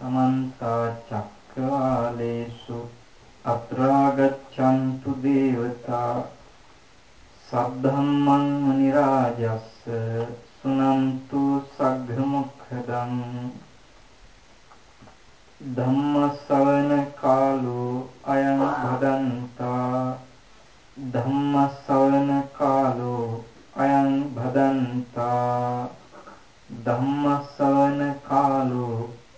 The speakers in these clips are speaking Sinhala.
समन्ता चक्रवालेषु अत्रागच्छन्तु देवता। सद्धम्मं मुनिराजस्स सुनन्तु सघ्रमुखदम् धम्मसवनकालो अयं भदन्ता। धम्मसवनकालो अयं भदन्ता। धम्मसवनकालो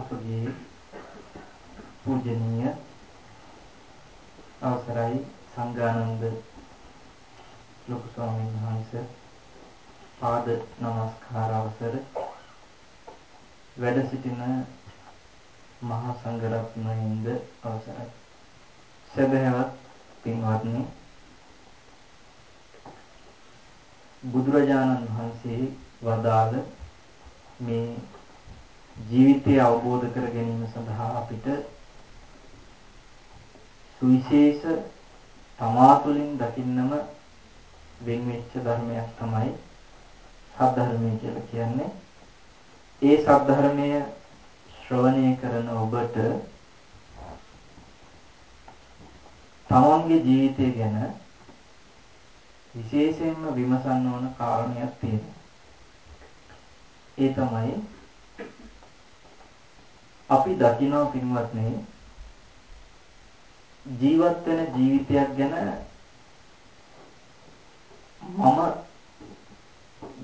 අපගේ පූජනීය අවසරයි සංඝානන්ද ලොකු ස්වාමීන් වහන්සේ. පාද නමස්කාර අවසර. වැඩ සිටින මහා සංඝරත්නයින්ද අවසරයි. සදහවත් පින්වත්නි බුදුරජාණන් වහන්සේ වදාළ මේ ජීවිතය අවබෝධ කර ගැනීම සඳහා අපිට සුවිශේෂ තමා තුළින් දකින්නම වෙන් වෙච්ච ධර්මයක් තමයි සද්ධර්මය කියලා කියන්නේ. ඒ සද්ධර්මය ශ්‍රවණය කරන ඔබට තමන්ගේ ජීවිතය ගැන විශේෂයෙන්ම විමසන්න ඕන කාරණයක් තියෙනවා. ඒ තමයි අපි දකිනවා පින්වත්නි ජීවත් වෙන ජීවිතයක් ගැන මම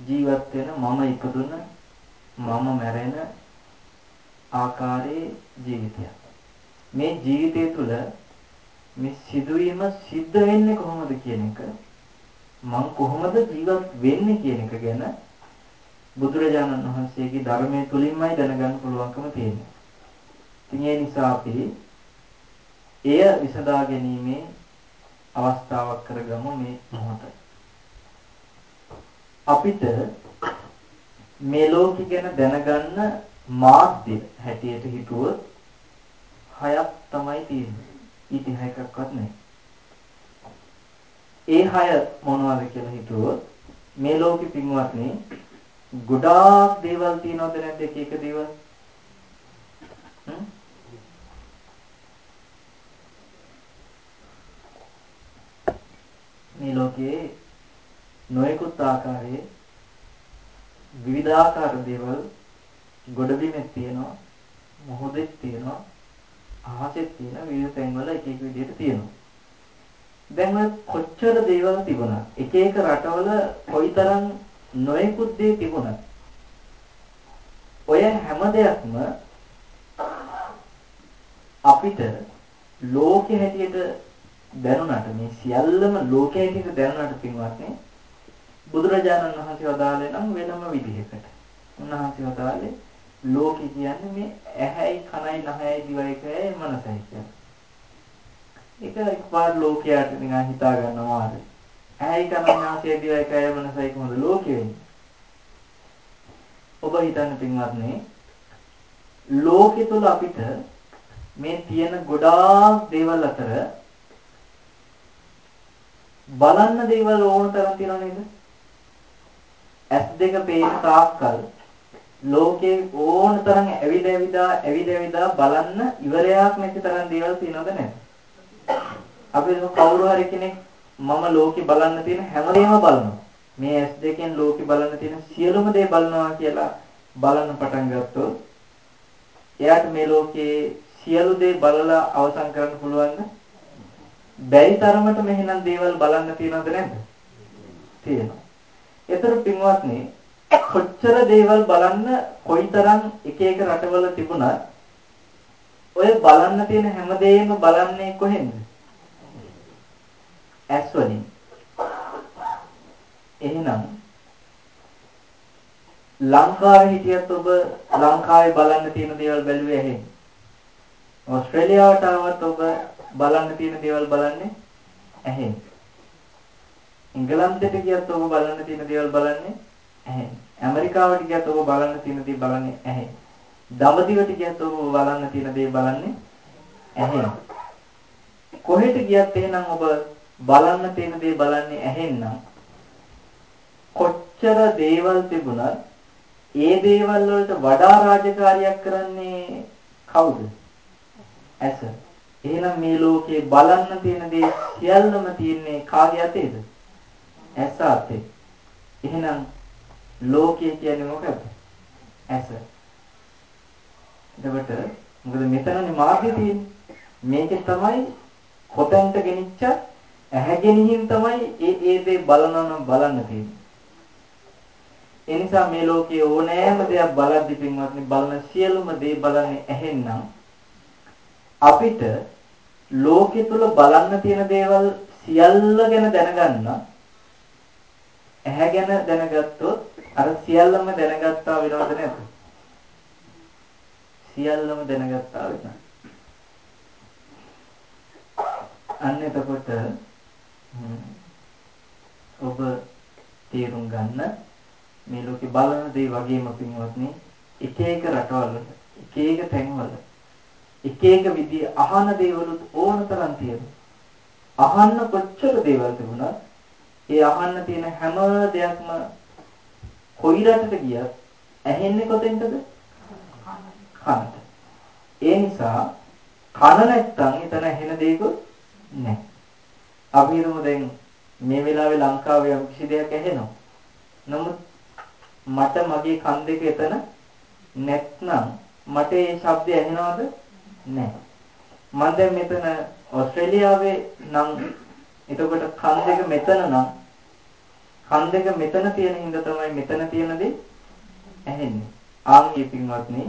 ජීවත් වෙන මම ඉපදුන මම මැරෙන ආකාරයේ ජීවිතයක්. මේ ජීවිතය තුළ මේ සිදුවීම සිද්ධ වෙන්නේ කොහොමද කියන එක මං කොහොමද ජීවත් වෙන්නේ කියන එක ගැන බුදුරජාණන් වහන්සේගේ ධර්මයේ තුලින්මයි දැනගන්න පුළුවන්කම තියෙන්නේ. ඉතින් ඒ නිසා අපි එය විසඳා ගැනීමේ අවස්ථාවක් කරගමු මේ මොහොත. අපිට මේ ලෝකෙ ගැන දැනගන්න මාධ්‍ය හැටියට හිතුවොත් හයක් තමයි තියෙන්නේ. ඊට හයකක්වත් නැහැ. ඒ හය මොනවද කියලා හිතුවොත් මේ ලෝකෙ පින්වත්නි ගොඩාක් දේවල් තියෙනවද නැද්ද එක එක දේවල්? මේ ලෝකයේ නොයෙකුත් ආකාරයේ විවිධාකාර දේවල් ගොඩබිමේ තියෙනවා මොහොතේ තියෙනවා අහසෙත් තියෙන විවිධ තැන්වල එක එක විදිහට තියෙනවා. දැන් ඔය කොච්චර දේවල් තිබුණා? එක එක රටවල කොයිතරම් නොයෙකුත් දේ තිබුණා? ඔය හැම දෙයක්ම අපිට ලෝකෙ හැටියට දැනුණාට මේ සියල්ලම ලෝකෙ හැටියට දැනුණාට පින්වත්නි බුදුරජාණන් වහන්සේ වදාළේ නම් වෙනම විදිහකට. උන්වහන්සේ වදාළේ ලෝකෙ කියන්නේ මේ ඇහැයි කනයි නහයයි දිවයි කයයි මනසයි කියන්නේ. ඒක එකපාර ලෝකයට නිකන් හිතා ගන්නවා ආද. ඇහැයි කනයි නාසයයි දිවයි කයයි මනසයි කොහොමද ලෝකෙ වෙන්නේ? ඔබ හිතන්න පින්වත්නි ලෝකෙ තුල අපිට මේ තියෙන ගොඩාක් දේවල් අතර බලන්න දේවල් ඕන තරම් තියෙනව නේද? ඇස් දෙක පේන තාක්කල් ලෝකේ ඕන තරම් ඇවිද ඇවිදා ඇවිද ඇවිදා බලන්න ඉවරයක් නැති තරම් දේවල් තියෙනවද නැද්ද? අපි කවුරු හරි කෙනෙක් මම ලෝකේ බලන්න තියෙන හැමදේම බලනවා. මේ ඇස් දෙකෙන් ලෝකේ බලන්න තියෙන සියලුම දේ බලනවා කියලා බලන්න පටන් ගත්තොත් එයාට මේ ලෝකේ සියලු දේ බලලා අවසන් කරන්න පුළුවන්ද? බැරි තරමට මෙහෙනම් දේවල් බලන්න තියෙනවද නැද්ද? තියෙනවා. ඒතර පින්වත්නි කොච්චර දේවල් බලන්න කොයිතරම් එක එක රටවල තිබුණත් ඔය බලන්න තියෙන හැමදේම බලන්නේ කොහෙන්ද? ඇස් වලින්. එහෙනම් ලංකාවේ හිටියත් ඔබ ලංකාවේ බලන්න තියෙන දේවල් බැලුවේ ඇහෙන්. ඕස්ට්‍රේලියාවට ආවත් ඔබ බලන්න තියෙන දේවල් බලන්නේ ඇහෙන්. එංගලන්තයට ගියත් ඔබ බලන්න තියෙන දේවල් බලන්නේ ඇහෙන්. ඇමරිකාවට ගියත් ඔබ බලන්න තියෙන දේ බලන්නේ ඇහෙන්. දඹදිවට ගියත් ඔබ බලන්න තියෙන දේ බලන්නේ ඇහෙන්. කොහෙට ගියත් එහෙනම් ඔබ බලන්න තියෙන දේ බලන්නේ ඇහෙන් නම් කොච්චර දේවල් තිබුණත් ඒ දේවල් වලට වඩා රාජකාරියක් කරන්නේ කවුද? ඇස. එහෙනම් මේ ලෝකේ බලන්න තියෙන දේ සියල්ලම තියෙන්නේ කාගේ අතේද? ඇස අතේ. එහෙනම් ලෝකය කියන්නේ මොකක්ද? ඇස. එතකොට මොකද මෙතනනේ මාර්ගය තියෙන්නේ. මේකේ තමයි කොතෙන්ට ගෙනිච්ච ඇහැ ගෙනිහින් තමයි ඒ ඒ දේ බලනවා බලන්න තියෙන්නේ. ඒ නිසා මේ ලෝකයේ ඕනෑම දෙයක් බලද්දි පින්වත්නි බලන සියලුම දේ බලන්නේ ඇහෙන්නම් අපිට ලෝකෙ තුල බලන්න තියෙන දේවල් සියල්ල ගැන දැනගන්න ඇහැ ගැන දැනගත්තොත් අර සියල්ලම දැනගත්තා වෙනවද නැද්ද? සියල්ලම දැනගත්තා වෙනවා. අන්න එතකොට ඔබ තේරුම් ගන්න මේ ලෝකේ බලන දේ වගේම පින්වත්නි එක එක රටවල එක එක තැන්වල එක එක විදිහ අහන දේවලුත් ඕන තරම් තියෙනවා. අහන්න කොච්චර දේවල් තිබුණත් ඒ අහන්න තියෙන හැම දෙයක්ම කොයි රටට ගියත් ඇහෙන්නේ කොතෙන්ද? කනට. ඒ නිසා කන නැත්තම් එතන ඇහෙන දේක නැහැ. අපි හිතමු දැන් මේ වෙලාවේ ලංකාවේ යම් කිසි දෙයක් ඇහෙනවා. නමුත් මට මගේ කන් දෙක එතන නැත්නම් මට ඒ ශබ්දය ඇහෙනවද? නැහැ. මම දැන් මෙතන ඕස්ට්‍රේලියාවේ නම් එතකොට කන් දෙක මෙතන නම් කන් දෙක මෙතන තියෙන හින්දා තමයි මෙතන තියෙන දේ ඇහෙන්නේ. ආන්ගේ පින්වත්නි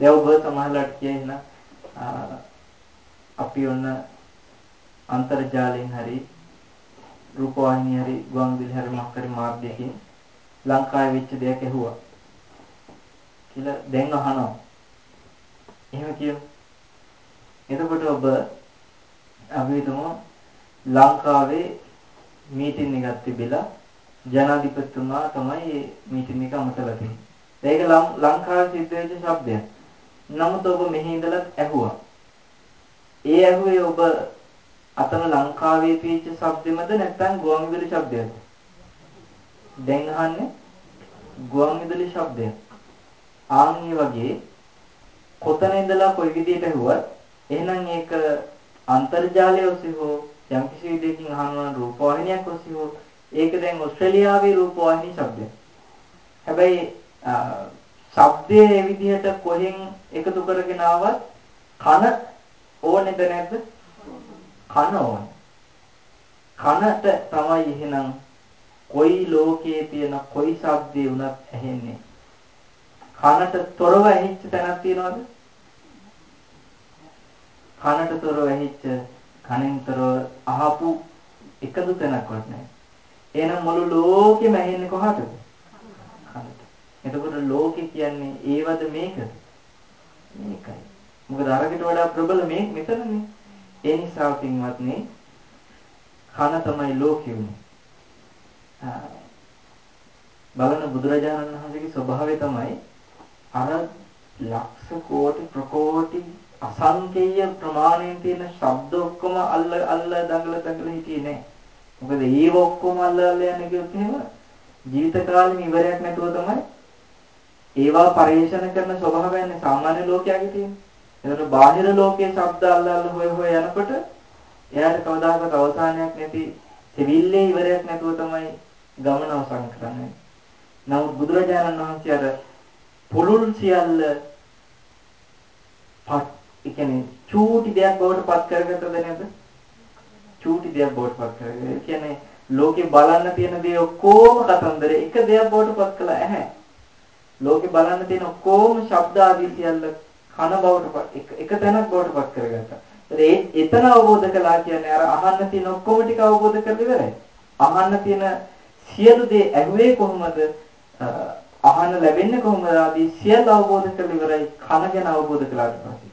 දැන් ඔබ සමහරලාට කියන අපි ඔන්න අන්තර්ජාලයෙන් හරි රූපවාහිනිය හරි ගුවන් විදුලි හරි මොකක් හරි මාධ්‍යකින් ලංකාවේ වෙච්ච දෙයක් ඇහුවා කියලා දැන් අහනවා. එහෙම කියමු. එතකොට ඔබ අපි හිතමු ලංකාවේ මීටින් එකක් තිබිලා ජනාධිපතිතුමා තමයි මීටින් එක අමතලා තියෙන්නේ. ඒක ලංකාවේ සිද්ධ වෙච්ච શબ્දයක්. නමුත් ඔබ මෙහි ඉඳලත් ඇහුවා. ඒ ඇහුවේ ඔබ අතන ලංකාවේ පීච්ච શબ્දෙමද නැත්නම් ගුවන් විදුලි શબ્දයක්ද? දැන් අහන්නේ ගුවන් විදුලි શબ્දයක්. ආන්ගේ වගේ කොතන ඉඳලා කොයි විදියට ඇහුවත් එහෙනම් ඒක අන්තර්ජාලය ඔස්සේ හෝ යම් කිසි විදිහකින් අහනවා රූපවාහිනියක් ඔස්සේ හෝ ඒක දැන් ඕස්ට්‍රේලියාවේ රූපවාහිනී ශබ්දයක්. හැබැයි ශබ්දයේ මේ විදිහට කොහෙන් එකතු කරගෙන ආවත් කන ඕනේද නැද්ද? කන ඕනේ. කනට තමයි එහෙනම් කොයි ලෝකයේ තියෙන කොයි ශබ්දේ වුණත් ඇහෙන්නේ. කනට තොරව ඇහිච්ච තැනක් තියනවද? කනට තොරව ඇහිච්ච කනෙන් තොරව අහපු එකදු තැනක්වත් නැහැ. එහෙනම් මුළු ලෝකෙම ඇහෙන්නේ කොහටද? කනට. එතකොට ලෝකෙ කියන්නේ ඒවද මේකද? මේකයි. මොකද අරකට වඩා ප්‍රබල මේ මෙතනනේ. ඒ නිසා පින්වත්නි කන තමයි ලෝකෙ උනේ. බලන බුදුරජාණන් වහන්සේගේ ස්වභාවය තමයි අර ලක්ෂ කෝටි ප්‍රකෝටි අසංකේය ප්‍රමාණයෙන් තියෙන ශබ්ද ඔක්කොම අල්ල අල්ල දඟල දඟල හිටියේ නෑ. මොකද ඒව ඔක්කොම අල්ල අල්ල යන කිව්වොත් එහෙම ජීවිත කාලෙම ඉවරයක් නැතුව තමයි ඒවා පරිේෂණ කරන ස්වභාවයන්නේ සාමාන්‍ය ලෝකයාගේ තියෙන. ඒකට බාහිර ලෝකයේ ශබ්ද අල්ල අල්ල හොය හොය යනකොට එයාට කවදාකවත් අවසානයක් නැති සිවිල්ලේ ඉවරයක් නැතුව තමයි ගමන අවසන් කරන්නේ. නමුත් බුදුරජාණන් වහන්සේ අර පුළුල් සියල්ල පත් ඒ කියන්නේ චූටි දෙයක් බවට පත් කරගත්තද නේද? චූටි දෙයක් බවට පත් කරගත්තා. ඒ කියන්නේ ලෝකේ බලන්න තියෙන දේ ඔක්කොම කතන්දර එක දෙයක් බවට පත් කළා ඇහැ. ලෝකේ බලන්න තියෙන ඔක්කොම ශබ්ද ආදී සියල්ල කන බවට එක තැනක් බවට පත් කරගත්තා. ඒ එතන අවබෝධ කළා කියන්නේ අර අහන්න තියෙන ඔක්කොම ටික අවබෝධ කරලා ඉවරයි. අහන්න තියෙන සියලු දේ ඇහුවේ කොහොමද? අහන්න ලැබෙන්නේ කොහොමද ආදී සියල්ල අවබෝධ කරලා ඉවරයි කන ගැන අවබෝධ කළාට පස්සේ.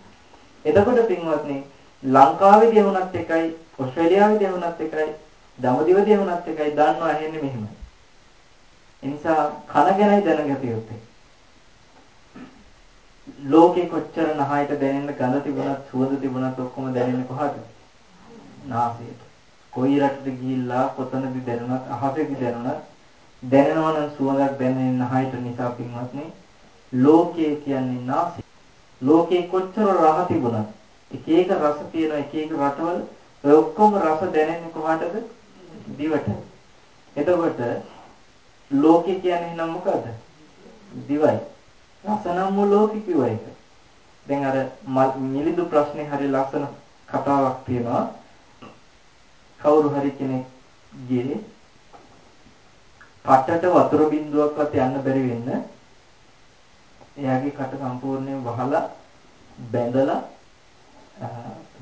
එතකොට පින්වත්නි ලංකාවේදී වුණත් එකයි ඕස්ට්‍රේලියාවේදී වුණත් එකයි දමදිවදී වුණත් එකයි දන්නවා ඇහෙන්නේ මෙහෙමයි. ඒ නිසා කන ගැනයි දැනගත යුත්තේ. ලෝකේ කොච්චර නහයට දැනෙන්න ගඳ තිබුණත් සුවඳ තිබුණත් ඔක්කොම දැනෙන්නේ කොහද? නාසයට. කොයි රටට ගිහිල්ලා කොතනද දැනුණත් අහසේදී දැනුණත් දැනෙනවා නම් සුවඳක් දැනෙන නහයට නිසා පින්වත්නි ලෝකයේ කියන්නේ නාසය. ලෝකේ කොච්චර රහ තිබුණත් එක එක රස තියෙන එක එක රටවල ඔය ඔක්කොම රස දැනෙන්නේ කොහටද? දිවට. එතකොට ලෝකේ කියන්නේ නම් මොකද? දිවයි. රස නම් ලෝකේ කිව්ව එක. දැන් අර මිලිඳු ප්‍රශ්නේ හරි ලස්සන කතාවක් තියෙනවා. කවුරු හරි කෙනෙක් ගියේ කටට වතුර බින්දුවක්වත් යන්න බැරි වෙන්න එයාගේ කට සම්පූර්ණයෙන් වහලා බැඳලා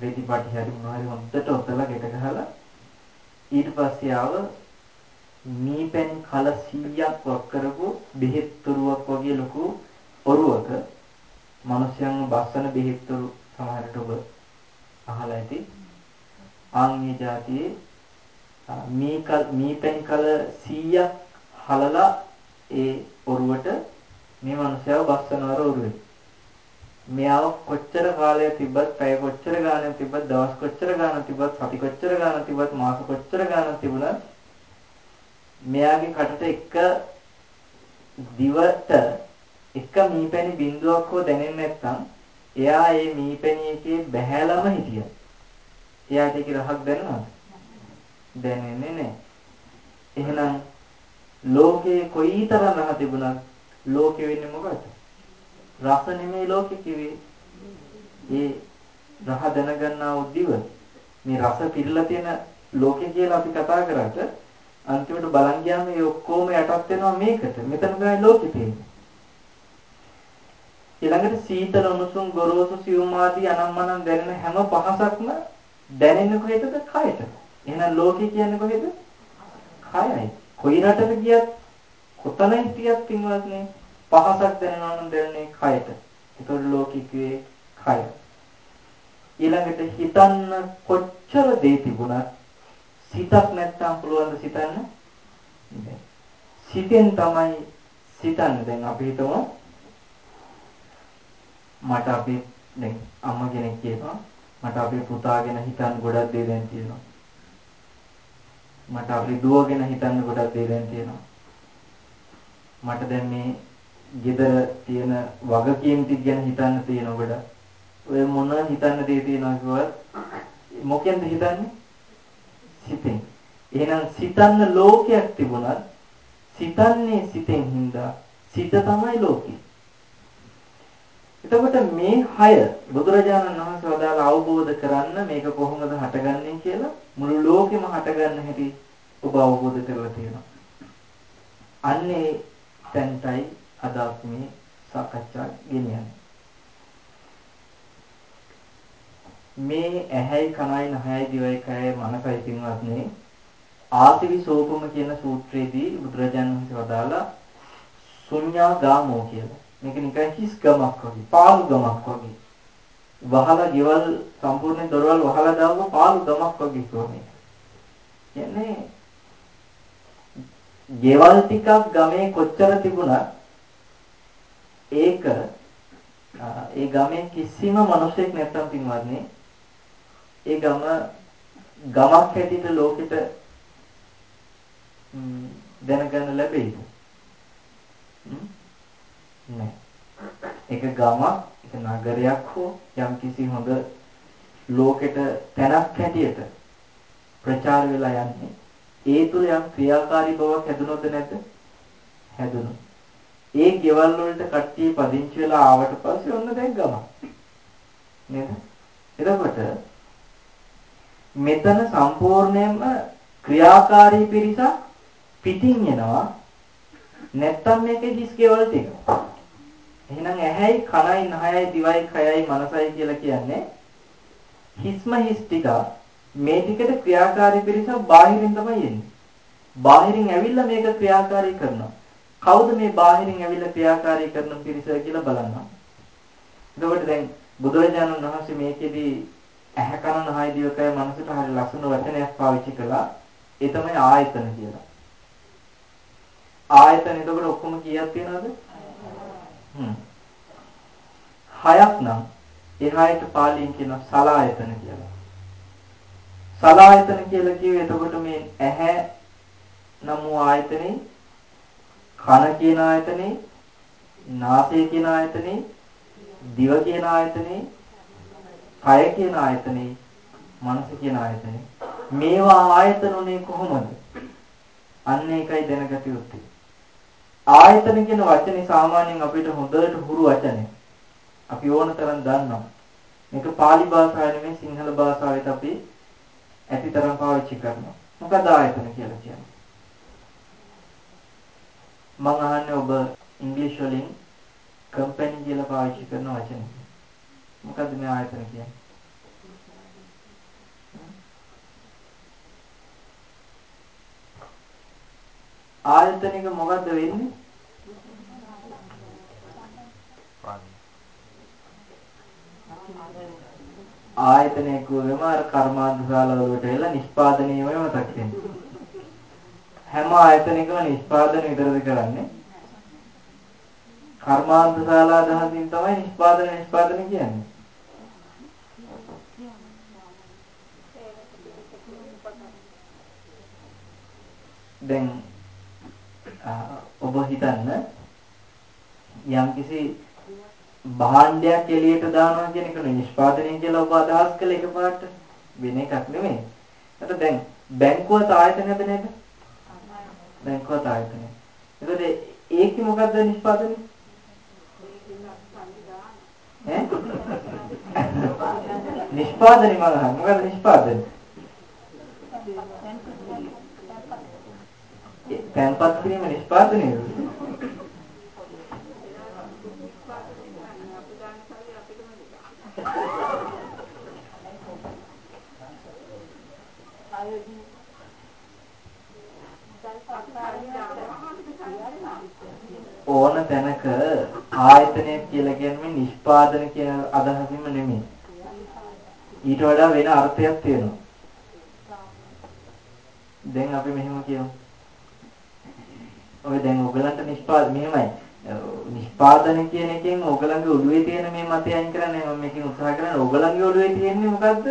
රෙදිපටි හරි මොනවා හරි හොද්දට ඔතලා ගෙට ගහලා ඊට පස්සේ ආව මීපැන් කල 100ක් වක් කරපු බෙහෙත් තුරුවක් වගේ ලොකු ඔරුවක මිනිස්යන්ව බස්සන බෙහෙත් තුරු සමහරට ඔබ අහලා ඇති. ආන්ගේ જાතියේ මීකල් මීපැන් කල 100ක් හලලා ඒ ඔරුවට මේ මිනිස්යාව බස්සනවර ඔරුවේ. මෙයාව කොච්චර කාලයක් තිබ්බත්, පැය කොච්චර ගානක් තිබ්බත්, දවස් කොච්චර ගානක් තිබ්බත්, සති කොච්චර ගානක් තිබ්බත්, මාස කොච්චර ගානක් තිබුණත් මෙයාගේ කටට එක දිවට එක මීපැණි බිඳුවක් හෝ දැනෙන්නේ නැත්නම් එයා ඒ මීපැණි එකේ බැහැලම හිටියා. එයාට ඒක රහක් දැනනවද? දැනෙන්නේ නැහැ. එහෙනම් ලෝකේ කොයිතරම් රහ තිබුණත් ලෝකෙ වෙන්නේ මොකද? රස නෙමෙයි ලෝකෙ කිව්වේ. ඒ රහ දැනගන්නා උද්දිව මේ රස පිරලා තියෙන ලෝකෙ කියලා අපි කතා කරාට අන්තිමට බලන් ගියාම මේ ඔක්කොම යටත් වෙනවා මේකට. මෙතන තමයි ලෝකෙ තියෙන්නේ. ඊළඟට සීතල උණුසුම් ගොරෝසු සියුම් ආදී අනම්මනම් දැනෙන හැම පහසක්ම දැනෙන්නේ කොහෙද? කයට. එහෙනම් ලෝකෙ කියන්නේ කොහෙද? කයයි. කොයි රටට ගියත් කොතන හිටියත් පින්වත්නි පහසක් දැනෙනවා නම් දැනෙන්නේ කයට. ඒතකොට ලෝකිකයේ කය. ඊළඟට හිතන්න කොච්චර දේ තිබුණත් සිතක් නැත්තම් පුළුවන් ද සිතන්න? සිතෙන් තමයි සිතන්නේ. දැන් අපි හිතමු මට අපි දැන් අම්මා කෙනෙක් කියනවා මට අපේ පුතා ගැන හිතන්න ගොඩක් දේ දැන් තියෙනවා. මට අපේ දුව ගැන හිතන්න ගොඩක් දේ දැන් තියෙනවා. මට දැන් මේ ගෙදර තියෙන වගකීම් ටික ගැන හිතන්න තියෙන ගොඩක්. ඔය මොන හිතන්න දේ තියෙනවා කිව්වත් මොකෙන්ද හිතන්නේ? සිතෙන්. එහෙනම් සිතන්න ලෝකයක් තිබුණත් සිතන්නේ සිතෙන් හින්දා සිත තමයි ලෝකේ. එතකොට මේ හය බුදුරජාණන් වහන්සේ වදාළ අවබෝධ කරන්න මේක කොහොමද හටගන්නේ කියලා මුළු ලෝකෙම හටගන්න හැටි ඔබ අවබෝධ කරලා තියෙනවා. අන්නේ තැන්ටයි අද අපි මේ සාකච්ඡා ගෙනියන්නේ. මේ ඇහැයි කනයි නහයයි දිවයි කයයි මනසයි පින්වත්නි ආතිවි සෝපම කියන සූත්‍රයේදී බුදුරජාණන් වහන්සේ වදාලා ශුන්‍යා ගාමෝ කියලා. මේක නිකන් හිස් ගමක් වගේ, පාළු ගමක් වගේ. වහලා ගෙවල් සම්පූර්ණ දොරවල් වහලා දාව පාළු ගමක් වගේ කියන්නේ. කියන්නේ ගෙවල් ටිකක් ගමේ කොච්චර තිබුණත් ඒක ඒ ගමේ කිසිම මිනිසෙක් නැත්තම් පින්වත්නි ඒ ගම ගමක් හැටියට ලෝකෙට දැනගන්න ලැබෙයිද? නෑ. ඒක ගමක්, ඒක නගරයක් හෝ යම් කිසි හොඳ ලෝකෙට තැනක් හැටියට ප්‍රචාර වෙලා යන්නේ ඒ තුල යම් ක්‍රියාකාරී බවක් හැදුනොත් නැද්ද? හැදුණා. ඒ ගෙවල් වලට කට්ටිය පදිංචි වෙලා ආවට පස්සේ ඔන්න දැන් ගම. නේද? එතකොට මෙතන සම්පූර්ණයෙන්ම ක්‍රියාකාරී පිරිසක් පිටින් එනවා. නැත්තම් මේකේ හිස් ගෙවල් ටික. එහෙනම් ඇහැයි කනයි නහයයි දිවයි කයයි මනසයි කියලා කියන්නේ හිස්ම හිස් ටික මේ ටිකට ක්‍රියාකාරී පිරිසක් බාහිරින් තමයි එන්නේ. බාහිරින් ඇවිල්ලා මේක ක්‍රියාකාරී කරනවා. කවුද මේ බාහිරින් ඇවිල්ලා ක්‍රියාකාරී කරන පිරිස කියලා බලන්න. එතකොට දැන් බුදුරජාණන් වහන්සේ මේකෙදී ඇහැ කන නහය දිවකය මනසට හරි ලස්සන වචනයක් පාවිච්චි කළා. ඒ තමයි ආයතන කියලා. ආයතන එතකොට ඔක්කොම කීයක් තියෙනවද? හ්ම්. හයක් නම් එහායට පාලියෙන් කියන සලායතන කියලා. සලායතන කියලා කිව්වේ. එතකොට මේ ඇහැ නම් වූ ආයතනේ කන කියන ආයතනේ නාසය කියන ආයතනේ දිව කියන ආයතනේ කය කියන ආයතනේ මනස කියන ආයතනේ. මේවා ආයතනුනේ කොහොමද? අන්න ඒකයි දැනගත යුත්තේ. ආයතන කියන වචනේ සාමාන්‍යයෙන් අපිට හොඳට හුරු වචනේ අපි ඕන තරම් දන්නවා. මේක pāli භාෂාවේ නෙමෙයි සිංහල භාෂාවෙත් අපි ඇතිතරම් පාවිච්චි කරනවා මොකද ආයතන කියලා කියන්නේ මම අහන්නේ ඔබ ඉංග්‍රීසි වලින් කම්පැනි කියලා පාවිච්චි කරන වචනේ. මොකද්ද මේ ආයතන කියන්නේ? ආයතනික මොකද්ද වෙන්නේ? ආයතනයේ කියවම අර කර්මාන්ත ශාලාව වලට එලා නිෂ්පාදනයේම මතක් වෙනවා. හැම ආයතනයකම නිෂ්පාදනය විතරද කරන්නේ. කර්මාන්ත ශාලා දහසින් තමයි නිෂ්පාදන නිෂ්පාදන කියන්නේ. දැන් ඔබ හිතන්න යම්කිසි භාණ්ඩයක් එළියට දානවා කියන එක නිෂ්පාදනය කියලා ඔබ අදහස් කළ එකපාරට වෙන එකක් නෙමෙයි. අත දැන් බැංකුවත් ආයතනයද නේද? බැංකුවත් ආයතනය. එතකොට ඒකේ මොකද්ද නිෂ්පාදනය? ඈ? නිෂ්පාදනය මම මොකද්ද නිෂ්පාදනය? තැන්පත් කිරීම නිෂ්පාදනයද? ඕන තැනක ආයතනයක් කියලා කියන්නේ නිෂ්පාදන කියන අදහසින්ම නෙමෙයි. ඊට වඩා වෙන අර්ථයක් තියෙනවා. දැන් අපි මෙහෙම කියමු. ඔය දැන් ඔයගලන්ට නිෂ්පාද මෙහෙමයි. නිෂ්පාදන කියන එකෙන් ඔයගලන්ගේ ඔළුවේ තියෙන මේ මතය අයින් කරන්නේ මම මේකෙන් උත්සාහ කරන්නේ ඔයගලන්ගේ ඔළුවේ තියෙන්නේ මොකද්ද?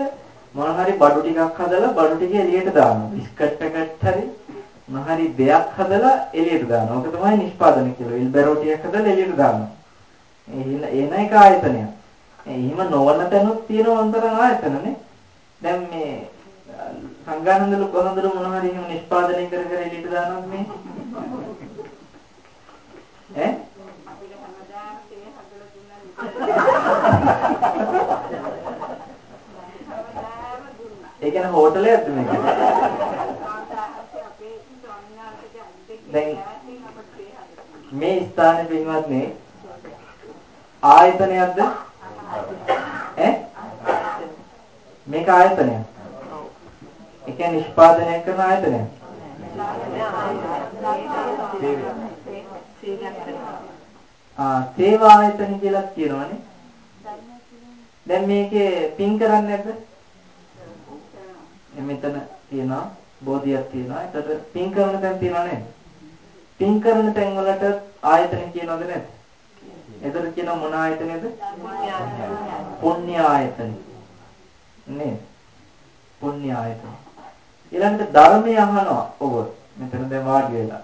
මොන හරි බඩු ටිකක් හදලා බඩු ටික එළියට දානවා. බිස්කට් එකක් හරි මොනහරි දෙයක් හදලා එළියට දානවා. ඕක තමයි නිෂ්පාදනය කියලා. විල්බරෝ ටිකක් හදලා එළියට දානවා. එන එක ආයතනයක්. එහෙම නොවන තැනුත් තියෙන වන්තරන් ආයතනනේ. දැන් මේ සංගානන්ද ලොකහඳුර මොන හරි එහෙම නිෂ්පාදනය කර කර එළියට දානවද මේ? ඈ? අපිට හැමදාම තේ හදලා දුන්නා. ඒ කියන්නේ හෝටලයක්ද මේක? දැන් මේ ස්ථානේ පින්වත්නි ආයතනයක්ද? ඈ? මේක ආයතනයක්. ඒ කියන්නේ නිෂ්පාදනය කරන ආයතනයක්. ආ සේවා ආයතන කියලා කියනවනේ දැන් මේකේ පින් කරන්නේ නැද්ද මෙතන තියෙනවා බෝධියක් තියෙනවා ඒකට පින් කරන තැන් තියෙනවා නේද පින් කරන තැන් වලට ආයතන කියනවද නැද්ද? එතකොට කියන මොන ආයතනයද? පුණ්‍ය ආයතන. නේද? පුණ්‍ය ආයතන. ඊළඟට ධර්මය අහනවා ඔබ. මෙතන දැන් වාඩි වෙලා.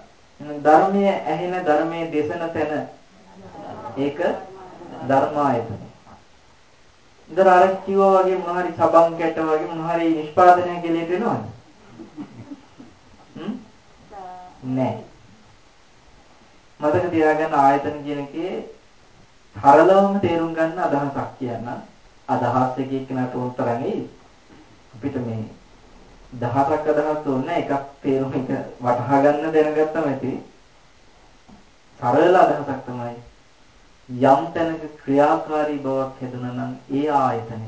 ධර්මයේ ඇහෙන ධර්මයේ දේශන තැන ඒක ධර්මායතන. ඉතින් අර කිව්වා වගේ මොන හරි සබන් කැට වගේ මොන හරි නිෂ්පාදනය කෙලියට වෙනවද? හ්ම්? නෑ. මතක තියාගන්න ආයතන කියන එකේ සරලවම තේරුම් ගන්න අදහසක් කියන්න. අදහස් එක එක්කනට උන්තරන්නේ අපිට මේ දහසක් අදහස් ඕනේ එකක් තේරුම් එක වටහා ගන්න දැනගත්තම ඇති. සරල අදහසක් තමයි යම් තැනක ක්‍රියාකාරී බවක් හැදුනා නම් ඒ ආයතනය.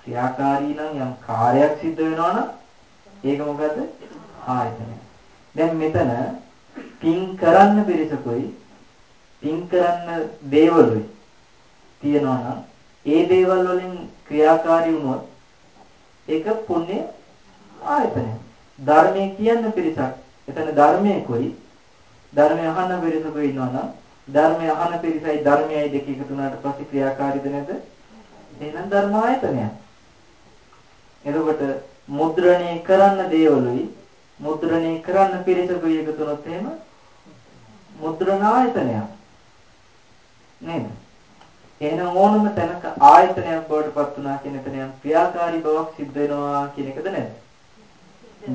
ක්‍රියාකාරී නම් යම් කාර්යයක් සිද්ධ වෙනවා නම් ඒක මොකද? ආයතනය. දැන් මෙතන පින් කරන්න පිරිසකුයි පින් කරන්න දේවලුයි තියනවා නම් ඒ දේවල් වලින් ක්‍රියාකාරී වුණොත් ඒක පුණ්‍ය ආයතනය. ධර්මයේ කියන්න පිරිසක්. එතන ධර්මයේ කොයි ධර්මය අහන්න පිරිසකුයි ඉන්නවා නම් ධර්මය අහන පිරිසයි ධර්මයයි දෙක එකතු වුණාට පස්සේ ක්‍රියාකාරීද නැද්ද? එහෙනම් ධර්ම ආයතනයක්. එතකොට මුද්‍රණය කරන්න දේවලුයි මුද්‍රණය කරන්න පිරිසකුයි එකතු වුණොත් එහෙම මුද්‍රණ ආයතනයක්. නේද? එහෙනම් ඕනම තැනක ආයතනයක් බවට පත් වුණා කියන එතන යම් ක්‍රියාකාරී බවක් සිද්ධ වෙනවා කියන එකද නැද්ද?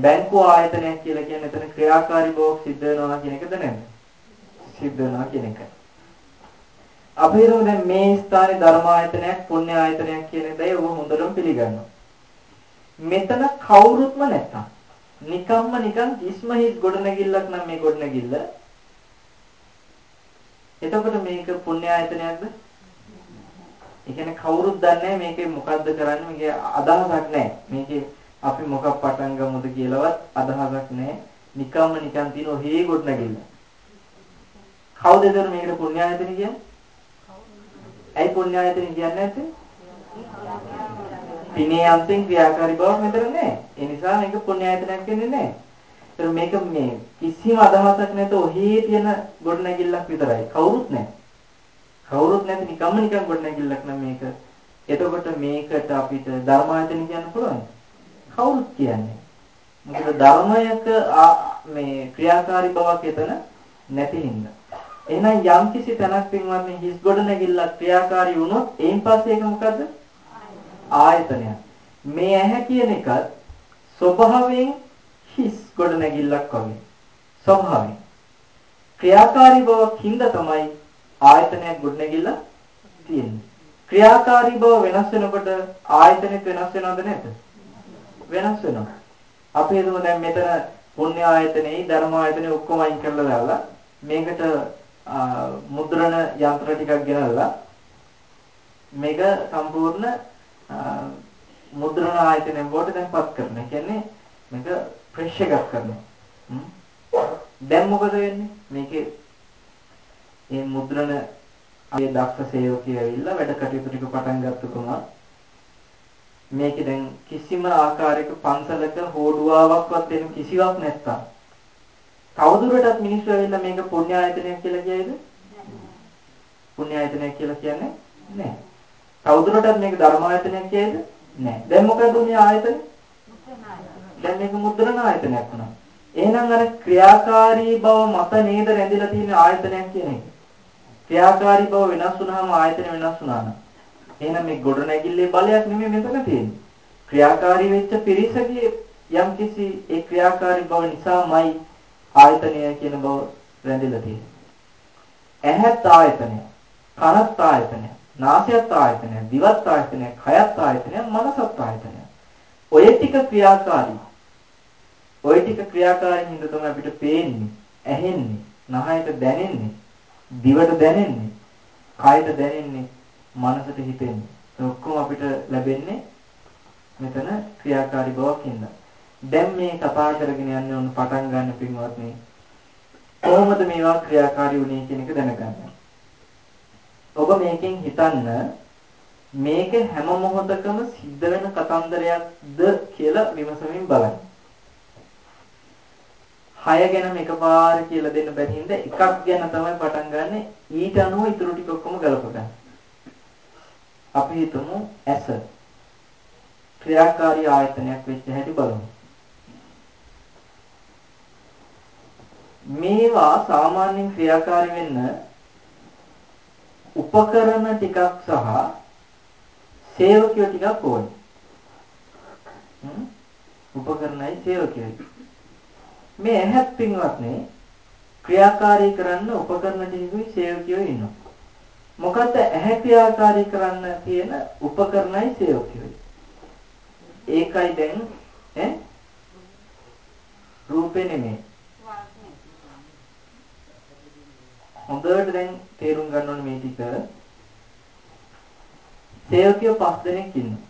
බැංකුව ආයතනයක් කියලා කියන්නේ එතන ක්‍රියාකාරී බවක් සිද්ධ වෙනවා කියන එකද නැද්ද? සිද්ධ වෙනවා කියන එක. අපි හිතමු දැන් මේ ස්ථානේ ධර්ම ආයතනයක් පුණ්‍ය ආයතනයක් කියන දේ ඔබ හොඳටම පිළිගන්නවා. මෙතන කවුරුත්ම නැත්තම් නිකම්ම නිකන් කිස්ම හිස් ගොඩනැගිල්ලක් නම් මේ ගොඩනැගිල්ල එතකොට මේක පුණ්‍ය ආයතනයක්ද? ඒ කියන්නේ කවුරුත් දන්නේ මේකේ මොකද්ද කරන්නේ මේකේ අදහසක් නැහැ. මේකේ අපි මොකක් පටන් ගමුද කියලාවත් අදහසක් නැහැ. නිකම්ම නිකන් තියෙන ඔහේ ගොඩ නැගිල්ල. කවුද ඒතර මේකට පුණ්‍ය ආයතන කියන්නේ? ඇයි පුණ්‍ය ආයතන කියන්නේ නැත්තේ? පිනේ අන්තිම ක්‍රියාකාරී බවක් මෙතන නැහැ. ඒ නිසා මේක පුණ්‍ය ආයතනයක් වෙන්නේ නැහැ. ඒතර මේක මේ කිසිම අදහසක් නැත ඔහේ තියෙන ගොඩ නැගිල්ලක් විතරයි. කවුරුත් නැහැ. කවුරුත් නැති නිකම්ම නිකන් ගොඩනැගිල්ලක් නම් මේක. එතකොට මේකට අපිට ධර්මායතන කියන්න පුළුවන්. කවුරුත් කියන්නේ. මොකද ධර්මයක මේ ක්‍රියාකාරී බවක් එතන නැති හින්දා. එහෙනම් යම්කිසි තැනක් පින්වත්නි හිස් ගොඩනැගිල්ලක් ක්‍රියාකාරී වුණොත් එයින් පස්සේ ඒක මොකද්ද? ආයතනයක්. මේ ඇහැ කියන එකත් ස්වභාවයෙන් හිස් ගොඩනැගිල්ලක් වගේ. ස්වභාවයෙන්. ක්‍රියාකාරී බවක් හින්දා තමයි ආයතනයක් ගොඩනැගිලා තියෙන්නේ. ක්‍රියාකාරී බව වෙනස් වෙනකොට ආයතනෙත් වෙනස් වෙනවද නැද්ද? වෙනස් වෙනවා. අපි හිතමු දැන් මෙතන පුණ්‍ය ආයතනෙයි ධර්ම ආයතනෙයි ඔක්කොම අයින් කරලා දාලා මේකට මුද්‍රණ යන්ත්‍ර ටිකක් ගෙනල්ලා මේක සම්පූර්ණ මුද්‍රණ ආයතනය බවට දැන්පත් කරනවා. කියන්නේ මේක ප්‍රෙෂ් එකක් කරනවා. දැන් මොකද වෙන්නේ? මේකේ මේ මුද්‍රණ අය දක්ෂ සේවකයෝ ඇවිල්ලා වැඩ කටයුතු ටික පටන් ගත්තකම මේකේ දැන් කිසිම ආකාරයක පන්සලක හෝඩුවාවක්වත් වෙන කිසිවක් නැත්තම් තවදුරටත් මිනිස්සු ඇවිල්ලා මේක පුණ්‍ය ආයතනයක් කියලා කියයිද? පුණ්‍ය ආයතනයක් කියලා කියන්නේ නැහැ. තවදුරටත් මේක ධර්ම ආයතනයක් කියයිද? නැහැ. දැන් මොකද මේ ආයතනේ? දැන් මේක මුද්‍රණ ආයතනයක් වුණා. එහෙනම් අර ක්‍රියාකාරී බව මත නේද රැඳිලා තියෙන ආයතනයක් කියන එක. ක්‍රියාකාරී බව වෙනස් වුනහම ආයතන වෙනස් වුණා නම් එහෙනම් මේ ගොඩ නැගිල්ලේ බලයක් නෙමෙයි මෙතන තියෙන්නේ. ක්‍රියාකාරී වෙච්ච පිරිසගේ යම්කිසි ඒ ක්‍රියාකාරී බව නිසාමයි ආයතනය කියන බව රැඳිලා තියෙන්නේ. ඇහත් ආයතනය, කනත් ආයතනය, නාසයත් ආයතනය, දිවත් ආයතනය, කයත් ආයතනය, මනසත් ආයතනය. ඔය ටික ක්‍රියාකාරී. ඔය ටික ක්‍රියාකාරී හින්දා තමයි අපිට පේන්නේ, ඇහෙන්නේ, නහයට දැනෙන්නේ. දිවට දැනෙන්නේ, කයට දැනෙන්නේ, මනසට හිතෙන්නේ. ඒ ඔක්කොම අපිට ලැබෙන්නේ මෙතන ක්‍රියාකාරී බවක් ඉන්න. දැන් මේ කතා කරගෙන යන්නේ ඔන්න පටන් ගන්න පින්වත්නි. කොහොමද මේවා ක්‍රියාකාරී වුනේ කියන එක දැනගන්න. ඔබ මේකෙන් හිතන්න මේක හැම මොහොතකම සිද්ධ වෙන කතන්දරයක්ද කියලා විමසමින් බලන්න. 6 ගැනම එකපාර කියලා දෙන්න බැරි හින්දා එකක් ගැන තමයි පටන් ගන්නෙ ඊට අනුව ඊටු ටික ඔක්කොම ගලප ගන්න. අපි හිතමු ඇස ක්‍රියාකාරී ආයතනයක් වෙච්ච හැටි බලමු. මේවා සාමාන්‍යයෙන් ක්‍රියාකාරී වෙන්න උපකරණ ටිකක් සහ සේවකයෝ ටිකක් ඕනේ. උපකරණයි සේවකයෝයි. මේ ඇහත් පින්වත්නි ක්‍රියාකාරී කරන්න උපකරණ ටිකකුයි සේවකයෝ ඉන්නවා. මොකද ඇහැ ක්‍රියාකාරී කරන්න තියෙන උපකරණයි සේවකයෝයි. ඒකයි දැන් ඈ රූපේ නෙමෙයි. හොඳට දැන් තේරුම් ගන්න ඕනේ මේ ටික. සේවකයෝ පස් දෙනෙක් ඉන්නවා.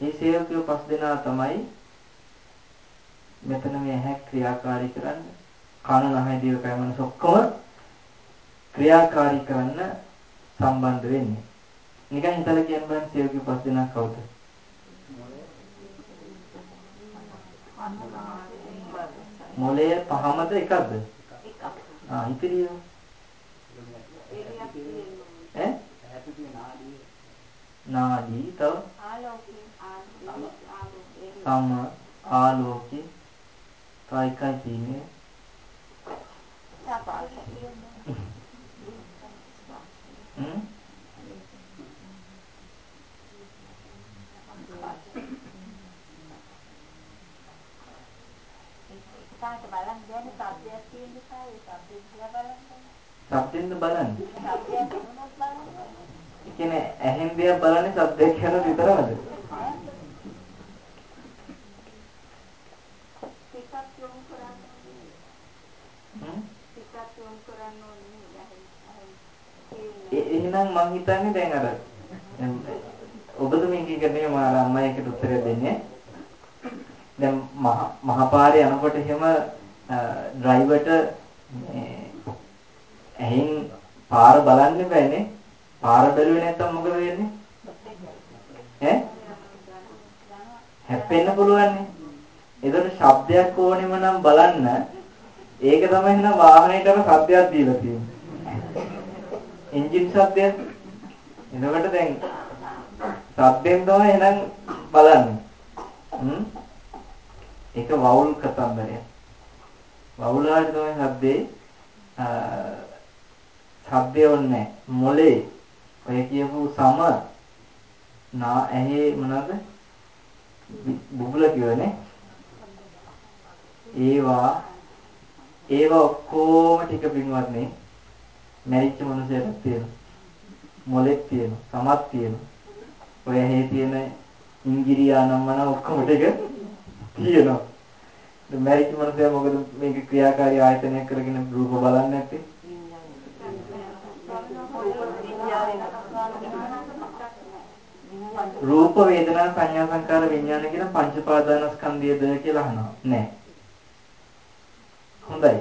මේ සේවකයෝ පස් දෙනා තමයි මෙතන මේ ඇහැ ක්‍රියාකාරී කරන්න කන නහය දිවකය මනස ඔක්කොම ක්‍රියාකාරී කරන්න සම්බන්ධ වෙන්නේ. නිකන් හිතලා කියන්න බෑ සියලුගේ පස් දෙනා කවුද? මොලය පහමද එකක්ද? එකක්. ආ ඉතිරිය. ඈ? නාඩි තව ආලෝකේ ආලෝකේ සම ආලෝකේ තව එකයි තියෙන්නේ. හ්ම් තාට බලන්න දැන් සබ්දයක් තියෙන නිසා ඒ සබ්දෙ දිහා බලන්න. සබ්දෙන්ද බලන්නේ? සබ්දයක් වුණොත් බලන්න. ඒ කියන්නේ ඇහෙන් දෙයක් බලන්නේ සබ්දයක් කියන විතරමද? ටිකක් යොමු කරන්න ඕනේ. හ්ම්? ටිකක් යොමු කරන්න ඕනේ. එහෙනම් මං හිතන්නේ දැන් අර ඔබතුමී කියන්නේ මාර අම්මා එකට උත්තරය දෙන්නේ. දැන් මහ මහපාරේ යනකොට එහෙම ඩ්‍රයිවර්ට මේ ඇහින් පාර බලන්න බෑනේ. පාර බැලුවේ නැත්තම් මොකද වෙන්නේ? ඈ? හැප්පෙන්න පුළුවන්නේ. ඒතර ශබ්දයක් ඕනෙම නම් බලන්න ඒක තමයි එහෙනම් වාහනේට අර ශබ්දයක් දීලා තියෙන්නේ. එන්ජින් ශබ්දයක්. එතකොට දැන් ශබ්දෙන් තමයි එහෙනම් බලන්නේ. හ්ම් ඒක වවුල් කතන්දරය. වවුලාට තමයි ශබ්දේ ශබ්දය ඕනේ මොලේ. ඔය කියපු සම නා ඇහි මොනවද? බුබුල කියවනේ. ඒවා ඒවා ඔක්කොම ටික පින්වත්නි මැරිච්ච මනුස්සයෙක් තියෙනවා. මොලෙක් තියෙනවා. සමත් තියෙනවා. ඔය ඇහි තියෙන ඉංගිරිය අනම්මන ඔක්කොම ටික තියෙනවා. දැන් මැරිච්ච මනුස්සයා මොකද මේක ක්‍රියාකාරී ආයතනයක් කරගෙන රූප බලන්නේ නැත්තේ? රූප වේදනා සංඥා සංකාර විඥාන කියන පංච පාදානස්කන්ධයද කියලා අහනවා. නෑ. හොඳයි.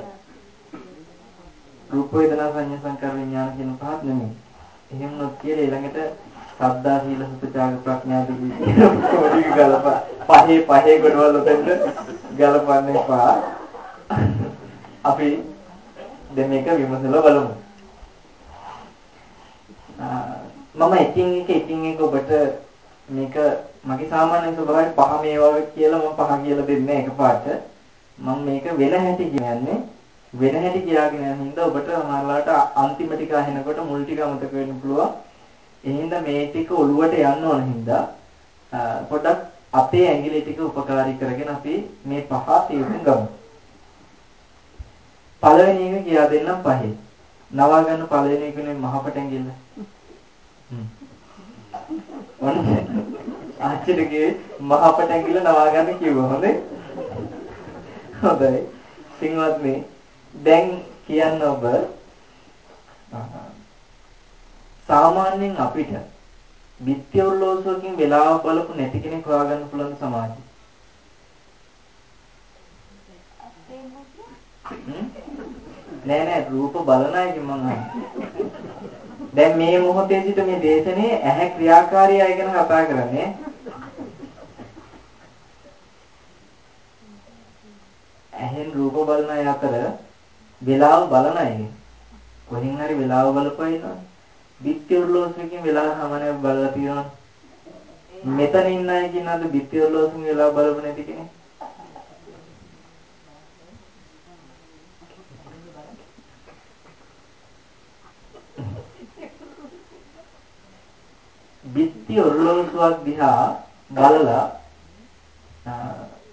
රූප වේදනා සංඥා සංකාර විඥාන කියන පහත් නෙමෙයි. එහෙම නොත් කියලා ඊළඟට සද්දා සීල සුත ත්‍යාග ප්‍රඥා දිවි ගලප පහේ පහේ ගොඩවල් උතෙන්ද ගලපන්න එපා අපි දැන් මේක විමසලා බලමු මම එකින් එක එකින් එක ඔබට මේක මගේ සාමාන්‍ය ස්වභාවය පහ මේවා කියලා මම පහ කියලා දෙන්නේ එකපාරට මම මේක වෙන හැටි කියන්නේ වෙන හැටි කියාගෙන යන හින්දා ඔබට සමහරලාට අන්තිම ටික අහෙනකොට මුල් ටික අමතක වෙන්න පුළුවන් එහෙනම් මේ ටික ඔළුවට යන්න ඕන හින්දා පොඩක් අපේ ඇඟිලි ටික උපකාරී කරගෙන අපි මේ පහ තේරුම් ගමු. පළවෙනි එක කියා දෙන්නම් පහේ. නවා ගන්න පළවෙනි එකනේ මහපට ඇඟිල්ල. ඔන්න ආච්චිටගේ මහපට ඇඟිල්ල නවා ගන්න කිව්වා හොඳේ. හොඳයි. සිංහත්නි දැන් කියන්න ඔබ සාමාන්‍යයෙන් අපිට බිත්ති ඔරලෝසුවකින් වෙලාව බලපු නැති කෙනෙක් හොයාගන්න පුළුවන් සමාජය. නෑ නෑ රූප බලන අයගෙන් මම අහන්නේ. දැන් මේ මොහොතේ සිට මේ දේශනේ ඇහැ ක්‍රියාකාරී අය ගැන කතා කරන්නේ. ඇහෙන් රූප බලන අය අතර වෙලාව බලන අයගෙන් කොහෙන් හරි වෙලාව බලපයින්නවා. බිත්ති ඔරලෝසුවකින් වෙලා සමනයක් බලලා තියෙනවා. මෙතන ඉන්න අය කියනවාද බිත්ති ඔරලෝසුවකින් වෙලා බලපු නැති කෙනෙක්? බිත්ති ඔරලෝසුවක් දිහා බලලා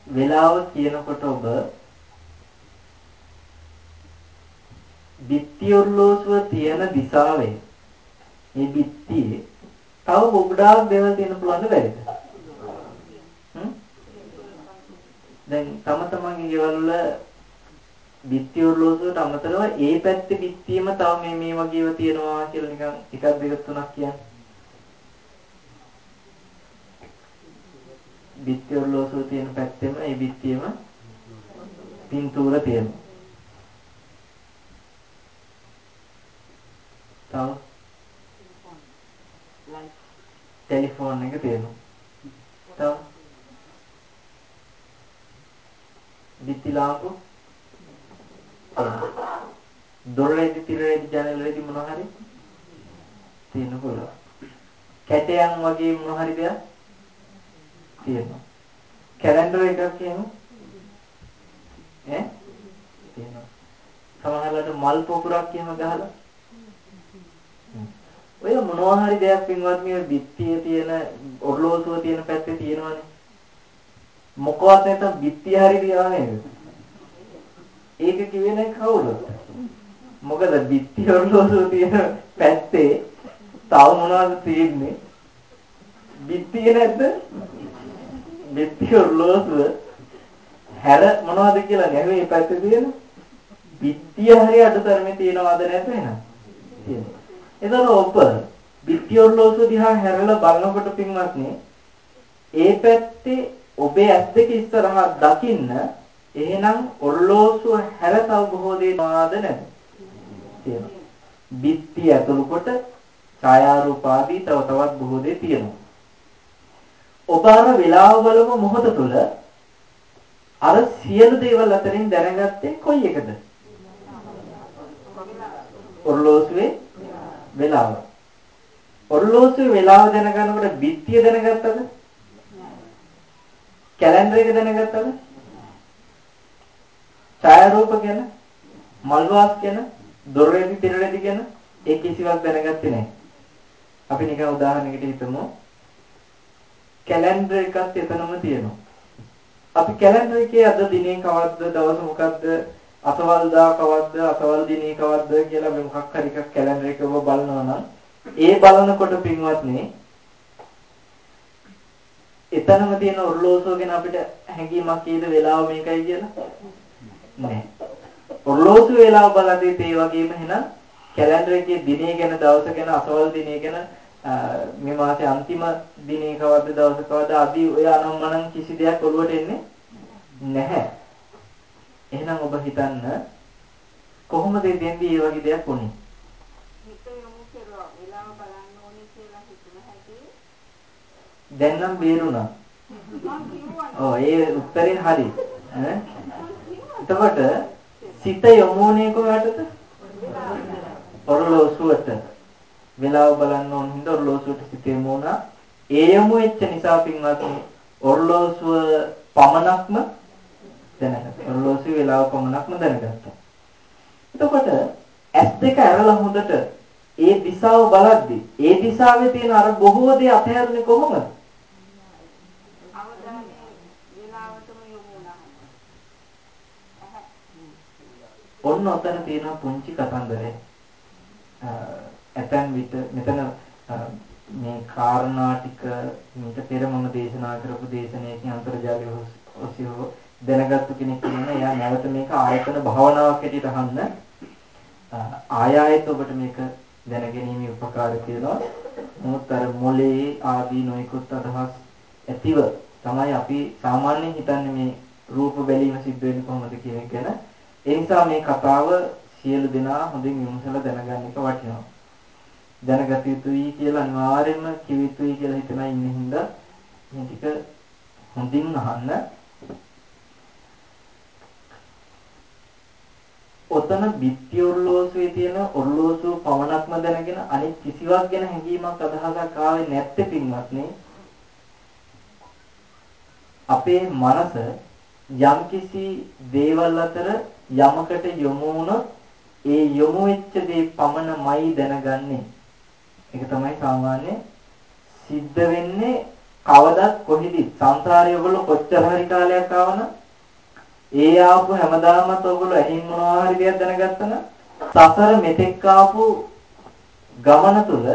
වෙලාව කියනකොට ඔබ බිත්ති ඔරලෝසුව තියෙන දිශාවෙන් මේ බිත්තියේ තව ගොඩාක් දේවල් තියෙන්න පුළුවන් බැරිද? හ්ම්? දැන් තම තමන්ගේ ගෙවල් වල බිත්ති ඔරලෝසුවට අමතරව ඒ පැත්තේ බිත්තියම තව මේ මේ වගේව තියෙනවා කියලා නිකන් එකක් දෙකක් තුනක් කියන්නේ. බිත්ති ඔරලෝසුව තියෙන පැත්තෙම ඒ බිත්තියම පින්තූර තියෙනවා. තව ටෙලිෆෝන් එක තියෙනවා. තව බිත්ති ලාම්පු දොරේදි තිරේදි ජනලෙදි මොනවා හරි තියෙන පුළුවන්. කැටයන් වගේ මොනවා හරි දෙයක් තියෙනවා. කැලෙන්ඩර් එකක් කියමු. ඈ තියෙනවා. සමහරවිට මල් පොකුරක් කියම ගහලා ඔය මොනවා හරි දෙයක් පින්වත්නි බිත්තියේ තියෙන ඔරලෝසුව තියෙන පැත්තේ තියෙනවනේ. මොකවත් නැත්නම් බිත්තිය හරි තියනවා නේද? ඒක කිව්වේ නැහැ කවුද? මොකද බිත්තිය ඔරලෝසුව තියෙන පැත්තේ තව මොනවද තියෙන්නේ? බිත්තිය නැද්ද? බිත්තිය ඔරලෝසුව හැර මොනවද කියලා නැහුවේ පැත්තේ තියෙන බිත්තිය හරි අඩතරමේ තියනවද නැද්ද එහෙනම්? තියෙනවා. එතන ඔබ බිත්ති ඔරලෝසුව දිහා හැරලා බලනකොට පින්වත්නි ඒ පැත්තේ ඔබේ ඇස් දෙක ඉස්සරහා දකින්න එහෙනම් ඔරලෝසුව හැර තව බොහෝ දේ නවාද නැද්ද? තියෙනවා. බිත්ති ඇතුළු කොට ඡායාරූප ආදී තව තවත් බොහෝ දේ තියෙනවා. ඔබ අර වේලාව බලමු මොහොත තුළ අර සියලු දේවල් අතරින් දැනගත්තේ කොයි එකද? ඔරලෝසුවේ වෙලාව. ඔරලෝසුවේ වෙලාව දැනගනකොට බිත්තිය දැනගත්තද? කැලෙන්ඩර් එක දැනගත්තද? ඡායාරූප ගැන, මල්වාස් ගැන, දොරේදි තිරේදි ගැන ඒ කිසිවක් දැනගත්තේ නැහැ. අපි නිකන් උදාහරණයකට හිතමු. කැලෙන්ඩර් එකත් එතනම තියෙනවා. අපි කැලෙන්ඩර් එකේ අද දිනේ කවද්ද, දවස මොකද්ද, අසවල් දා කවද්ද අසවල් දිනේ කවද්ද කියලා මේ මොකක් හරි එකක් කැලෙන්ඩර් එක ඔබ බලනවා නම් ඒ බලනකොට පින්වත්නි එතනම තියෙන ඔරලෝසුව ගැන අපිට හැඟීමක් කීයද වෙලාව මේකයි කියලා නෑ ඔරලෝසුව වෙලාව බලද්දී ඒ වගේම එහෙනම් කැලෙන්ඩර් එකේ දිනේ ගැන දවස ගැන අසවල් දිනේ ගැන මේ මාසේ අන්තිම දිනේ කවද්ද දවස කවද්ද ආදී ඔය අනම්මනම් කිසි දෙයක් ඔළුවට එන්නේ නැහැ එහෙනම් ඔබ හිතන්න කොහොමද දෙන්නේ මේ වගේ දෙයක් උනේ? හිත යොමු කරුවා වෙලාව බලන්න ඕනේ කියලා හිතන හැටි. දැන් නම් බේරුණා. ඔව් ඒ උත්තරේ හරි. ඈ එතකොට සිත යොමුනේ කොහටද? ඔරලෝසුවට. වෙලාව බලන්න ඕන හින්දා ඔරලෝසුවට සිත යොමු වුණා. ඒ යොමු වෙච්ච නිසා පින්වත්නි ඔරලෝසුව පමණක්ම දැනගත්තා. ඔරලෝසු වේලාව පමණක්ම දැනගත්තා. එතකොට ඇස් දෙක අරලා හොඳට ඒ දිශාව බලද්දි ඒ දිශාවේ තියෙන අර බොහෝ දේ අතහැරුනේ කොහොමද? අවධානය වේලාවටම යොමු වුණා. ඔන්න ඔතන තියෙන පුංචි කතන්දරේ. ඇතැම් විට මෙතන මේ කාරණා ටික මීට පෙර මම දේශනා කරපු දේශනාවකින් අන්තර්ජාලය ඔස්සේ දැනගත්තු කෙනෙක් ඉන්නවා. එයා නැවත මේක ආයතන භාවනාවක් හැටියට අහන්න. ආය ආයත ඔබට මේක දැනගැනීමේ උපකාරය තියෙනවා. නමුත් අර මොලේ ආදී නොයෙකුත් අදහස් ඇතිව තමයි අපි සාමාන්‍යයෙන් හිතන්නේ මේ රූප බැලීම සිද්ධ වෙන්නේ කොහොමද කියන එක ගැන. ඒ නිසා මේ කතාව සියලු දෙනා හොඳින් විමසලා දැනගන්න එක වටිනවා. දැනගත යුතුයි කියලා අනිවාර්යයෙන්ම කිව යුතුයි කියලා හිතන ඉන්න හින්දා මේ ටික හොඳින් අහන්න. ඔතන බිත්ති ඔරලෝසුවේ තියෙන ඔරලෝසුව පමණක්ම දැනගෙන අනිත් කිසිවක් ගැන හැඟීමක් අදහසක් ආවේ නැත්තේ පින්වත්නි අපේ මනස යම්කිසි දේවල් අතර යමකට යොමු වුණොත් ඒ යොමු වෙච්ච දේ පමණමයි දැනගන්නේ ඒක තමයි සාමාන්‍ය සිද්ධ වෙන්නේ කවදත් කොහිදි සංසාරයේ ඔයගොල්ලෝ කොච්චර හරි කාලයක් ආවනම් ඒ ආපු හැමදාමත් ඔයගොල්ලෝ ඇහින් මොනවා හරි දෙයක් දැනගත්තන සසර මෙතෙක් ආපු ගමන තුල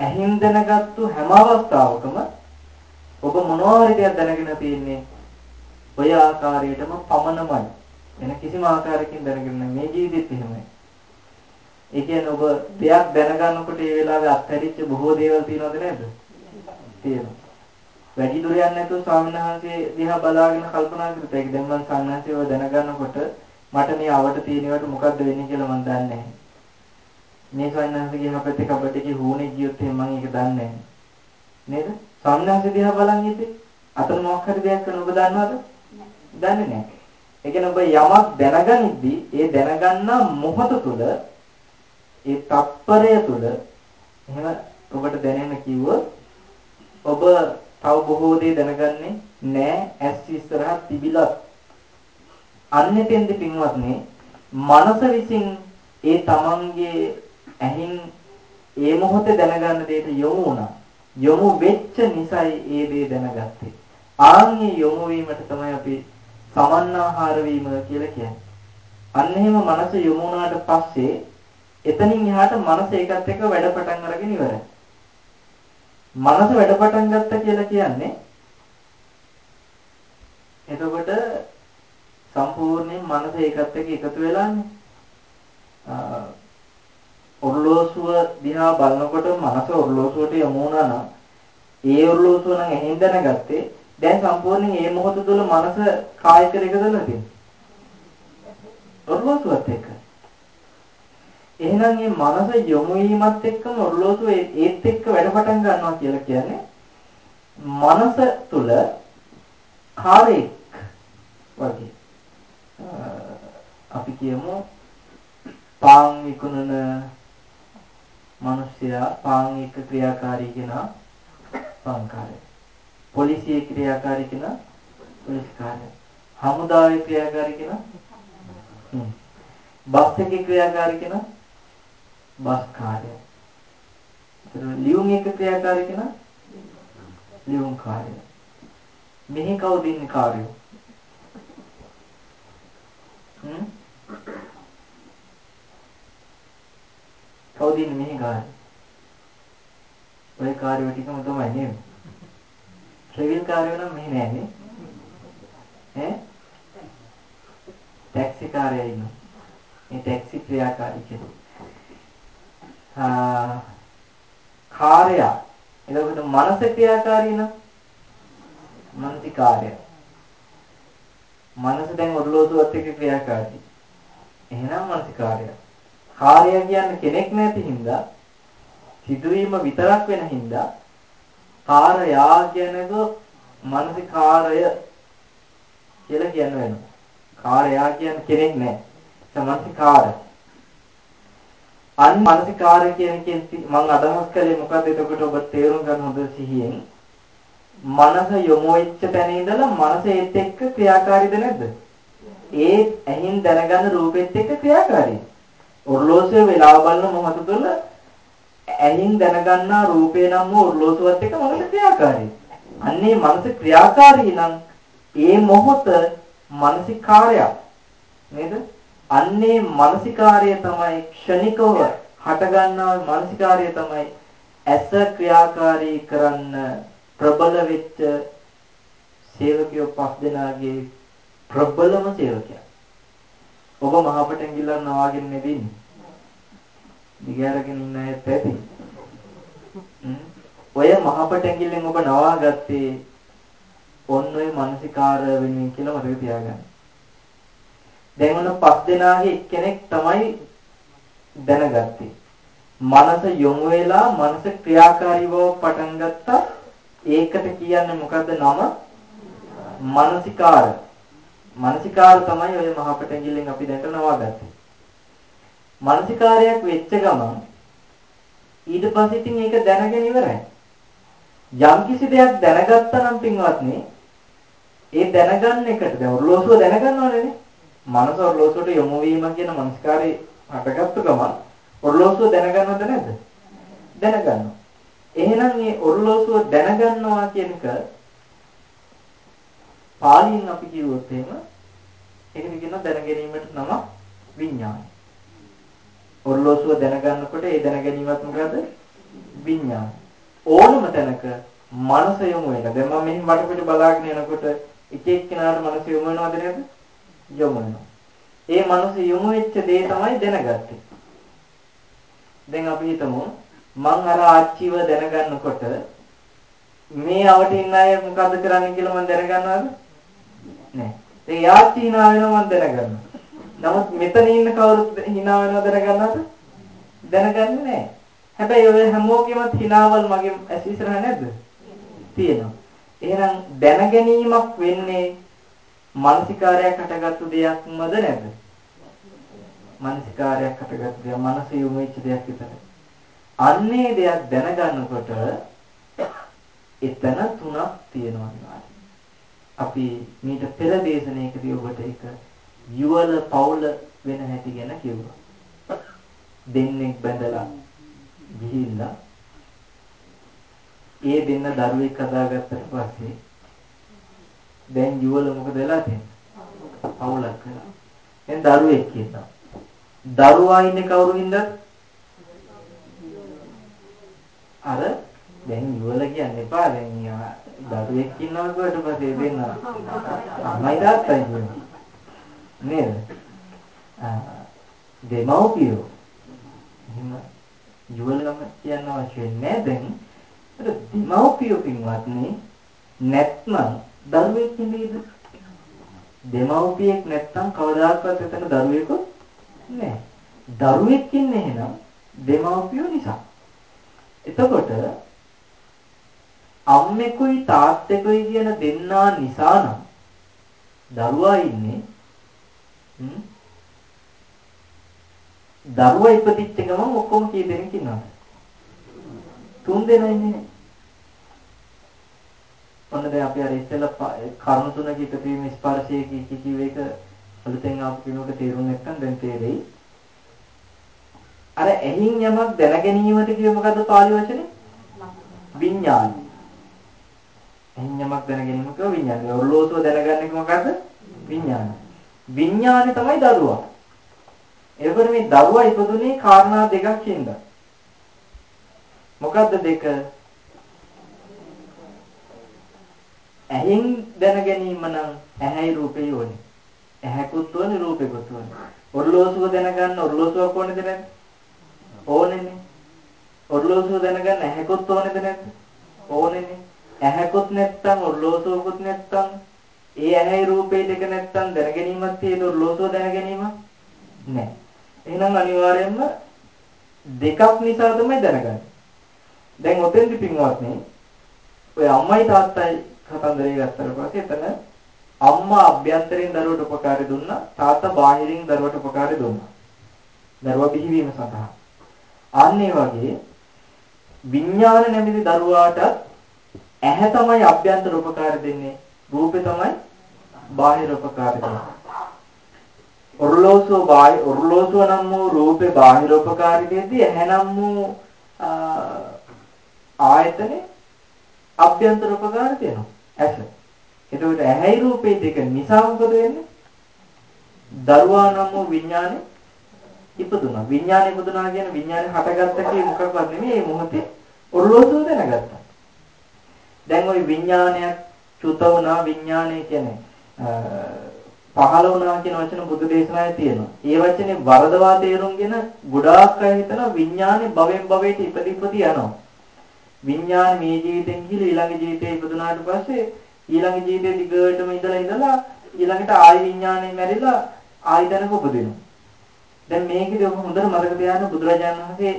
ඇහින් දැනගත්තු හැම අවස්ථාවකම ඔබ මොනවා හරි දෙයක් දැනගෙන තියෙන්නේ ඔය ආකාරයටම පමණමයි. වෙන කිසිම ආකාරයකින් දැනගෙන මේ ජීවිතෙත් එහෙමයි. ඒ කියන්නේ ඔබ දෙයක් දැනගන්නකොට ඒ වෙලාවේ අත්හැරිච්ච බොහෝ දේවල් තියෙනවද නැද්ද තියෙනවා වැඩි දුර යන්නේ නැතුව ස්වාමීන් වහන්සේ දිහා බලාගෙන කල්පනා කරත් ඒක දැන් මම සම්මාසයව දැනගන්නකොට මට මේ අවට තියෙනවට මොකද්ද වෙන්නේ කියලා මම දන්නේ නැහැ. මේ ස්වාමීන් වහන්සේගේ හැපැත්තේ කබඩේකේ හුනේ ගියොත් මම ඒක දන්නේ නැහැ. නේද? ස්වාමීන් වහන්සේ දිහා බලන් ඉතින් අතන මොකක් හරි දෙයක් කරන ඔබ දන්නවද? දන්නේ නැහැ. ඒ කියන්නේ ඔබ යමක් දැනගනිද්දී ඒ දැනගන්නා මොහොත තුළ ඒ තප්පරය තුළ එහෙම ඔබට දැනෙන්න කිව්වොත් ඔබ තව බොහෝ දේ දැනගන්නේ නෑ ඇස් ඉස්සරහ තිබිලත්. අන්නෙතෙන්ද පින්වත්නි මනස විසින් ඒ තමන්ගේ ඇහින් ඒ මොහොතේ දැනගන්න දෙයට යොමු වුණා. යොමු වෙච්ච නිසයි ඒ දේ දැනගත්තේ. ආන්ගේ යොමු වීමට තමයි අපි සමන්නාහාර වීම කියලා කියන්නේ. අන්න එහෙම මනස යොමු වුණාට පස්සේ එතනින් එහාට මනස ඒකත් එක්ක වැඩ පටන් අරගෙන ඉවරයි. මනස වැඩ පටන් ගත්ත කියලා කියන්නේ එතකොට සම්පූර්ණයෙන් මනස ඒකත් එක්ක එකතු වෙලානේ. ඔර්ලෝසුව දිහා බලනකොට මනස ඔර්ලෝසුවට යමු වුණා නම් ඒ ඔර්ලෝසුව නම් එහෙන් දැනගත්තේ දැන් සම්පූර්ණයෙන් මේ මොහොත තුළ මනස කායික එකදලා තියෙනවා. ඔර්ලෝසුවත් එක්ක. එහෙනම් මේ මනස යොමු වීමත් එක්කම ඔර්ලෝසුව ඒත් එක්ක වැඩ පටන් ගන්නවා කියලා කියන්නේ මනස තුල කාර්යයක් වගේ. අපි කියමු පාන් විකුණන මිනිසයා පාන් එක ක්‍රියාකාරී කෙනා පාන්කාරය පොලිසියේ ක්‍රියාකාරී කෙනා පොලිස්කාරය. හමුදාවේ ක්‍රියාකාරී කෙනා? බස් එකේ ක්‍රියාකාරී කෙනා බස් කාර්යය. ඒතර ලියුම් එක ක්‍රියාකාරී කෙනා ලියුම් කාර්යය. මෙහි කවුද ඉන්නේ කාර්යය? හ්ම්? කවුද ඉන්නේ මෙහි කාර්යය? ඔය කාර්යය ටිකම තමයි නේද? ට්‍රැවල් කාර්යය නම් මෙහි නෑනේ. ඈ? ටැක්සි කාර්යය ඉන්නවා. මේ ටැක්සි ක්‍රියාකාරී කෙනෙක්. කාර්යය. එතකොට මනස ක්‍රියාකාරී නම් මනසිකාර්ය. මනස දැන් ඔරලෝසුවත් එක්ක ක්‍රියාකාරී. එහෙනම් මනසිකාර්ය. කාර්යය කියන්නේ කෙනෙක් නැති හින්දා සිදුවීම විතරක් වෙන හින්දා කාර්යයා කියනක මනසිකාර්ය කියලා කියන්න වෙනවා. කාර්යයා කියන්නේ කෙනෙක් නෑ. සමන්සිකාරය. අන් මානසිකාරය කියන එකෙන් මම අදහස් කළේ මොකද්ද? එතකොට ඔබ තේරුම් ගන්න හොඳ සිහියෙන්. මනස යොමු වෙච්ච තැන ඉඳලා මනස ඒත් එක්ක ක්‍රියාකාරීද නැද්ද? ඒ ඇහින් දැනගන්න රූපෙත් එක්ක ක්‍රියාකාරී. ඔර්ලෝසුවේ වෙලාව බලන මොහොත තුළ ඇහින් දැනගන්නා රූපේ නම් වූ ඔර්ලෝසුවත් එක්ක මනස ක්‍රියාකාරී? අන්නේ මනස ක්‍රියාකාරී නම් ඒ මොහොත මානසිකාරයක් නේද? අන්නේ මානසිකාර්යය තමයි ක්ෂණිකව හටගන්නා මානසිකාර්යය තමයි ඇස ක්‍රියාකාරී කරන්න ප්‍රබල වෙච්ච සේවකයෝ පස් දෙනාගේ ප්‍රබලම සේවකයා. ඔබ මහපටන් ගිල්ලන්න වාගෙන නෙදින්නේ. දිගහැරගෙන ඉන්න ඇත්ත ඇති. ඔය මහපටන් ගිල්ලෙන් ඔබ නවාගත්තේ ඔන්න ඔය මානසිකාර වෙනුවෙන් කියලා මතක තියාගන්න. දැන් ඔන්න පස් දෙනාගේ එක්කෙනෙක් තමයි දැනගත්තේ. මනස යොමු වෙලා මනස ක්‍රියාකාරී බව පටන් ගත්තා. ඒකට කියන්නේ මොකද්ද නම? මානසිකාර. මානසිකාර තමයි ඔය මහපටැඟිල්ලෙන් අපි දැන්ට නවාගත්තේ. මානසිකාරයක් වෙච්ච ගමන් ඊට පස්සේ ඉතින් ඒක දැනගෙන ඉවරයි. යම් කිසි දෙයක් දැනගත්තා නම් පින්වත්නි ඒ දැනගන්න එකට දැන් ඔරලෝසුව දැනගන්නවනේ මනස ඔරලෝසුවට යොමු වීම කියන මනස්කාරේ හටගත්තු ගමන් ඔරලෝසුව දැනගන්නවද නැද්ද? දැනගන්නවා. එහෙනම් මේ ඔරලෝසුව දැනගන්නවා කියන එක පාලියෙන් අපි කිව්වොත් එහෙම ඒකද කියන දැනගැනීමට නම විඥානය. ඔරලෝසුව දැනගන්නකොට ඒ දැනගැනීමත් මොකද? විඥානය. ඕනම තැනක මනස යොමු වෙන. දැන් මම මෙහි මට පිට බලාගෙන යනකොට එක එක්කෙනාට මනස යොමු වෙනවද නේද? යොමු වෙනවා. ඒ මනස යොමු වෙච්ච දේ තමයි දැනගත්තේ. දැන් අපි හිතමු මං අර ආච්චිව දැනගන්නකොට මේ අවට ඉන්න අය මොකද්ද කරන්නේ කියලා මම දැනගන්නවද? නෑ. ඒ යාත් hina වෙනවා මම දැනගන්නවා. නමුත් මෙතන ඉන්න කවුරුත් hina වෙනව දැනගන්නවද? දැනගන්නේ නෑ. හැබැයි ඔය හැමෝගෙම hinaවල් මගේ ඇස් ඉස්සරහ නැද්ද? තියෙනවා. එහෙනම් දැනගැනීමක් වෙන්නේ මානසිකාරයක් හටගත්තු දෙයක්මද නැද්ද? මානසිකාරයක් හටගත්තු දෙයක් මනස යොමු වෙච්ච දෙයක් විතරයි. අන්නේ දෙයක් දැනගන්නකොට එතන තුනක් තියෙනවා අපි මීට පෙර දේශනාවකදී ඔබට ඒක යුවල පවුල වෙන හැටි ගැන කිව්වා. දෙන්නෙක් බැඳලා ගිහිල්ලා ඒ දෙන්න දරුවෙක් හදාගත්තට පස්සේ දැන් යුවල මොකද වෙලා තියෙන්නේ? පවුලක් වෙලා. දැන් දරුවෙක් කියනවා. දරුවා ඉන්නේ කවුරු හින්දාද? අර දැන් යුවල කියන්න එපා දැන් දරුවෙක් ඉන්නවා කොට පස්සේ දෙන්න අම්මයි තාත්තයි කියනවා. නේද? දෙමව්පියෝ එහෙම යුවලම කියන්න අවශ්‍ය නැහැ දැන් අර දෙමව්පියෝ පින්වත්නි නැත්නම් දරුවෙක් ඉඳීද දෙමව්පියෙක් නැත්නම් කවදාකවත් එතන දරුවෙකුත් නැහැ දරුවෙක් ඉන්නේ එහෙනම් දෙමව්පියෝ නිසා එතකොට අම්මෙකුයි තාත්තෙකුයි කියන දෙන්නා නිසා නම් දරුවා ඉන්නේ දරුවා ඉපදිච්ච ගමන් ඔක්කොම කී දෙනෙක් ඉන්නවද? තුන් දෙනා ඉන්නේ. ඔන්න දැන් අපි අර ඉස්සෙල්ලා කරුණු තුනක එකතු වීම ස්පර්ශයේ කී කිව්ව එක අලුතෙන් ආපු කෙනෙකුට තේරුම් නැත්නම් දැන් තේරෙයි. අර ඇහින් යමක් දැනගැනීමට කිව්ව මොකද්ද පාලි වචනේ? විඥාන. ඇහින් යමක් දැනගැනීම කිව්ව විඥාන. ඔරලෝසුව දැනගන්න එක මොකද්ද? විඥාන. විඥානේ තමයි දරුවා. එතකොට මේ දරුවා ඉපදුනේ කාරණා දෙකක් හින්දා. මොකද්ද දෙක? ඇහෙන් දැන ගැනීම නම් ඇහැයි රූපේ ඕනේ. ඇහැකුත් ඕනේ රූපෙකුත් ඕනේ. ඔරලෝසුව දැනගන්න ඔරලෝසුවක් ඕනේද නැද්ද? ඕනේනේ. ඔරලෝසුව දැනගන්න ඇහැකුත් ඕනේද නැද්ද? ඕනේනේ. ඇහැකුත් නැත්තම් ඔරලෝසුවකුත් නැත්තම් ඒ ඇහැයි රූපේ දෙක නැත්තම් දැනගැනීමක් තියෙන ඔරලෝසුව දැනගැනීමක් නැහැ. එහෙනම් අනිවාර්යයෙන්ම දෙකක් නිසා තමයි දැනගන්නේ. දැන් ඔතෙන්දි පින්වත්නි ඔය අම්මයි තාත්තයි කතන්දරේ ගත්තට පස්සේ එතන අම්මා අභ්‍යන්තරයෙන් දරුවට උපකාරය දුන්නා තාත්තා බාහිරින් දරුවට උපකාරය දුන්නා. දරුවා බිහිවීම සඳහා. අන්න වගේ විඥාන නැමැති දරුවාට ඇහැ තමයි අභ්‍යන්තර උපකාර දෙන්නේ රූපේ තමයි බාහිර උපකාර දෙන්නේ. ඔර්ලෝසුව බාහි ඔර්ලෝසුව නම් වූ රූපේ බාහිර උපකාරිතයේදී ඇහැ නම් වූ ආයතනේ අභ්‍යන්තර උපකාර දෙනවා. ඇස. එතකොට ඇහැයි රූපේ දෙක නිසා මොකද වෙන්නේ? දරුවා නම් වූ විඥානේ ඉපදුනා. විඥානේ ඉපදුනා කියන්නේ විඥානේ හටගත්ත කිය මොකක්වත් නෙමෙයි මේ මොහොතේ ඔර්ලෝසුව දැනගත්තා. දැන් ওই විඥානයක් චුත වුණා විඥානය කියන්නේ පහළ වුණා කියන වචන බුදු දේශනාවේ තියෙනවා. ඒ වචනේ වරදවා තේරුම්ගෙන ගොඩාක් අය හිතනවා විඥානේ භවෙන් භවයට ඉපදි ඉපදි යනවා. විඥාන මේ ජීවිතෙන් ගිහලා ඊළඟ ජීවිතේ ඉපදුනාට පස්සේ ඊළඟ ජීවිතේ දිගටම ඉඳලා ඉඳලා ඊළඟට ආයි විඥානේ මැරිලා ආයි දැනක උපදිනවා. දැන් මේකදී ඔබ හොඳට මතක තියාගන්න බුදුරජාණන් වහන්සේ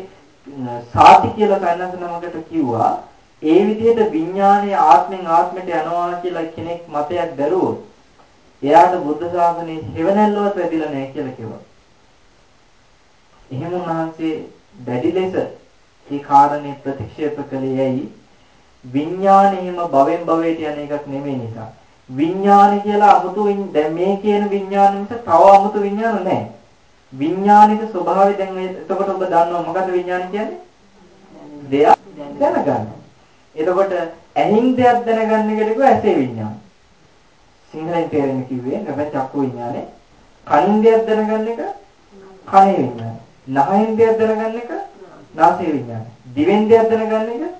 සාති කියලා සයන්ස් නමකට කිව්වා ඒ විදිහට විඥානයේ ආත්මෙන් ආත්මයට යනවා කියලා කෙනෙක් මතයක් දරුවොත් එයාට බුද්ධ ශාසනයේ හේවණල්ලවත් වැදිලා නැහැ කියලා කිව්වා. එහෙම උන්වහන්සේ දැඩි ලෙස ඒ කාරණේ ප්‍රතික්ෂේප කළේ ඇයි? විඥාණයම භවෙන් භවයට යන එකක් නෙමෙයි නිසා. විඥාන කියලා 아무තු දැන් මේ කියන විඥානෙට තව 아무තු විඥාන නැහැ. විඥානික ස්වභාවය දැන් එතකොට ඔබ දන්නවා මොකද විඥාන කියන්නේ? දෙයක් දැනගන්න. එතකොට ඇහින් දෙයක් දැනගන්න එකට කිව්ව ඇසේ විඥාන. සිංහලෙන් තේරෙන්න කිව්වේ නැබැයි චක්කු විඥානේ. කනින් දෙයක් දැනගන්න එක කනේ විඥාන. නහයෙන් දෙයක් දැනගන්න එක නාසය විඥාන. දිවෙන් දෙයක් දැනගන්න එක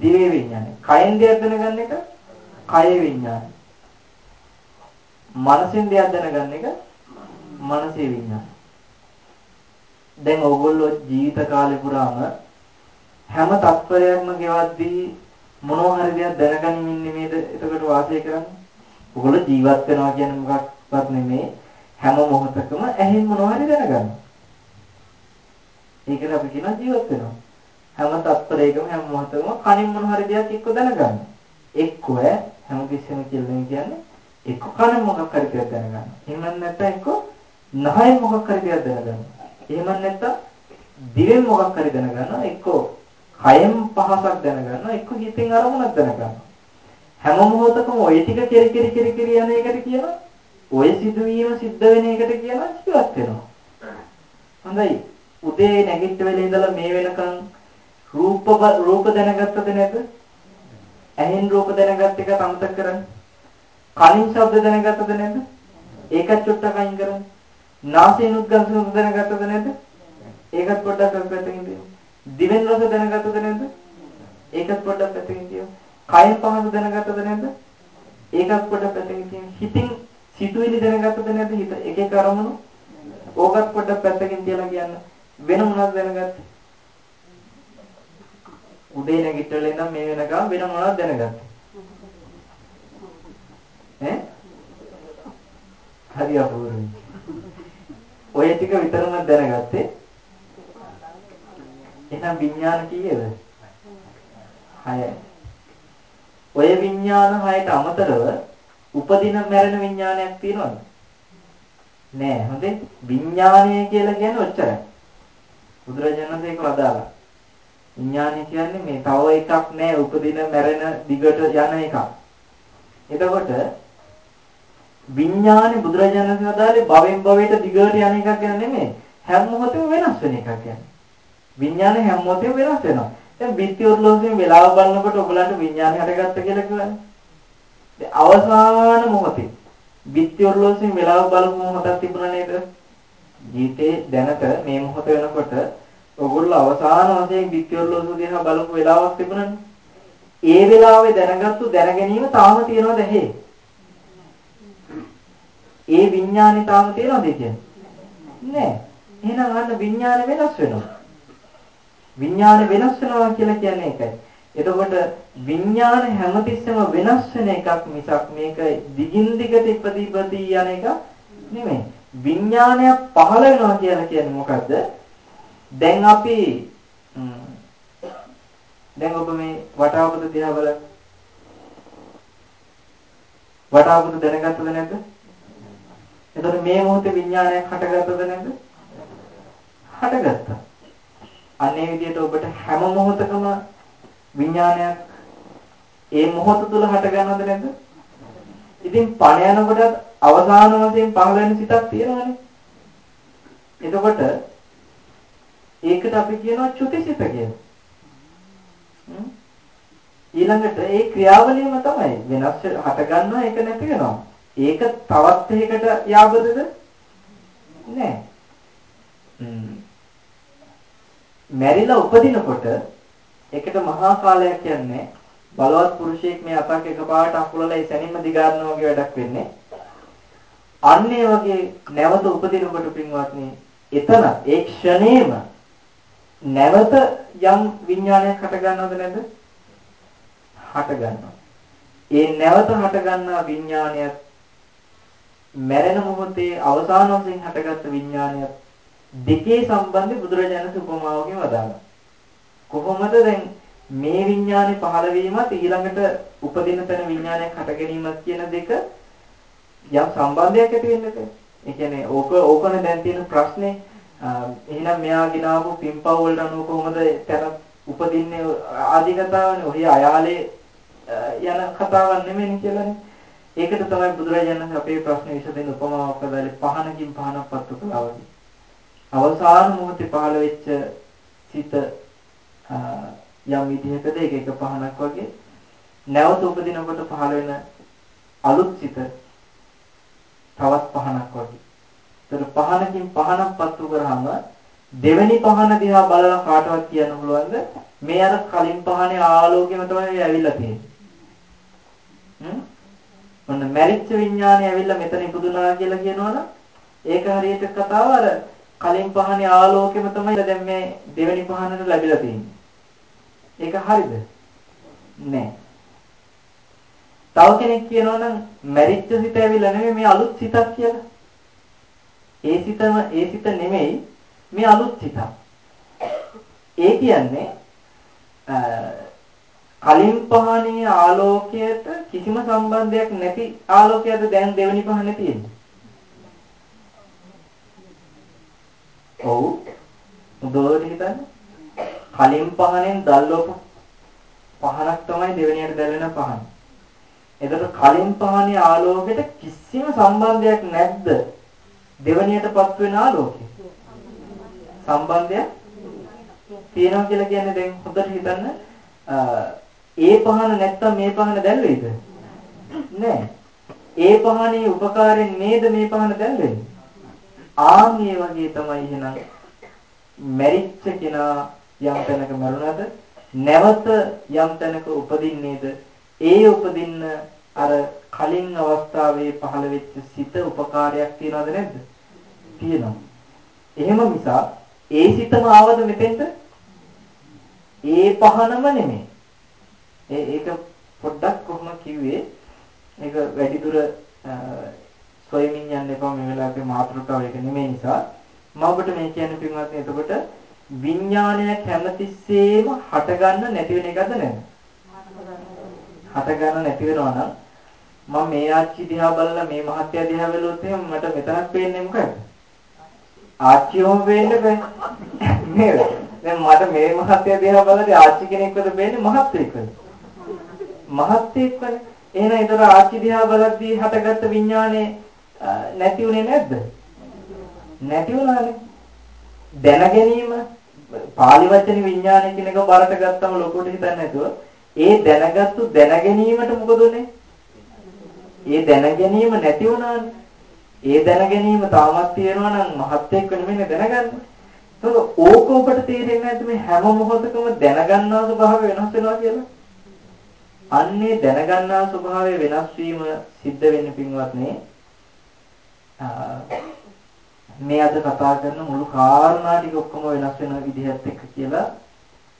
දිවේ විඥාන. කයෙන් දෙයක් දැනගන්න එක කය විඥාන. මනසෙන් දෙයක් දැනගන්න එක මනසේ විඥාන. දැන් ඕගොල්ලෝ ජීවිත කාලේ පුරාම හැම තත්පරයක්ම ගෙවද්දී මොනවා හරි දෙයක් දැනගනිමින් නෙමේද එතකොට වාසය කරන්නේ? ඔයගොල්ලෝ ජීවත් වෙනවා කියන්නේ මොකක්වත් නෙමේ හැම මොහොතකම ඇහෙන් මොනවා හරි දැනගන්න. ඒකට අපි කියනවා ජීවත් වෙනවා. හැම තත්පරයකම හැම මොහොතකම කනින් මොන හරි දෙයක් එක්ක දැනගන්න. එක්ක හැම කිසිම කියන්නේ එක්ක කන මොකක් හරි දෙයක් දැනගන්න. එහෙම නැත්නම් එක්ක නහයෙන් මොකක් හරි දෙයක් දැනගන්න. එහෙම නැත්නම් දිවෙන් මොකක් හරි දැනගන්න. එක්ක කයෙන් පහසක් දැනගන්න. එක්ක හිතෙන් අරමුණක් දැනගන්න. හැම මොහොතකම ওই ටික කෙරි කෙරි කෙරි කෙරි යන එකට කියනවා ওই සිදුවීම සිද්ධ වෙන එකට කියනවා ජීවත් වෙනවා. හොඳයි. උදේ නැගිට වෙලේ ඉඳලා මේ වෙනකන් රූප රූප දැනගත්තද නැද්ද? ඇහෙන් රූප දැනගත් එක අමතක කරන්න. කනින් ශබ්ද දැනගත්තද නැද්ද? ඒකත් චුට්ටක් අයින් කරන්න. නාසයෙන් උද්ගත සුවඳ දැනගත්තද නැද්ද? ඒකත් පොඩ්ඩක් පැත්තකින් තියමු. දිවෙන් රස දැනගත්තද නැද්ද? ඒකත් පොඩ්ඩක් පැත්තකින් තියමු. කයෙන් පහස දැනගත්තද නැද්ද? ඒකත් පොඩ්ඩක් පැත්තකින් තියමු. හිතින් සිතුවිලි දැනගත්තද නැද්ද? හිත එක එක අරමුණු ඕකත් පොඩ්ඩක් පැත්තකින් තියලා කියන්න. වෙන මොනවද දැනගත්තේ? උදේ නැගිටලා ඉඳන් මේ වෙනකම් වෙන මොනවද දැනගත්තේ? ඈ? හරි අපූර්වයි. ඔය ටික විතරම දැනගත්තේ. එහෙනම් විඥාන කීයද? 6යි. ඔය විඥාන 6ට අමතරව උපදින මැරෙන විඥානයක් තියෙනවද? නෑ. හොඳේ. විඥානය කියලා කියන්නේ ඔච්චරයි. බුදුරජාණන් වහන්සේ ඒක වදාළා. විඥානය කියන්නේ මේ තව එකක් නෑ උපදින මැරෙන දිගට යන එකක්. එතකොට විඥානේ බුදුරජාණන් වහන්සේ වදාළේ භවෙන් භවයට දිගට යන එකක් ගැන නෙමෙයි. හැම මොහොතෙම වෙනස් වෙන එකක් කියන්නේ. විඥානේ හැම මොහොතෙම වෙනස් වෙනවා. දැන් බිත්ති උර්ලෝසයෙන් වෙලාව බලනකොට ඔයගලන්ට විඥානේ හටගත්ත කියලා කියන්නේ. අවසාන මොහොතේ බිත්ති උර්ලෝසයෙන් වෙලාව බලපු මොහොතක් තිබුණා නේද? ජීවිතේ දැනට මේ මොහොත වෙනකොට ඔයගොල්ලෝ අවසාන වශයෙන් බිත්ති උර්ලෝසය දිහා බලපු වෙලාවක් තිබුණානේ. ඒ වෙලාවේ දැනගත්තු දැනගැනීම තාම තියෙනවද ඇහි? ඒ විඥානේ තාම තියෙනවද කියන්නේ? නෑ. එහෙනම් අන්න විඥාන වෙනස් වෙනවා. විඥාන වෙනස් වෙනවා කියලා කියන්නේ ඒකයි. එතකොට විඥාන හැමතිස්සෙම වෙනස් වෙන එකක් මිසක් මේක දිගින් දිගට ඉපදීපදී යන එක නෙමෙයි. විඥානය පහළ වෙනවා කියලා කියන්නේ මොකද්ද? දැන් අපි දැන් ඔබ මේ වටාපත දිහා බලන්න. වටාපත දැනගත්තද නැද්ද? එතකොට මේ මොහොතේ විඥානයක් හටගත්තද නැද්ද? හටගත්තා. අන්නේ විදිහට ඔබට හැම මොහොතකම විඥානයක් ඒ මොහොත තුල හට ගන්නවද නැද්ද? ඉතින් පණ යනකොට අවසාන වශයෙන් පහළ වෙන සිතක් තියෙනවනේ. එතකොට ඒකට අපි කියනවා චුතිසිත කියලා. ඊළඟට ඒ ක්‍රියාවලියම තමයි වෙනස් හට ගන්නවා ඒක නැති වෙනවා. ඒක තවත් එකකට යාබදද? නෑ. මැරිලා උපදිනකොට ඒකට මහා කාලයක් කියන්නේ බලවත් පුරුෂයෙක් මේ අතක් එකපාරට අකුලලා ඒ සැනින්ම දිගාරනවා වගේ වැඩක් වෙන්නේ. අන්න ඒ වගේ නැවත උපදිනකොට පින්වත්නි එතන ඒ ක්ෂණේම නැවත යම් විඥානයක් හට ගන්නවද නැද්ද? හට ගන්නවා. ඒ නැවත හට ගන්නා විඥානයත් මැරෙන මොහොතේ අවසාන වශයෙන් හටගත් විඥානයත් දෙකේ සම්බන්ධය බුදුරජාණන් උපමාවකින් වදාළා. කොහොමද දැන් මේ විඥානේ පහළ වීමත් ඊළඟට උපදින තැන විඥානයක් හට ගැනීමත් කියන දෙක යම් සම්බන්ධයක් ඇති වෙන්නද? ඒ කියන්නේ ඕක ඕකනේ දැන් තියෙන ප්‍රශ්නේ. එහෙනම් මෙයා ගినాවු පිම්පව් වලට අනුව කොහොමද තැන උපදින්නේ ආදි කතාවනේ. ඔහි අයාලේ යන කතාවක් නෙමෙයි කියලානේ. ඒකට තමයි බුදුරජාණන් අපේ ප්‍රශ්න විසඳෙන උපමාවක් හදාලේ පහනකින් පහනක් පත්තු කළා වගේ. අවසාන මොහොතේ පහළ වෙච්ච සිත යම් විදිහකද එක එක පහනක් වගේ නැවත උපදිනකොට පහළ වෙන අලුත් සිත තවත් පහනක් වගේ. ඒතර පහනකින් පහනක් පත්තු කරාම දෙවෙනි පහන දිහා බලලා කාටවත් කියන්න පුළුවන්ද මේ අර කලින් පහනේ ආලෝකයම තමයි ඇවිල්ලා තියෙන්නේ. හ්ම්? ඔන්න මැරිච්ච විඥානය ඇවිල්ලා මෙතන ඉපදුනා කියලා කියනවනම් ඒක හරියට කතාව අර කලින් පහනේ ආලෝකෙම තමයි දැන් මේ දෙවෙනි පහනට ලැබිලා තියෙන්නේ. ඒක හරිද? නෑ. තව කෙනෙක් කියනවා නම් මැරිච්ච සිත ඇවිල්ලා නෙමෙයි මේ අලුත් සිතක් කියලා. ඒ සිතම ඒ සිත නෙමෙයි මේ අලුත් සිතක්. ඒ කියන්නේ කලින් පහනේ ආලෝකයට කිසිම සම්බන්ධයක් නැති ආලෝකයක්ද දැන් දෙවෙනි පහනේ තියෙන්නේ. ඔව්. උදේට හිතන්න. කලින් පහනෙන් දැල්වපු පහනක් තමයි දෙවෙනියට දැල්වෙන පහන. එතකොට කලින් පහනේ ආලෝකයට කිසිම සම්බන්ධයක් නැද්ද? දෙවෙනියටපත් වෙන ආලෝකය. සම්බන්ධයක් තියෙනවා කියලා කියන්නේ දැන් හොඳට හිතන්න ඒ පහන නැත්තම් මේ පහන දැල්වේද? නෑ. ඒ පහනේ උපකාරයෙන් නේද මේ පහන දැල්වෙන්නේ? ආන් ඒ වගේ තමයි එහෙනම් මැරිච්ච කෙනා යම් තැනක මරුණද නැවත යම් තැනක උපදින්නේද ඒ උපදින්න අර කලින් අවස්ථාවේ පහළ වෙච්ච සිත උපකාරයක් තියනවද නැද්ද? තියෙනවා. එහෙම නිසා ඒ සිතම ආවද මෙතෙන්ට? ඒ පහනම නෙමෙයි. ඒ ඒක පොඩ්ඩක් කොහොම කිව්වේ? ඒක වැඩි දුර සොයමින් යන්න එපා මේ වෙලාවේ මාතෘකාව ඒක නෙමෙයි නිසා මම ඔබට මේ කියන්නේ පින්වත්නි එතකොට විඥානය කැමතිස්සෙම හටගන්න නැති වෙන එකද නැද්ද? හටගන්න නැති වෙනවා නම් මම මේ ආච්චි දිහා බලලා මේ මහත්ය දිහා බැලුවොත් එහෙනම් මට මෙතනක් පේන්නේ මොකද? ආච්චිවම පේන්න බෑ. නේද? දැන් මට මේ මහත්ය දිහා බලද්දී ආච්චි කෙනෙක්වද පේන්නේ මහත්යෙක්වද? මහත්යෙක්වනේ. එහෙනම් ඒතර ආච්චි දිහා බලද්දී හටගත්ත විඥානේ නැති උනේ නැද්ද? නැති වුණානේ. දැන ගැනීම පාලි වචනේ විඥානය කියන එක බරට ගත්තම ලොකුට හිතන්නේ නැතුව ඒ දැනගත්තු දැන ගැනීමට මොකද උනේ? ඒ දැන ගැනීම නැති වුණානේ. ඒ දැන ගැනීම තාමත් තියෙනවා නම් මහත් එක්ක නෙමෙයි දැනගන්නේ. ඒක ඕක ඔබට තේරෙන්නේ නැද්ද මේ හැම මොහොතකම දැනගන්නා ස්වභාවය වෙනස් වෙනවා කියලා? අන්නේ දැනගන්නා ස්වභාවය වෙනස් වීම සිද්ධ වෙන්නේ පින්වත්නි. මේ අද කතා කරන මුළු කාරණා ටික ඔක්කොම වෙනස් වෙන විදිහත් එක්ක කියලා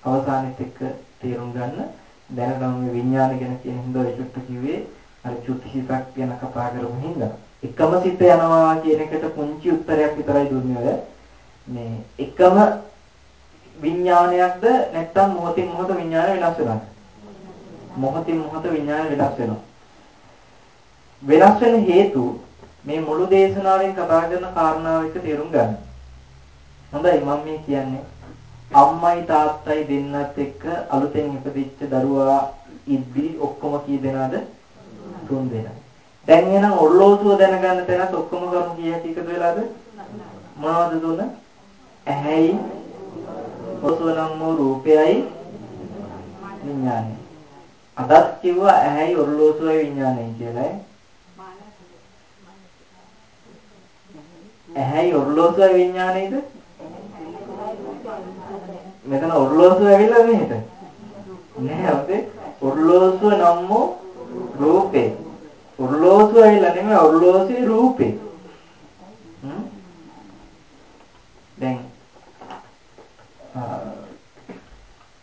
අවසානෙත් එක්ක තේරුම් ගන්න. දැනගම මේ විඥාන ගැන කියන හින්දා ඒකට කිව්වේ අර චුතිසිතක් ගැන කතා කරමු හින්දා. එකම සිත යනවා කියන එකට පුංචි උත්තරයක් විතරයි දුන්නේ ඔය. මේ එකම විඥානයක්ද නැත්නම් මොහොතින් මොහොත විඥානය වෙනස් වෙනවද? මොහොතින් මොහොත විඥානය වෙනස් වෙනවා. වෙනස් වෙන හේතු මේ මුළු දේශනාවෙන් කතා කරන කාරණාව එක තේරුම් ගන්න. හොඳයි මම මේ කියන්නේ අම්මයි තාත්තයි දෙන්නත් එක්ක අලුතෙන් ඉපදිච්ච දරුවා ඉද්දි ඔක්කොම කී දෙනාද? තුන් දෙනා. දැන් එහෙනම් ඔර්ලෝසුව දැනගන්න තැනත් ඔක්කොම කරුණු කීයක් එකතු වෙලාද? මොනවද දුන්න? ඇහැයි ඔසව නම් වූ රූපයයි විඥානය. අදත් කිව්වා ඇහැයි ඔර්ලෝසුවයි විඥානය කියලා. ඇහැයි ඔර්ලෝසුව විඥානේද? මෙතන ඔර්ලෝසුව ඇවිල්ලා මෙහෙට. නෑ ඔතේ ඔර්ලෝසුව නම් වූ රූපේ. ඔර්ලෝසුව ඇවිල්ලා නෙමෙයි ඔර්ලෝසුවේ රූපේ. දැන්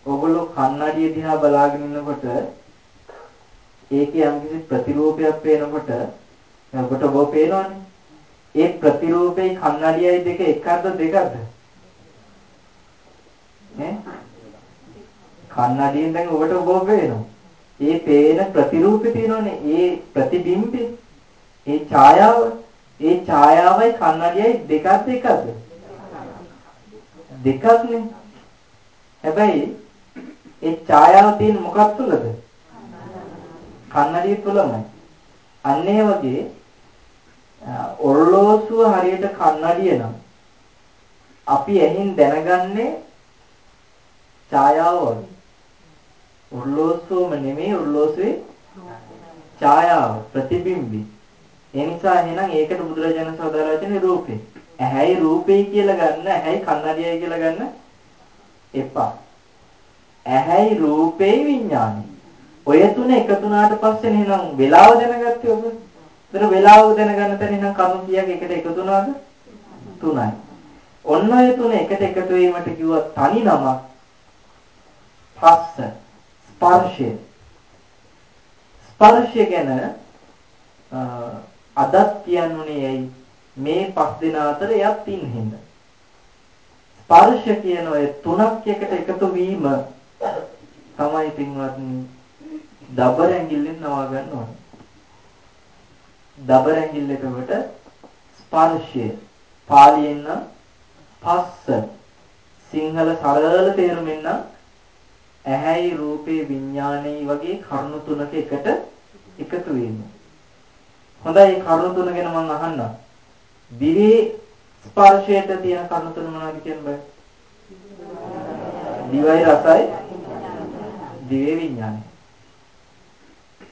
ඔගොල්ලෝ කන්නඩිය දිහා බලාගෙන ඉන්නකොට ඒකේ යම්කිසි ප්‍රතිරූපයක් පේනකොට ඔබට ඔබ පේනවනේ ඒ ප්‍රතිරූපේ කන්නඩියයි දෙක එකක්ද දෙකක්ද? ඈ කන්නඩියෙන් දැන් ඔබට ඔබ පේනවා. ඒ පේන ප්‍රතිරූපේ තියෙනවනේ ඒ ප්‍රතිබිම්බේ ඒ ඡායාව ඒ ඡායාවයි කන්නඩියයි දෙකක්ද එකක්ද? දෙකක්නේ. හැබැයි ඒ ඡායාව තියෙන මොකක් තුලද? කන්නඩිය තුලමයි. අන්න ඒ වගේ ඔරලෝසුව හරියට කන්නඩිය නම් අපි ඇහින් දැනගන්නේ ඡායාව වගේ. ඔරලෝසුවම නෙමෙයි ඔරලෝසුවේ ඡායාව ප්‍රතිබිම්බි. ඒ නිසා එහෙනම් ඒකට බුදුරජාණන් සදාලා වචනේ රූපේ. ඇහැයි රූපේ කියලා ගන්න ඇහැයි කන්නඩියයි කියලා ගන්න එපා. ඇහැයි රූපේ විඥානයි. ඔය තුන එකතු වුණාට පස්සේ එහෙනම් වෙලාව දැනගත්තේ ඔබ. ඒතර වෙලාව දැනගන්න තැන ඉන්න කරුණු කීයක් එකට එකතු වුණාද? තුනයි. ඔන්න ඔය තුන එකට එකතු වීමට කිව්වා තනි නමක් පස්ස ස්පර්ශය. ස්පර්ශය ගැන අදත් කියන්නේ ඇයි මේ පස් දෙනා අතර එයත් ඉන්න ස්පර්ශ කියන ඔය තුනක් එකට එකතු වීම තමයි පින්වත්නි දබර ඇඟිල්ලෙන් නවා ගන්න ඕනේ. දබර ඇඟිල්ල එතකොට ස්පර්ශය පාලියෙන් නම් පස්ස සිංහල සරල තේරුමෙන් නම් ඇහැයි රූපේ විඥානයි වගේ කරුණු තුනක එකට එකතු වීම. හොඳයි කරුණු තුන ගැන මම අහන්නම්. දිවේ ස්පර්ශයට තියෙන කරුණු තුන මොනවද කියන්නේ? දිවයි රසයි දිවේ විඥානයි.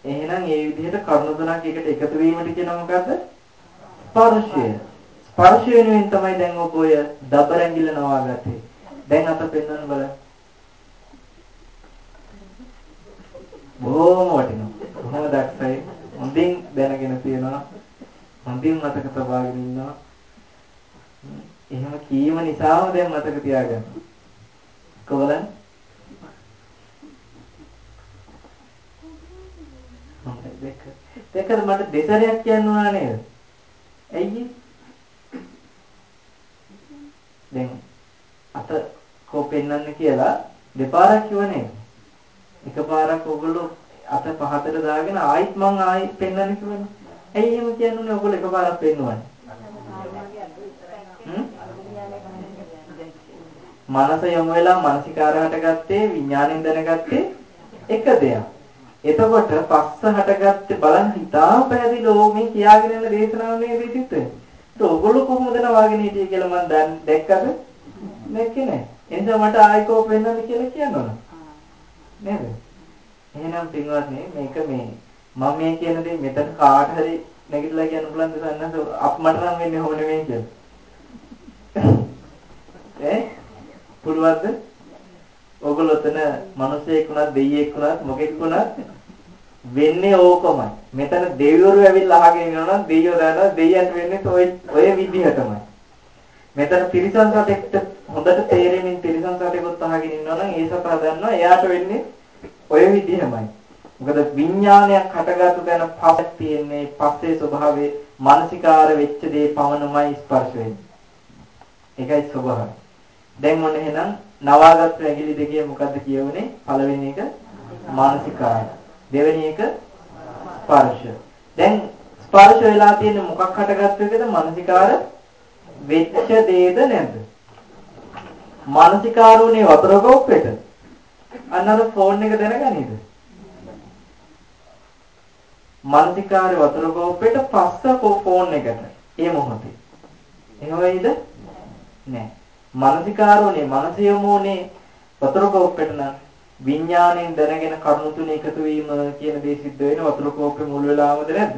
එහෙනම් ඒ විදිහට කරුණු තුනක් එකට එකතු වීමට කියන මොකද්ද? ස්පර්ශය. ස්පර්ශ වෙනුවෙන් තමයි දැන් ඔබ ඔය දබර ඇඟිල්ල නවාගත්තේ. දැන් අත පෙන්වන්න බලන්න. බොහොම වටිනවා. බොහොම දක්ෂයි. හොඳින් දැනගෙන තියෙනවා. හොඳින් මතක තබාගෙන ඉන්නවා. එහෙම කීම නිසාම දැන් මතක තියාගන්න. කොහොමද? දෙක. දෙකද මට දෙසරයක් කියන්න උනා නේද? ඇයි? දැන් අත කෝ පෙන්වන්න කියලා දෙපාරක් කිව්ව නේද? එකපාරක් ඔයගොල්ලෝ අත පහතට දාගෙන ආයිත් මං ආයි පෙන්වන්න කිව්වනේ. ඇයි එහෙම කියන්නේ ඔයගොල්ලෝ එකපාරක් පෙන්වන්නේ? මනස යොමු වෙලා මානසිකාර හටගත්තේ විඥාණයෙන් දැනගත්තේ එක දෙයක්. එතකොට පස්ස හටගත්තේ බලන් හිතා පැහැදිලිව මේ කියාගෙන යන දේශනාව මේ විදිහට. ඒක ඔයගොල්ලෝ කොහොමද නවාගෙන හිටියේ කියලා මම දැන් දැක්කද? දැක්කේ නැහැ. එනිසා මට ආයිකෝ පෙන්වන්න කියලා කියනවා. නේද? එහෙනම් පින්වත්නි මේක මේ මම මේ කියන දේ මෙතන කාට හරි නැගිටලා කියන්න පුළුවන් දෙයක් අප මට නම් වෙන්නේ හොම නෙමෙයි කියලා. ඈ පුළුවන්ද? ඔයගොල්ලෝ තන මිනිසෙක් වුණත් දෙයියෙක් වුණත් මොකෙක් වුණත් වෙන්නේ ඕකමයි. මෙතන දෙවිවරු ඇවිල්ලා අහගෙන ඉන්නවා නම් දෙයියෝ දන්නවා දෙයියන්ට වෙන්නේ ඔය ඔය විදිහටමයි. මෙතන තිරිසන් සතෙක්ට හොඳට තේරෙමින් තිරිසන් සතෙකුත් අහගෙන ඉන්නවා නම් ඒ සතා දන්නවා එයාට වෙන්නේ ඔය විදිහමයි. මොකද විඥානයක් හටගත්තු තැන පස්සක් තියෙන්නේ පස්සේ ස්වභාවයේ මානසිකාර වෙච්ච දේ පමණමයි ස්පර්ශ වෙන්නේ. ඒකයි ස්වභාවය. දැන් මොන එහෙනම් නවාගත් ඇඟිලි දෙකේ මොකද්ද කියවනේ? පළවෙනි එක මානසිකාර. දෙවෙනි එක ස්පර්ශ. දැන් ස්පර්ශ වෙලා තියෙන්නේ මොකක් හටගත්තු එකද? මානසිකාර වෙච්ච දේද නැද්ද? මානසිකාරුනේ වතුර කෝප්පෙට. අන්නර ෆෝන් එක දැනගනීද? මානසිකාරේ වතුර කෝප්පෙට පස්ස ෆෝන් එකට. ඒ මොහොතේ. එහෙම වෙයිද? නෑ. මානසිකාරුනේ මනසියමෝනේ වතුර කෝප්පෙට නම් විඥාණයෙන් දැනගෙන කරුණු තුන එකතු වීම කියන දේ සිද්ධ වෙන වතුර කෝප්පේ මුල් වෙලාවද නැද්ද?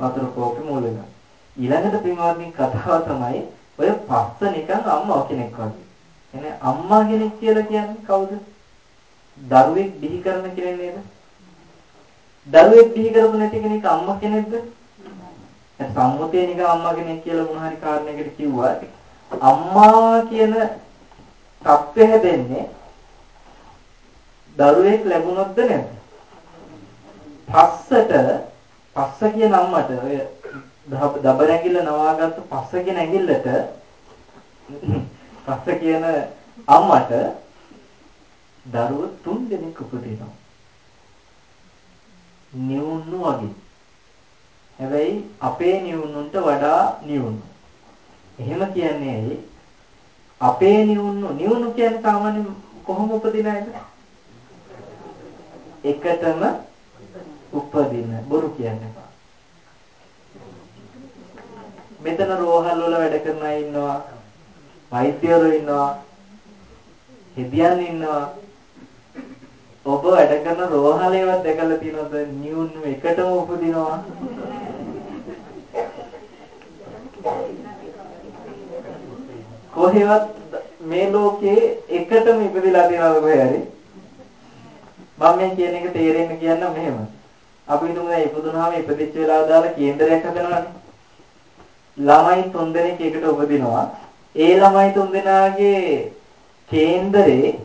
වතුර කෝප්පේ මුල් වෙනවා. ඊළඟට පින්වත්නි කතාව තමයි ඔය පස්ස නිකන් අම්මා කෙනෙක් වගේ. එනේ අම්මා කෙනෙක් කියලා කියන්නේ කවුද? දරුවෙක් බිහි කරන කෙනෙක් නේද? දරුවෙක් බිහි කරපු නැති කෙනෙක් අම්මා කෙනෙක්ද? ඒ සම්මුතිය නිකන් අම්මා කෙනෙක් කියලා මොන හරි කාරණයකට කිව්වා. අම්මා කියන තත්ත්වය හැදෙන්නේ දරුවෙක් ලැබුණොත්ද නැද්ද? පස්සට පස්ස කියන අම්මට ඔය දබර ඇඟිල්ල නවාගත්තු පස්ස කියන ඇඟිල්ලට පස්ස කියන අම්මට දරුවෝ තුන් දෙනෙක් උපදිනවා. නිවුන්නු වගේ. හැබැයි අපේ නිවුන්නුන්ට වඩා නිවුන්නු. එහෙම කියන්නේ ඇයි? අපේ නිවුන්නු නිවුන්නු කියන්නේ සාමාන්‍යයෙන් කොහොම උපදින අයද? එකටම උපදින බොරු කියන්නේ. මෙතන රෝහල් වල වැඩ කරන අය ඉන්නවා. වෛද්‍යවරු ඉන්නවා. හෙදියන් ඉන්නවා. ඔබ වැඩ කරන රෝහලේවත් දැකලා තියෙනවද නියුන් එකටම උපදිනවා? කොහෙවත් මේ ලෝකේ එකටම ඉපදිලා තියෙනවද කොහේ හරි? මම මේ කියන එක තේරෙන්න කියන්න මෙහෙම. අපි හිතමු දැන් ඉපදුනහම ඉපදිච්ච වෙලාව දාලා කේන්දරයක් හදනවානේ. ළමයි තුන්දෙනෙක් එකට උපදිනවා. ඒ ළමයි තුන්දෙනාගේ කේන්දරේ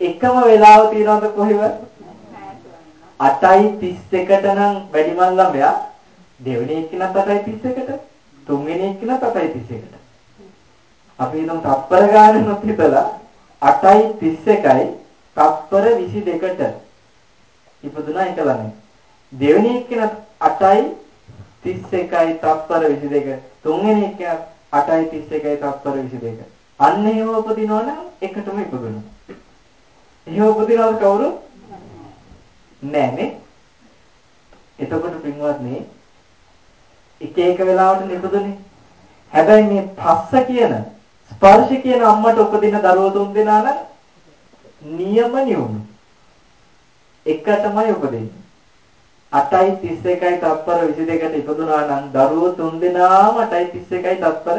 එකම වෙලාව තියනවද කොහෙවත්? 8යි 31ට නම් වැඩිමල් ළමයා දෙවෙනි එක්කිනත් 8යි 31ට තුන්වෙනි එක්කිනත් 8යි 31ට අපි හිතමු තත්පර ගානනොත් හිතලා 8යි 31යි තත්පර 22ට ඉපදුනා එක ළමයි දෙවෙනි එක්කිනත් 8යි 31යි තත්පර 22 තුන්වෙනි එක්කිනත් 8යි 31යි තත්පර 22 අන්න එහෙම උපදිනවනම් එකටම ඉපදුණා. එහෙම උපදිනවද කවුරු? නෑ නේ. එතකොට පින්වත්නි එක එක වෙලාවට නිපදුනේ. හැබැයි මේ පස්ස කියන ස්පර්ශ කියන අම්මට උපදින දරුවෝ තුන් දෙනා නම් නියම නියුණු. එකටමයි උපදින්නේ. 8යි 31යි තත්පර 22ට ඉපදුනා නම් දරුවෝ තුන් දෙනාම 8යි 31යි තත්පර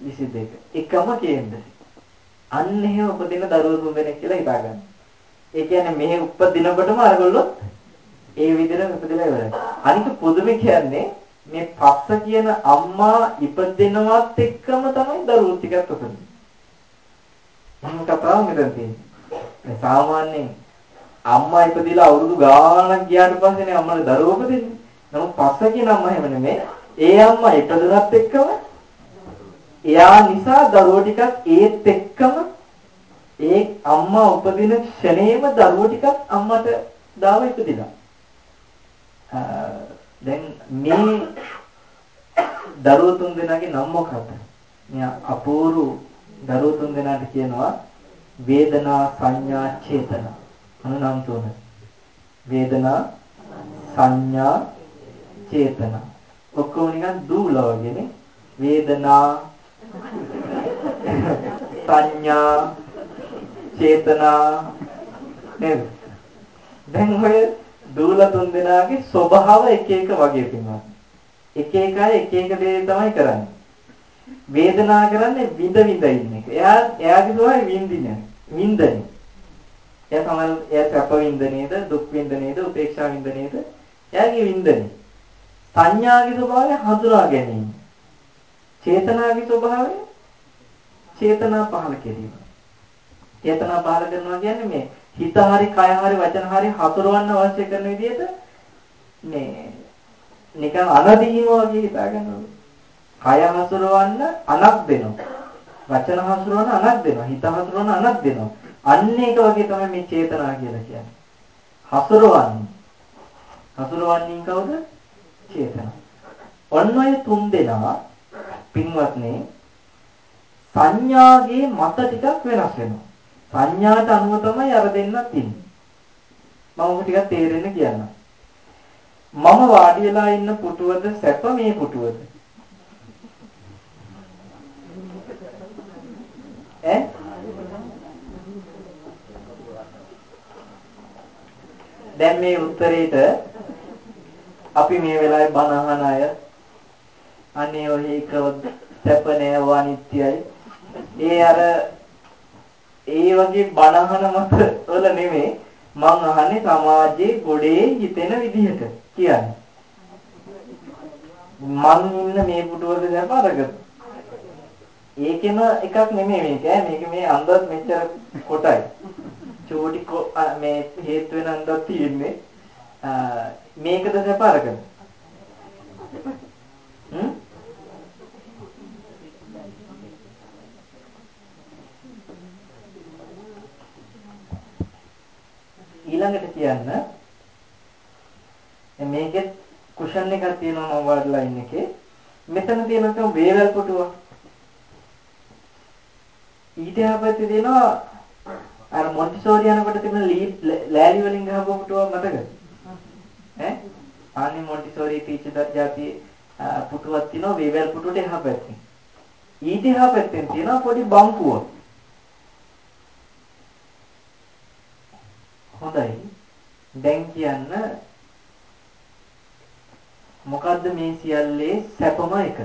22. එකම කේන්දරේ. අන්න එහෙම උපදින දරුවෝ තුන් දෙනෙක් කියලා හිතාගන්න. ඒ කියන්නේ මෙහි උපදිනකොටම අරගොල්ලෝ ඒ විදිහට උපදිලා ඉවරයි. අනික පුදුමේ කියන්නේ මේ පස්ස කියන අම්මා ඉපදෙනවත් එක්කම තමයි දරුවෝ ටිකත් උපදින්නේ. මම කතාව මෙතන තියෙන්නේ. සාමාන්‍යයෙන් අම්මා ඉපදිලා අවුරුදු ගාණක් ගියාට පස්සේනේ අම්මලා දරුවෝ උපදින්නේ. නමුත් පස්ස කියන අම්මා එහෙම නෙමෙයි. ඒ අම්මා ඉපදුනත් එක්කම එයා නිසා දරුවෝ ටිකක් ඒත් එක්කම ඒ අම්මා උපදින ක්ෂණේම දරුවෝ ටිකක් අම්මට දාව ඉපදිලා. දැන් මේ දරුවෝ තුන් දෙනාගේ නම මොකක්ද? මේ අපූර්ව දරුවෝ තුන් දෙනාට කියනවා වේදනා සංඥා චේතනා. අනු නම් තුන. වේදනා සංඥා චේතනා. ඔක්කොම නිකන් දූලා වගේනේ. වේදනා සංඥා චේතනා නේද? දැන් ඔය දූල තුන් දෙනාගේ ස්වභාව එක එක වගේ පින්වත්. එක එක අය එක එක දේ තමයි කරන්නේ. වේදනා කරන්නේ විඳ විඳ ඉන්න එක. එයා එයාගේ ස්වභාවය විඳින. විඳින. එයා තමයි එයා සැප විඳ නේද, දුක් විඳ නේද, උපේක්ෂා විඳ නේද? එයාගේ විඳින. සංඥාගේ ස්වභාවය හඳුනා ගැනීම. චේතනාගේ ස්වභාවය චේතනා පහල කිරීම. චේතනා පහල කරනවා කියන්නේ මේ හිත හරි කය හරි වචන හරි හසුරවන්න අවශ්‍ය කරන විදිහට මේ නිකන් අනදීම වගේ හිතාගන්න ඕනේ. කය හසුරවන්න අනක් දෙනවා. වචන හසුරවන්න අනක් දෙනවා. හිත හසුරවන්න අනක් දෙනවා. අන්න ඒක වගේ තමයි මේ චේතනා කියලා කියන්නේ. හසුරවන්නේ. හසුරවන්නේ කවුද? චේතනා. ඔන්න ඔය තුන් දෙනා පින්වත්නි සංඥාගේ මත ටිකක් වෙනස් වෙනවා. සංඥාට අනුව තමයි අර දෙන්නත් ඉන්නේ. මම ඔබ ටිකක් තේරෙන්න කියන්නම්. මම වාඩි වෙලා ඉන්න පුටුවද සැප මේ පුටුවද? ඈ? දැන් මේ උත්තරේට අපි මේ වෙලාවේ බණ අහන අය අනේ ඔය එක සැප නෑ අනිත්‍යයි. ඒ අර ඒ වගේ බණහන මත වල නෙමෙයි මං අහන්නේ සමාජයේ ගොඩේ හිතෙන විදිහට කියන්නේ. මං ඉන්න මේ පුටුවල දැන් අරගත්තා. ඒකෙම එකක් නෙමෙයි මේක ඈ මේක මේ අන්දත් මෙච්චර කොටයි. චෝටි මේ හේතු වෙන අන්දක් තියෙන්නේ. මේකද සැප අරගෙන. හ්ම් ඊළඟට කියන්න මේකෙත් කුෂන් එකක් තියෙනවා මම වාඩිලා ඉන්න එකේ. මෙතන තියෙනවා වේවැල් පුටුව. ඊට හැපැත්තේ තියෙනවා අර මොන්ටිසෝරි යනකොට තිබෙන ලෑලි වලින් ගහපු පුටුව මතකද? ඈ? ආනි මොන්ටිසෝරි ටීචර් જાති පුටුවක් තියෙනවා වේවැල් පුටුවට එහා පැත්තේ. ඊට එහා පැත්තෙන් තියෙනවා පොඩි බංකුවක්. හොඳයි. දැන් කියන්න මොකද්ද මේ සියල්ලේ සැපම එක?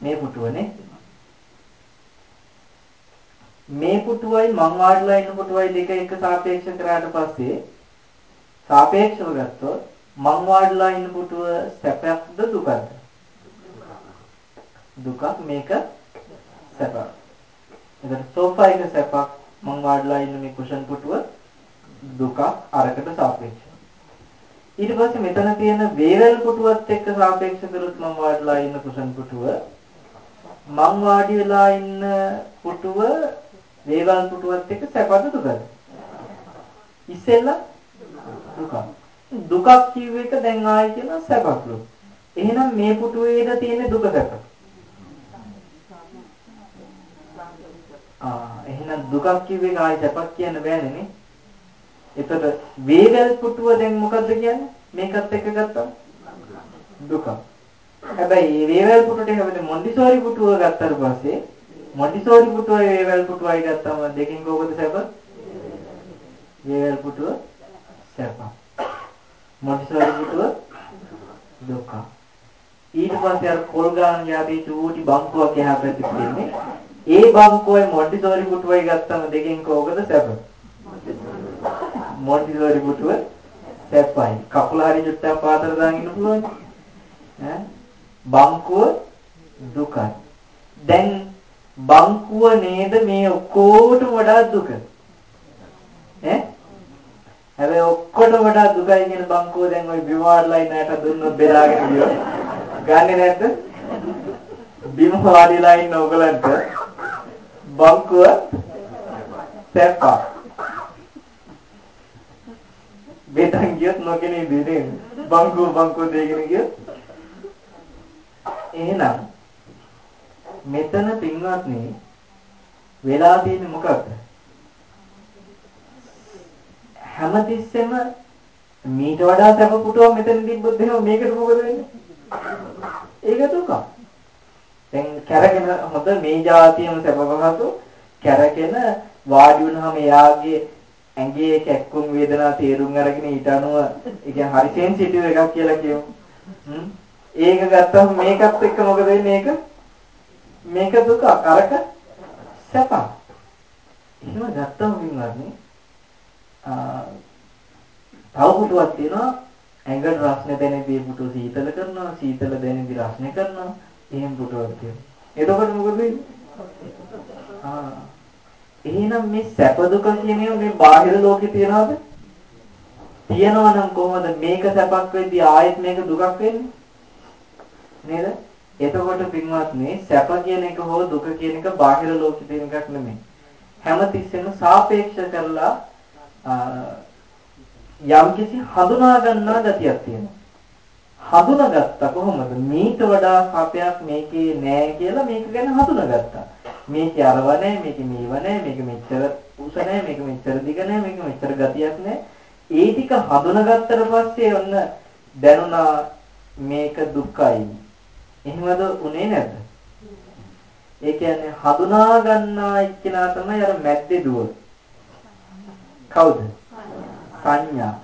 මේ පුටුවනේ. මේ පුටුවයි මං වාඩිලා ඉන්න පුටුවයි දෙක එක සාපේක්ෂ කරාට පස්සේ සාපේක්ෂව ගත්තොත් මං වාඩිලා ඉන්න පුටුව සැපයක්ද දුකක්ද? දුකක් මේක සැපක්. එතකොට සෝෆා එක සැපක් මං වාඩිලා ඉන්න මේ කුෂන් පුටුව දුක අරකට සාපේක්ෂව. ඊට පස්සේ මෙතන තියෙන වේවැල් පුටුවත් එක්ක සාපේක්ෂ කරොත් මං වාඩිලා ඉන්න කුෂන් පුටුව මං වාඩි වෙලා ඉන්න පුටුව වේවැල් පුටුවත් එක්ක සැපද දුකද? ඉස්සෙල්ලා දුක. දුකක් කියව එක දැන් ආයි කියන සැපක්ලු. එහෙනම් මේ පුටුවේද තියෙන දුක සැප. එහෙනම් දුකක් කිව්ව එක ආයි සැපක් කියන්න බෑනේ නේ. එතකොට වේගල් පුටුව දැන් මොකද්ද කියන්නේ? මේකත් එක්ක ගත්තා දුක. හැබැයි මේ වේවැල් පුටුවට හැබැයි මොන්ඩිසෝරි පුටුව ගත්තාට පස්සේ මොන්ඩිසෝරි පුටුවයි වේවැල් පුටුවයි ගත්තම දෙකෙන් කෝකද සැප? වේවැල් පුටුව සැප. මොන්ඩිසෝරි පුටුව දුක. ඊට පස්සේ අර පොල් ගාන යාපේ චූටි බංකුවක් එහා පැත්තේ තියෙන්නේ. ඒ බංකුවයි මොන්ටිසෝරි පුටුවයි ගත්තම දෙකෙන් කෝකද සැප? මොන්ටිසෝරි පුටුව සැපයි. කකුල හරි චුට්ටක් පාතර දාගෙන ඉන්න පුළුවන්. ඈ බංකුව දුකයි. දැන් බංකුව නේද මේ ඔක්කොටම වඩා දුක. ඈ හැබැයි ඔක්කොට වඩා දුකයි කියන බංකුව දැන් ওই බිමාර්ලයි නැට දුන්නොත් බෙදාගෙන ගියොත් ගන්නෙ නැද්ද? බිම වාඩිලා ඉන්න ඕගලන්ට බංකුව සැපා. බෙදන් ගියොත් නොකෙනේ දෙන්නේ. බංකුව බංකුව දෙගෙන ගියොත් එහෙනම් මෙතන පින්වත්නි වෙලා තියෙන්නේ මොකක්ද? හැමතිස්සෙම මීට වඩා සැප පුටුවක් මෙතන තිබ්බොත් එහෙනම් මේකට මොකද වෙන්නේ? ඒක දුක. දැන් කැරගෙන හොඳ මේ જાතියම සැප පහසු කැරගෙන වාඩි වුණාම එයාගේ ඇඟේ කැක්කුම් වේදනා තේරුම් අරගෙන ඊට අනුව ඒක හරි සෙන්සිටිව් එකක් කියලා කියමු. ඒක ගත්තම මේකත් එක්ක මොකද වෙන්නේ ඒක? මේක දුක අරක සැප. එහෙම ගත්තම වින්වත්නි තව පුටුවක් තියෙනවා ඇඟට රස්නේ දැනෙද්දී පුටුව සීතල කරනවා සීතල දැනෙද්දී රස්නේ කරනවා එහෙම පුටුවක් තියෙනවා. එතකොට මොකද වෙන්නේ? ආ එහෙනම් මේ සැප දුක කියන ඒවා මේ බාහිර ලෝකේ තියනවද? තියනවා නම් කොහොමද මේක සැපක් වෙද්දී ආයෙත් මේක දුකක් වෙන්නේ? නේද? එතකොට පින්වත්නි සැප කියන එක හෝ දුක කියන එක බාහිර ලෝකේ තියෙන එකක් නෙමෙයි. හැමතිස්සෙම සාපේක්ෂ කරලා යම්කිසි හඳුනා ගන්නා ගතියක් තියෙනවා. හඳුනාගත්තා කොහොමද? මීට වඩා සපයක් මේකේ නෑ කියලා මේක ගැන හඳුනාගත්තා. මේකේ අරව නැහැ මේකේ මේව නැහැ මේක මෙච්චර උස නැහැ මේක මෙච්චර දිග නැහැ මේක මෙච්චර ගතියක් නැහැ ඒ ටික හඳුනාගත්තට පස්සේ ඔන්න දැනුණා මේක දුක්ඛයි එහෙමද උනේ නැද්ද? ඒ කියන්නේ හඳුනා ගන්නා එක්කෙනා තමයි අර මැද්දේ දුව. කවුද? සංඥා.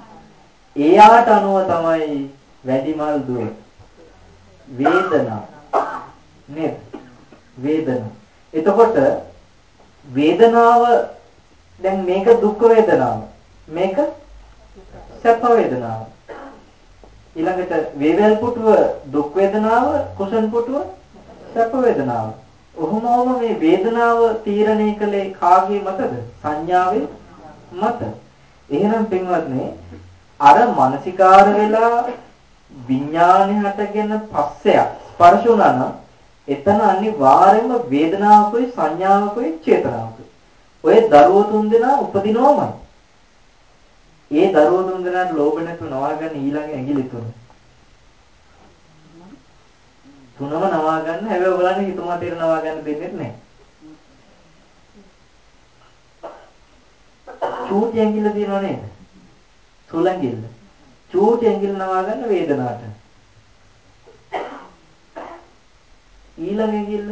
එයාට අනුව තමයි වැඩිමල් දුව වේදනා නේද වේදනා එතකොට වේදනාව දැන් මේක දුක් වේදනාව. මේක සැප වේදනාව. ඊළඟට වේවැල් පුටුව දුක් වේදනාව, කුසන් පුටුව සැප වේදනාව. ඔහොමම මේ වේදනාව තීරණය කළේ කාගේ මතද? සංඥාවේ මත. එහෙනම් පින්වත්නි අර මානසිකාර වෙලා විඥානය හටගෙන පස්සයක් ස්පර්ශ වුණා නම් එතන අනිවාර්යයෙන්ම වේදනාවකුයි සංඥාවකුයි චේතනාවකුයි. ඔය දරුවෝ තුන්දෙනා උපදිනවමයි. ඒ දරුවෝ තුන්දෙනාට ලෝභ නැතුව නවා ගන්න ඊළඟ ඇඟිලි තුන. තුනම නවා ගන්න හැබැයි ඔයගලන්ට හිතුමා තේර නවා ගන්න දෙන්නේ නැහැ. චූටි ඇඟිල්ල තියෙනව නේද? සුළඟිල්ල. චූටි ඇඟිල්ල නවා ගන්න වේදනාවට. ඊළඟ ඇඟිල්ල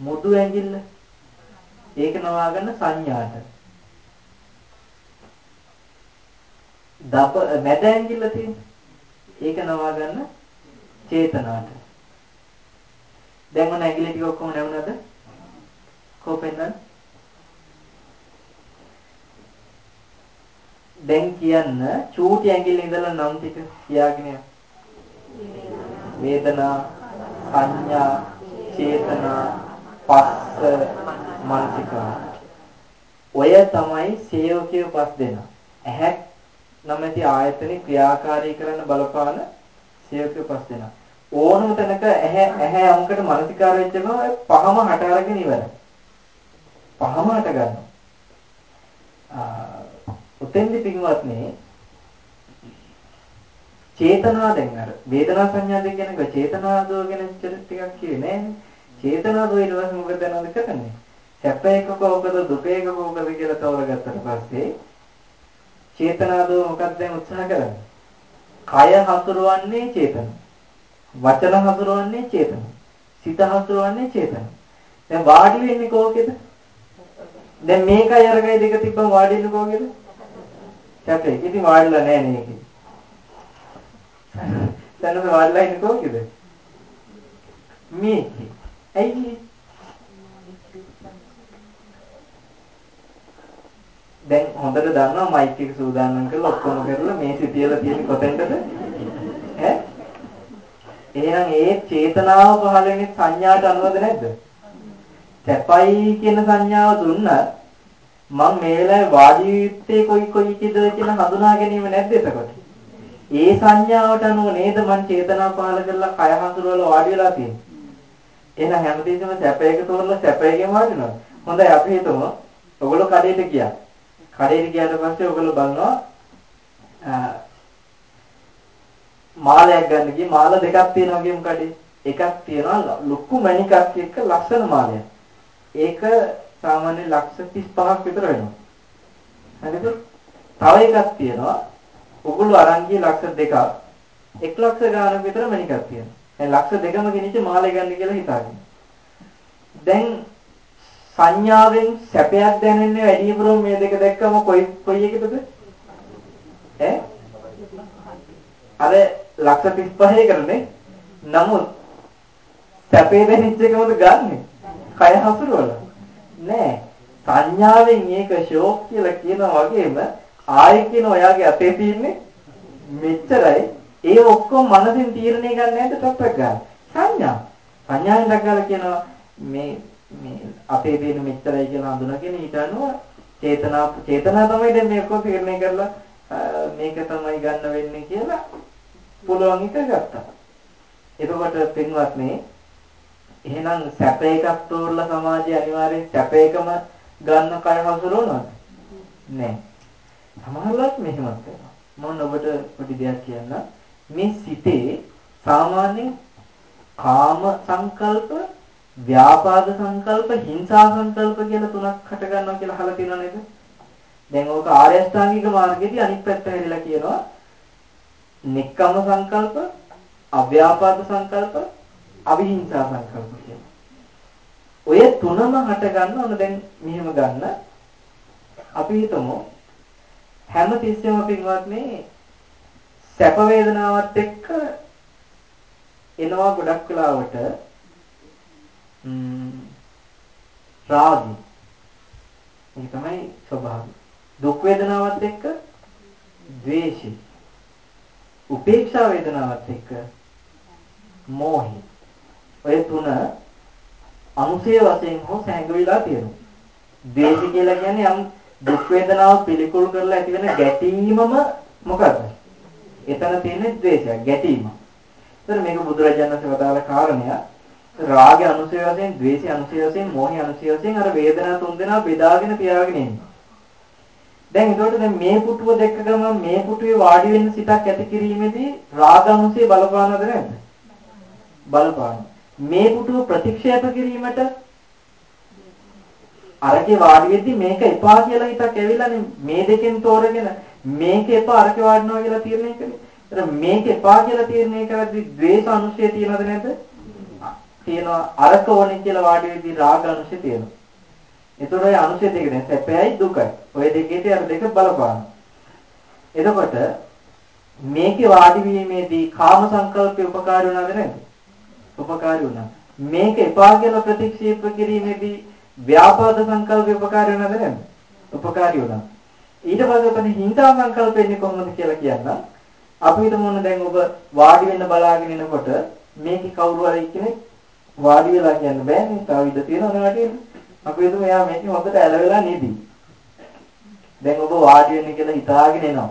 මුදු ඇඟිල්ල ඒක නවා ගන්න සංඥාට දප මැද ඇඟිල්ල තියෙන ඒක නවා ගන්න චේතනාට දැන් මොන ඇඟිලි ටික ඔක්කොම නැවුනද කොපෙන්ද දැන් කියන්න චූටි ඇඟිල්ල ඉඳලා නම් ටික කියාගෙන වේදනා සංඥා චේතනා පස්ස මනසිකා ඔය තමයි සේවකයේ පස් දෙනා. ඇහැ නැමැති ආයතනේ ක්‍රියාකාරී කරන්න බලපාන සේවකයේ පස් දෙනා. ඕනම තැනක ඇහැ ඇහැ යම්කට මානසිකාර වෙච්ච ගමන් පහම හට අරගෙන ඉවරයි. පහම හට ගන්නවා. උතෙන්දි පින්වත්නි චේතනා දැන් අර වේදනා සංඥා දෙක ගැන චේතනාදෝ ගැන ටිකක් කියේ නෑනේ. චේතනාදෝ ඊට පස්සේ මොකද දැනවද කරන්නේ? සැප එක කෝකද දුක එක කෝකද කියලා තෝරගත්තට පස්සේ චේතනාදෝ මොකක්ද දැන් උත්සාහ කරන්නේ? කය හසුරවන්නේ චේතන. වචන හසුරවන්නේ චේතන. සිත හසුරවන්නේ චේතන. දැන් වාඩි වෙන්නේ කෝකේද? දැන් මේකයි අරගයි දෙක තිබ්බම වාඩි වෙන්නේ කෝකේද? සැපේ. ඉතින් වාඩිලා නෑ නේ දැන් වාඩිලා ඉන්නේ කොහොමද? මේක. ඇයි දැන් හොඳට දන්නවා මයික් එක සූදානම් කරලා ඔක්කොම කරලා මේසෙ තියලා තියෙන්නේ කොතෙන්ද? ඈ? එහෙනම් ඒ චේතනාව පහළ වෙන්නේ සංඥාට අනුවද නැද්ද? සැපයි කියන සංඥාව දුන්නත් මම මේ වෙලාවේ වාඩි යුත්තේ කොයි කොයි කිද කියන හඳුනා ගැනීම නැද්ද එතකොට? ඒ සංඥාවට අනුව නේද මං චේතනා පාල කරලා කය හසුරවල වාඩි වෙලා තියෙන්නේ. එහෙනම් හැමතිස්සෙම සැපයක තෝරලා සැපයකින් වාඩිනවා. හොඳයි අපි හිතමු ඔයගොල්ලෝ කඩේට ගියා. කඩේට ගියාට පස්සේ ඔයගොල්ලෝ බලනවා මාලයක් ගන්න ගියේ මාල දෙකක් තියෙනවා කියමු කඩේ. එකක් තියෙනවා ලොකු මණිකක් එක්ක ලස්සන මාලයක්. ඒක සාමාන්‍ය ලක්ෂ 35ක් විතර වෙනවා. හරිද? තව එකක් තියෙනවා ඔගොල්ලෝ අරන් ගිය ලක්ෂ දෙකක් 1 ලක්ෂ ගානක් විතර මණිකක් තියෙනවා. දැන් ලක්ෂ දෙකම ගෙනිච්ච මාලේ ගන්න කියලා හිතාගෙන. දැන් සංඥාවෙන් සැපයක් දැනෙන්නේ වැඩිපුරම මේ දෙක දැක්කම කොයි කොයි එකටද? ඈ? අර ලක්ෂ 35 කරනේ. නමුත් සැපේ දැනෙච්ච එකමද ගන්නෙ? කය හසුරවල. නෑ. සංඥාවෙන් ඒක ෂෝක් කියලා කියනා වගේම ආයෙ කියන ඔයාගේ අතේ තියෙන්නේ මෙච්චරයි. ඒ ඔක්කොම මනසින් තීරණය ගන්න නැද්ද ටොප්පක් ගන්න. සංඥා. සංඥාවෙන් දක්වලා කියනවා මේ මේ අපේ තියෙන මෙච්චරයි කියලා හඳුනගෙන ඊට අනුව චේතනා චේතනා තමයි දැන් මේක තීරණය කරලා මේක තමයි ගන්න වෙන්නේ කියලා පුළුවන් එක ගත්තා. එතකොට පින්වත්නි එහෙනම් සැප එකක් තෝරලා සමාජය අනිවාර්යෙන් සැප එකම ගන්න කය හසුරවනවද? නෑ. සමහරවිට මෙහෙමත් වෙනවා. මම ඔබට පොඩි දෙයක් කියන්න. මේ සිතේ සාමාන්‍යයෙන් කාම සංකල්ප, ව්‍යාපාද සංකල්ප, හිංසා සංකල්ප කියලා තුනක් හට ගන්නවා කියලා අහලා තියෙනව නේද? දැන් ඕක ආර්ය අෂ්ටාංගික මාර්ගයේදී අනිත් පැත්ත හැරිලා කියනවා. නික්කම සංකල්ප, අව්‍යාපාද සංකල්ප, අවිහිංසා සංකල්ප කියලා. ඔය තුනම හට ගන්න ඕන දැන් මෙහෙම ගන්න. අපි හිතමු හැම තිස්සෙම පින්වත්නි සැප වේදනාවත් එක්ක එනවා ගොඩක් වෙලාවට රාගය. ඒක තමයි ස්වභාවය. දුක් වේදනාවත් එක්ක ද්වේෂය. උපේක්ෂා වේදනාවත් එක්ක මෝහය. ඔය තුන අනුසය වශයෙන් හෝ සැඟවිලා තියෙනවා. ද්වේෂය කියලා කියන්නේ යම් දුක් වේදනාව පිළිකුල් කරලා ඇති වෙන ගැටීමම මොකද්ද? එතන තියෙන ද්වේෂය ගැටීම. ඒතර මේක බුදුරජාණන් වහන්සේ වදාළ කාරණය රාගය අනුසය වශයෙන්, ද්වේෂය අනුසය වශයෙන්, මෝහය අනුසය වශයෙන් අර වේදනා තුන් දෙනා බෙදාගෙන තියාගෙන ඉන්නවා. දැන් ඒකට දැන් මේ පුටුව දැක්ක ගමන් මේ පුටුවේ වාඩි වෙන්න සිතක් ඇති කිරීමේදී රාග අනුසය බලපානවද නැද්ද? බලපාන. මේ පුටුව ප්‍රතික්ෂේප කිරීමට අරකේ වාඩි වෙද්දි මේක එපා කියලා හිතක් ඇවිල්ලානේ මේ දෙකෙන් තෝරගෙන මේක එපා අරකේ වාඩිනවා කියලා තීරණය කළේ. ඒතර මේක එපා කියලා තීරණය කරද්දි ද්වේෂ අනුශය තියෙනවද නැද්ද? තියෙනවා අරක ඕනේ කියලා වාඩි වෙද්දි රාග අනුශය තියෙනවා. ඒතර ඔය අනුශය දෙක දැන් සැපයයි දුකයි. ඔය දෙකේදී අර දෙක බලපාන. එතකොට මේකේ වාඩි වීමේදී කාම සංකල්පේ උපකාර වුණාද නැද්ද? උපකාරී වුණා. මේක එපා කියලා ප්‍රතික්ෂේප කිරීමේදී ව්‍යාපාද සංකල්ප උපකාරී වෙනවද නැද්ද? උපකාරී වුණා. ඊට පස්සේ ඔතන හිංසා සංකල්ප එන්නේ කොහොමද කියලා කියන්නම්. අපි හිතමු ඔන්න දැන් ඔබ වාඩි වෙන්න බලාගෙන ඉනකොට මේකේ කවුරු හරි කෙනෙක් වාඩි වෙලා කියන්න බෑනේ. තව ඉඳ තියෙනවනේ වටේ. අපි හිතමු එයා මේකේ හොඳට ඇලවෙලා නිදි. දැන් ඔබ වාඩි වෙන්න කියලා හිතාගෙන එනවා.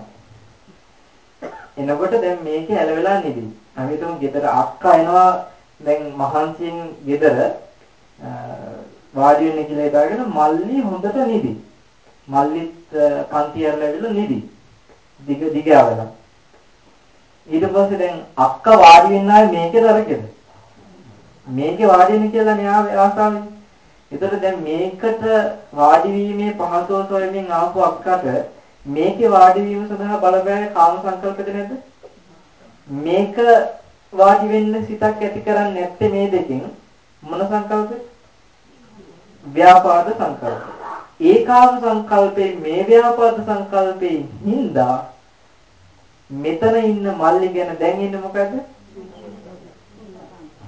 එනකොට දැන් මේකේ ඇලවෙලා නිදි. අපි හිතමු ගෙදර අක්කා එනවා දැන් මහන්සියෙන් ගෙදර වාඩි වෙන්න කියලා හිතාගෙන මල්ලි හොඳට නිදි. මල්ලිත් පන්ති ඇරලා නිදි. දිග දිග ආවලා. ඊට පස්සේ දැන් අක්කා වාඩි වෙන්න ආවේ මේකේ තරකෙද? මේකේ වාඩි වෙන්න කියලා නේ ආසාවෙන්. ඒතර දැන් මේකට වාඩි වීමේ පහසුව සොයමින් ආපු අක්කට මේකේ වාඩි වීම සඳහා බලපෑවේ කාම සංකල්පද නැද්ද? මේක වාඩි වෙන්න සිතක් ඇති කරන්නේ නැත්තේ මේ දෙකෙන් මොන සංකල්පද? ව්‍යාපාද සංකල්ප. ඒකාම සංකල්පේ මේ ව්‍යාපාද සංකල්පේ හින්දා මෙතන ඉන්න මල්ලි ගැන දැන් ඉන්නේ මොකද?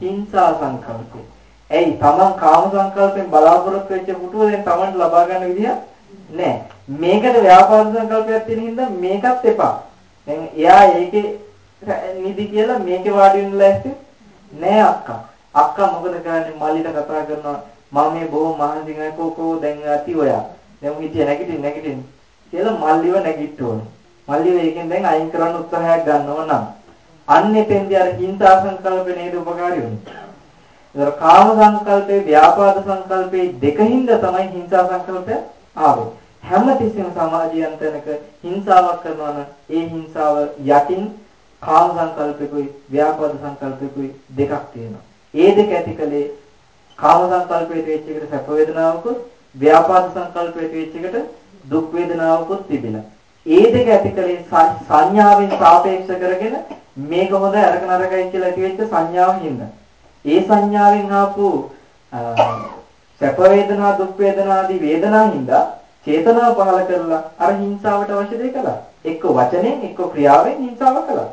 හිංසා සංකල්පේ. ඇයි තමන් කාම සංකල්පෙන් බලාපොරොත්තු වෙච්ච පුටුව දැන් තමන්ට ලබා ගන්න විදිහ නැහැ. මේකට ව්‍යාපාද සංකල්පයක් තියෙන හින්දා මේකත් එපා. දැන් එයා ඒකේ නිදි කියලා මේකේ වාඩි වෙන්න ලෑස්ති නෑ අක්කා. අක්කා මොකද කරන්නේ මල්ලිට කතා කරනවා මම මේ බොහොම මහන්සියෙන් කෝකෝ දැන් ඇති ඔයා. දැන් හිටිය නැගිටින්න නැගිටින්න කියලා මල්ලිව නැගිට්ටෝනේ. මල්ලිව ඒකෙන් දැන් අයින් කරන්න උත්සාහයක් ගන්නව නම් අන්න එතෙන්දී අර හිංසා සංකල්ප නේද උපකාරී වෙන්නේ. ඒතර කාම සංකල්පේ ව්‍යාපාද සංකල්පේ දෙකින්ද තමයි හිංසා සංකල්පය ආවේ. හැමතිස්සෙම සමාජයන් තැනක හිංසාවක් කරනවා නම් ඒ හිංසාව යටින් කාම සංකල්පිකුයි ව්‍යාපාද සංකල්පිකුයි දෙකක් තියෙනවා. ඒ දෙක ඇතිකලේ කාම සංකල්පයට වෙච්ච එකට සැප වේදනාවකුත් ව්‍යාපාද සංකල්පයට වෙච්ච එකට දුක් වේදනාවකුත් තිබෙනවා. ඒ දෙක ඇතිකලේ සංඥාවෙන් සාපේක්ෂ කරගෙන මේක හොඳ අරක නරකයි කියලා ඇති වෙච්ච සංඥාව හින්දා. ඒ සංඥාවෙන් ආපු සැප වේදනා දුක් වේදනා ආදී වේදනා හින්දා චේතනාව පහල කරලා අර හිංසාවට අවශ්‍ය දේ කළා. එක්ක වචනෙන් එක්ක ක්‍රියාවෙන් හිංසාව කළා.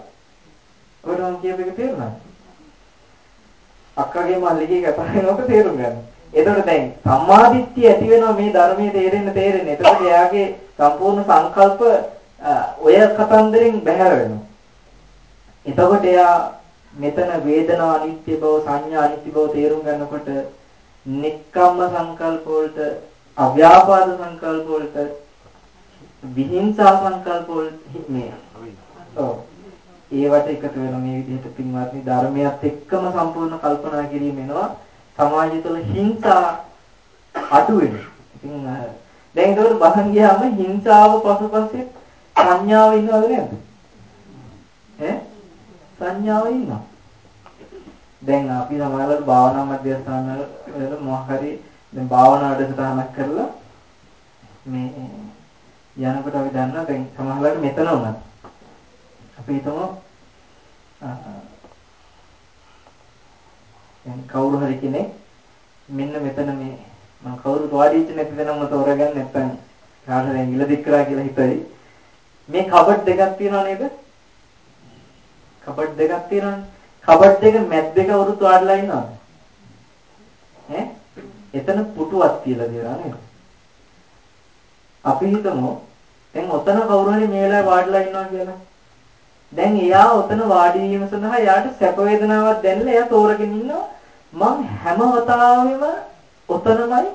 ඔබට මම කියපු එක තේරුණාද? අක්කගේ මල්ලිගේ කතාවෙන් ඔක තේරුම් ගන්න. එතකොට දැන් සම්මාදිට්ඨිය ඇති වෙනවා මේ ධර්මයේ තේරෙන්න තේරෙන්න. එතකොට එයාගේ සම්පූර්ණ සංකල්ප ඔය කතන්දරෙන් බැහැර වෙනවා. එතකොට එයා මෙතන වේදනා අනිත්‍ය බව සංඥා අනිත්‍ය බව තේරුම් ගන්නකොට නික්කම්ම සංකල්ප වලට අව්‍යාපාද සංකල්ප වලට විහිංසා සංකල්ප වලට මේ ඔව් ඒවට එකතු වෙන මේ විදිහට පින්වත්නි ධර්මයත් එක්කම සම්පූර්ණ කල්පනා කිරීම වෙනවා සමාජය තුළ හිංසා අඩු වෙනවා. ඉතින් දැන් ඒකට බලන් ගියාම හිංසාව පසුපස්සේ සංඥාව ඉන්නවද නැද්ද? ඈ සංඥාව ඉන්නවා. දැන් අපි සමහරවිට භාවනා මධ්‍යස්ථාන වල මොකක් හරි දැන් භාවනා වැඩසටහනක් කරලා මේ යනකොට අපි දන්නවා දැන් සමහරවිට මෙතන උනත් අපි හිතමු දැන් කවුරු හරි කෙනෙක් මෙන්න මෙතන මේ මම කවුරුත් වාඩි වෙච්ච නැති දෙනම තෝරගන්න නැත්නම් කාටද ඇඟිල්ල දික් කරා කියලා හිතයි මේ කබඩ් දෙකක් තියෙනවා නේද කබඩ් දෙකක් තියෙනවානේ. කබඩ් දෙක මැද්දක වරුත් වාඩිලා ඉන්නවද? ඈ? එතන පුටුවක් කියලා දෙනවා නේද? අපි හිතමු දැන් ඔතන කවුරු හරි මේ වෙලාවේ වාඩිලා ඉන්නවා කියලා. දැන් එයා ඔතන වාඩි වීම සඳහා එයාට සැප වේදනාවක් දැනෙලා එයා තෝරගෙන ඉන්නවා මං හැම වතාවෙම ඔතනමයි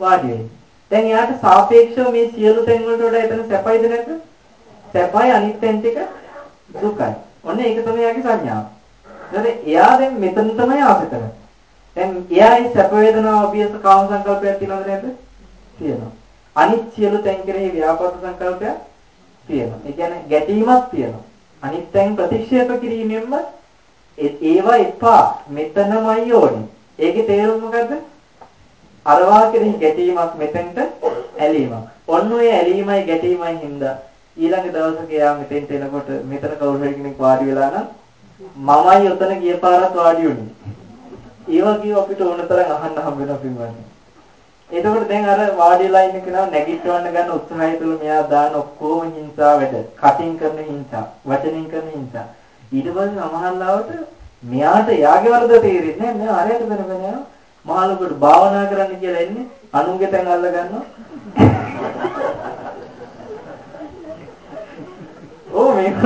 වාඩි වෙන්නේ. දැන් එයාට සාපේක්ෂව මේ සියලු තැන් වලට වඩා එතන සැපයිද නැද්ද? සැපයි අනිත් තැන් ටික දුකයි. ඔන්න ඒක තමයි යාගේ සංඥාව. ඊට එයා දැන් මෙතන තමයි ආසය කරන්නේ. දැන් එයාගේ සැප වේදනාව අභියස කාම සංකල්පයක් තියෙනවද නැද්ද? තියෙනවා. අනිත් සියලු තැන් කෙරෙහි ව්‍යාපාද සංකල්පයක් තියෙනවා. ඒ කියන්නේ ගැටීමක් තියෙනවා. අනිත් තැන් ප්‍රතික්ෂේප කිරීමෙන්ම ඒවා එපා මෙතනමයි ඕනේ. ඒකේ තේරුම මොකද්ද? අරවා කෙරෙහි ගැටීමක් මෙතෙන්ට ඇලීමක්. ඔන්න ඔය ඇලීමයි ගැටීමයි හින්දා ඊළඟ දවසක එයා මෙතෙන්ට එනකොට මෙතන කවුරු හරි කෙනෙක් වාඩි වෙලා නම් මමයි උතන ගිය පාරත් වාඩි වුණේ. ඒ වගේ අපිට ඕන තරම් අහන්න හම්බ වෙනවා පින්වත්නි. එතකොට දැන් අර වාඩිලා ඉන්න කෙනා නැගිටවන්න ගන්න උත්සාහය තුළ මෙයා දාන ඔක්කොම හිංසා වැඩ. කටින් කරන හිංසා, වචනින් කරන හිංසා. ඊට පස්සේ සමහරවිට මෙයාට යාගේ වරද තේරෙන්නේ නැහැ. මෙයා අරයට කරගෙන යනවා. මහලුකට භාවනා කරන්න කියලා එන්නේ අනුන්ගේ තැන් අල්ල ගන්නවා. ඕ මේක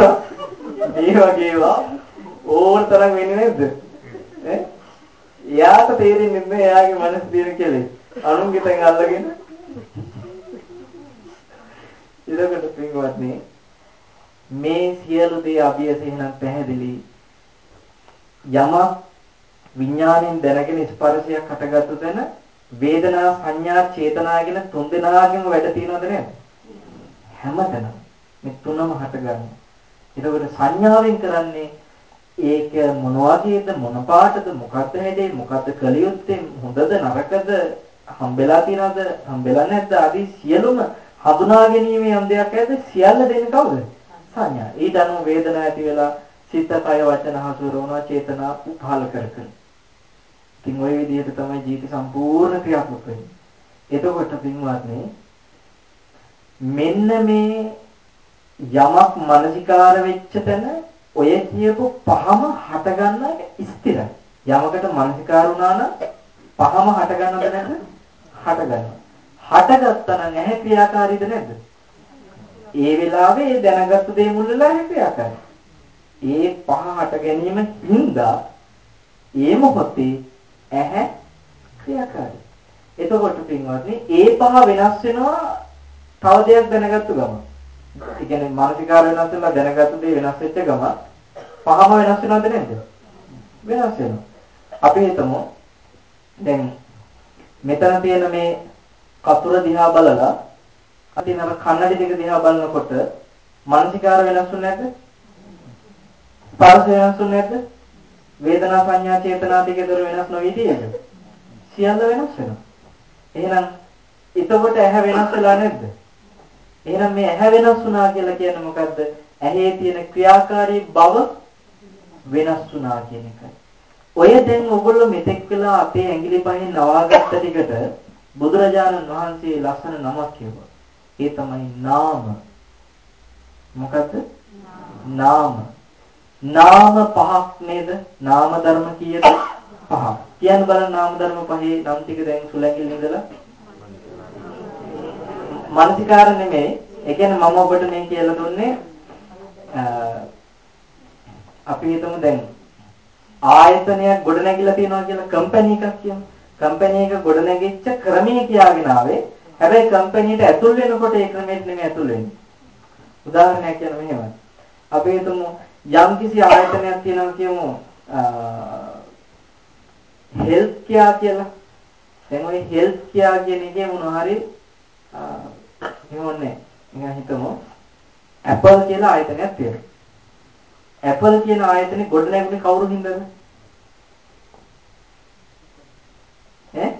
මේ වගේ ඒවා ඕන තරම් වෙන්නේ නැද්ද? ඈ? එයාට තේරෙන්නේ නැහැ එයාගේ මනස තියෙන කෙලෙස්. අනුන්ගේ තැන් අල්ලගෙන එතකොට පින්වත්නි මේ සියලු දේ අභියස එහෙනම් පැහැදිලි. යමක් විඥාණයෙන් දැනගෙන ස්පර්ශයක් හටගත්තු තැන වේදනා සංඥා චේතනා කියන තුන් දෙනාගෙම වැඩ තියෙනවද නේද? හැමතැනම. මේ තුනම හටගන්නවා එතකොට සංඥාවෙන් කරන්නේ ඒක මොන වගේද මොන පාටද? මොකද්ද හැදේ මොකද්ද කලියුත්තේ හොඳද? නරකද? හම්බෙලා තියනවද? හම්බෙලා නැද්ද? ආදී සියලුම හඳුනා ගැනීම යම් දෙයක් ඇද්ද සියල්ල දෙන්නේ කවුද? සංඥා. ඊට අනුව වේදනාව ඇති වෙලා සිත කය වචන හසුරවනවා චේතනා පහල කර කර. ඉතින් ওই විදිහට තමයි ජීවිත සම්පූර්ණ ක්‍රියාත්මක වෙන්නේ. එතකොට පින්වත්නි මෙන්න මේ යමක් මානසිකාර වෙච්ච තැන ඔය කියපු පහම හටගන්න ස්ථිරයි. යමකට මානසිකාර වුණා නම් පහම හටගන්නවද නැද්ද? හටගන්නවා. හටගත්තා නම් ඇහැ ක්‍රියාකාරීද නැද්ද? ඒ වෙලාවේ ඒ දැනගත්තු දේ මුල් වෙලා ඇහැ ක්‍රියාකාරී. ඒ පහ හට ගැනීම හින්දා ඒ මොහොතේ ඇහැ ක්‍රියාකාරී. එතකොට පින්වත්නි ඒ පහ වෙනස් වෙනවා තව දෙයක් දැනගත්තු ගමන්. ඒ කියන්නේ මානසිකාර වෙනස් වෙලා දැනගත්තු දේ වෙනස් වෙච්ච ගමන් පහම වෙනස් වෙනවද නැද්ද? වෙනස් වෙනවා. අපි හිතමු දැන් මෙතන තියෙන මේ කතුර දිහා බලලා අතින් අර කන්නඩි දෙක දිහා බලනකොට මානසිකාර වෙනස් වෙන්නේ නැද්ද? ස්පර්ශ වෙනස් වෙන්නේ නැද්ද? වේදනා සංඥා චේතනා දෙකේ දර වෙනස් නොවී තියෙන්නේ. සියල්ල වෙනස් වෙනවා. එහෙනම් එතකොට ඇහැ වෙනස් වෙලා නැද්ද? එහෙනම් මේ ඇහැ වෙනස් වුණා කියලා කියන්නේ මොකද්ද? ඇහි තියෙන ක්‍රියාකාරී බව වෙනස් වුණා කියන එකයි. ඔය දැන් ඔයගොල්ලෝ මෙතෙක් වෙලා අපේ ඇඟිලි පහෙන් නවාගත්ත ටිකට බුදුරජාණන් වහන්සේ ලස්සන නමක් කියුවා. ඒ තමයි නාම. මොකද්ද? නාම. නාම පහක් නේද? නාම ධර්ම කීයද? පහක්. කියන්න බලන්න නාම ධර්ම පහේ නම් ටික දැන් සුලංගිල් ඉඳලා. මානසිකාර නෙමෙයි. ඒ කියන්නේ මම ඔබට මේ කියලා දුන්නේ අපි හිතමු දැන් ආයතනයක් ගොඩනැගිලා තියෙනවා කියලා කම්පැනි එකක් කියමු. කම්පැනි එක ගොඩනැගිච්ච ක්‍රමය කියාගෙන ආවේ. හැබැයි කම්පැනිට ඇතුල් වෙනකොට ඒ ක්‍රමයට නෙමෙයි ඇතුල් වෙන්නේ. උදාහරණයක් කියන මෙහෙමයි. අපි හිතමු යම්කිසි ආයතනයක් තියෙනවා කියමු හෙල්ත් කියා කියලා. දැන් ওই හෙල්ත් කියා කියන එකේ මොනවා හරි එහෙම නැහැ. නිකන් හිතමු Apple කියලා ආයතනයක් තියෙනවා. Apple කියන ආයතනේ ගොඩ නැගුණේ කවුරු හින්දාද? ඈ?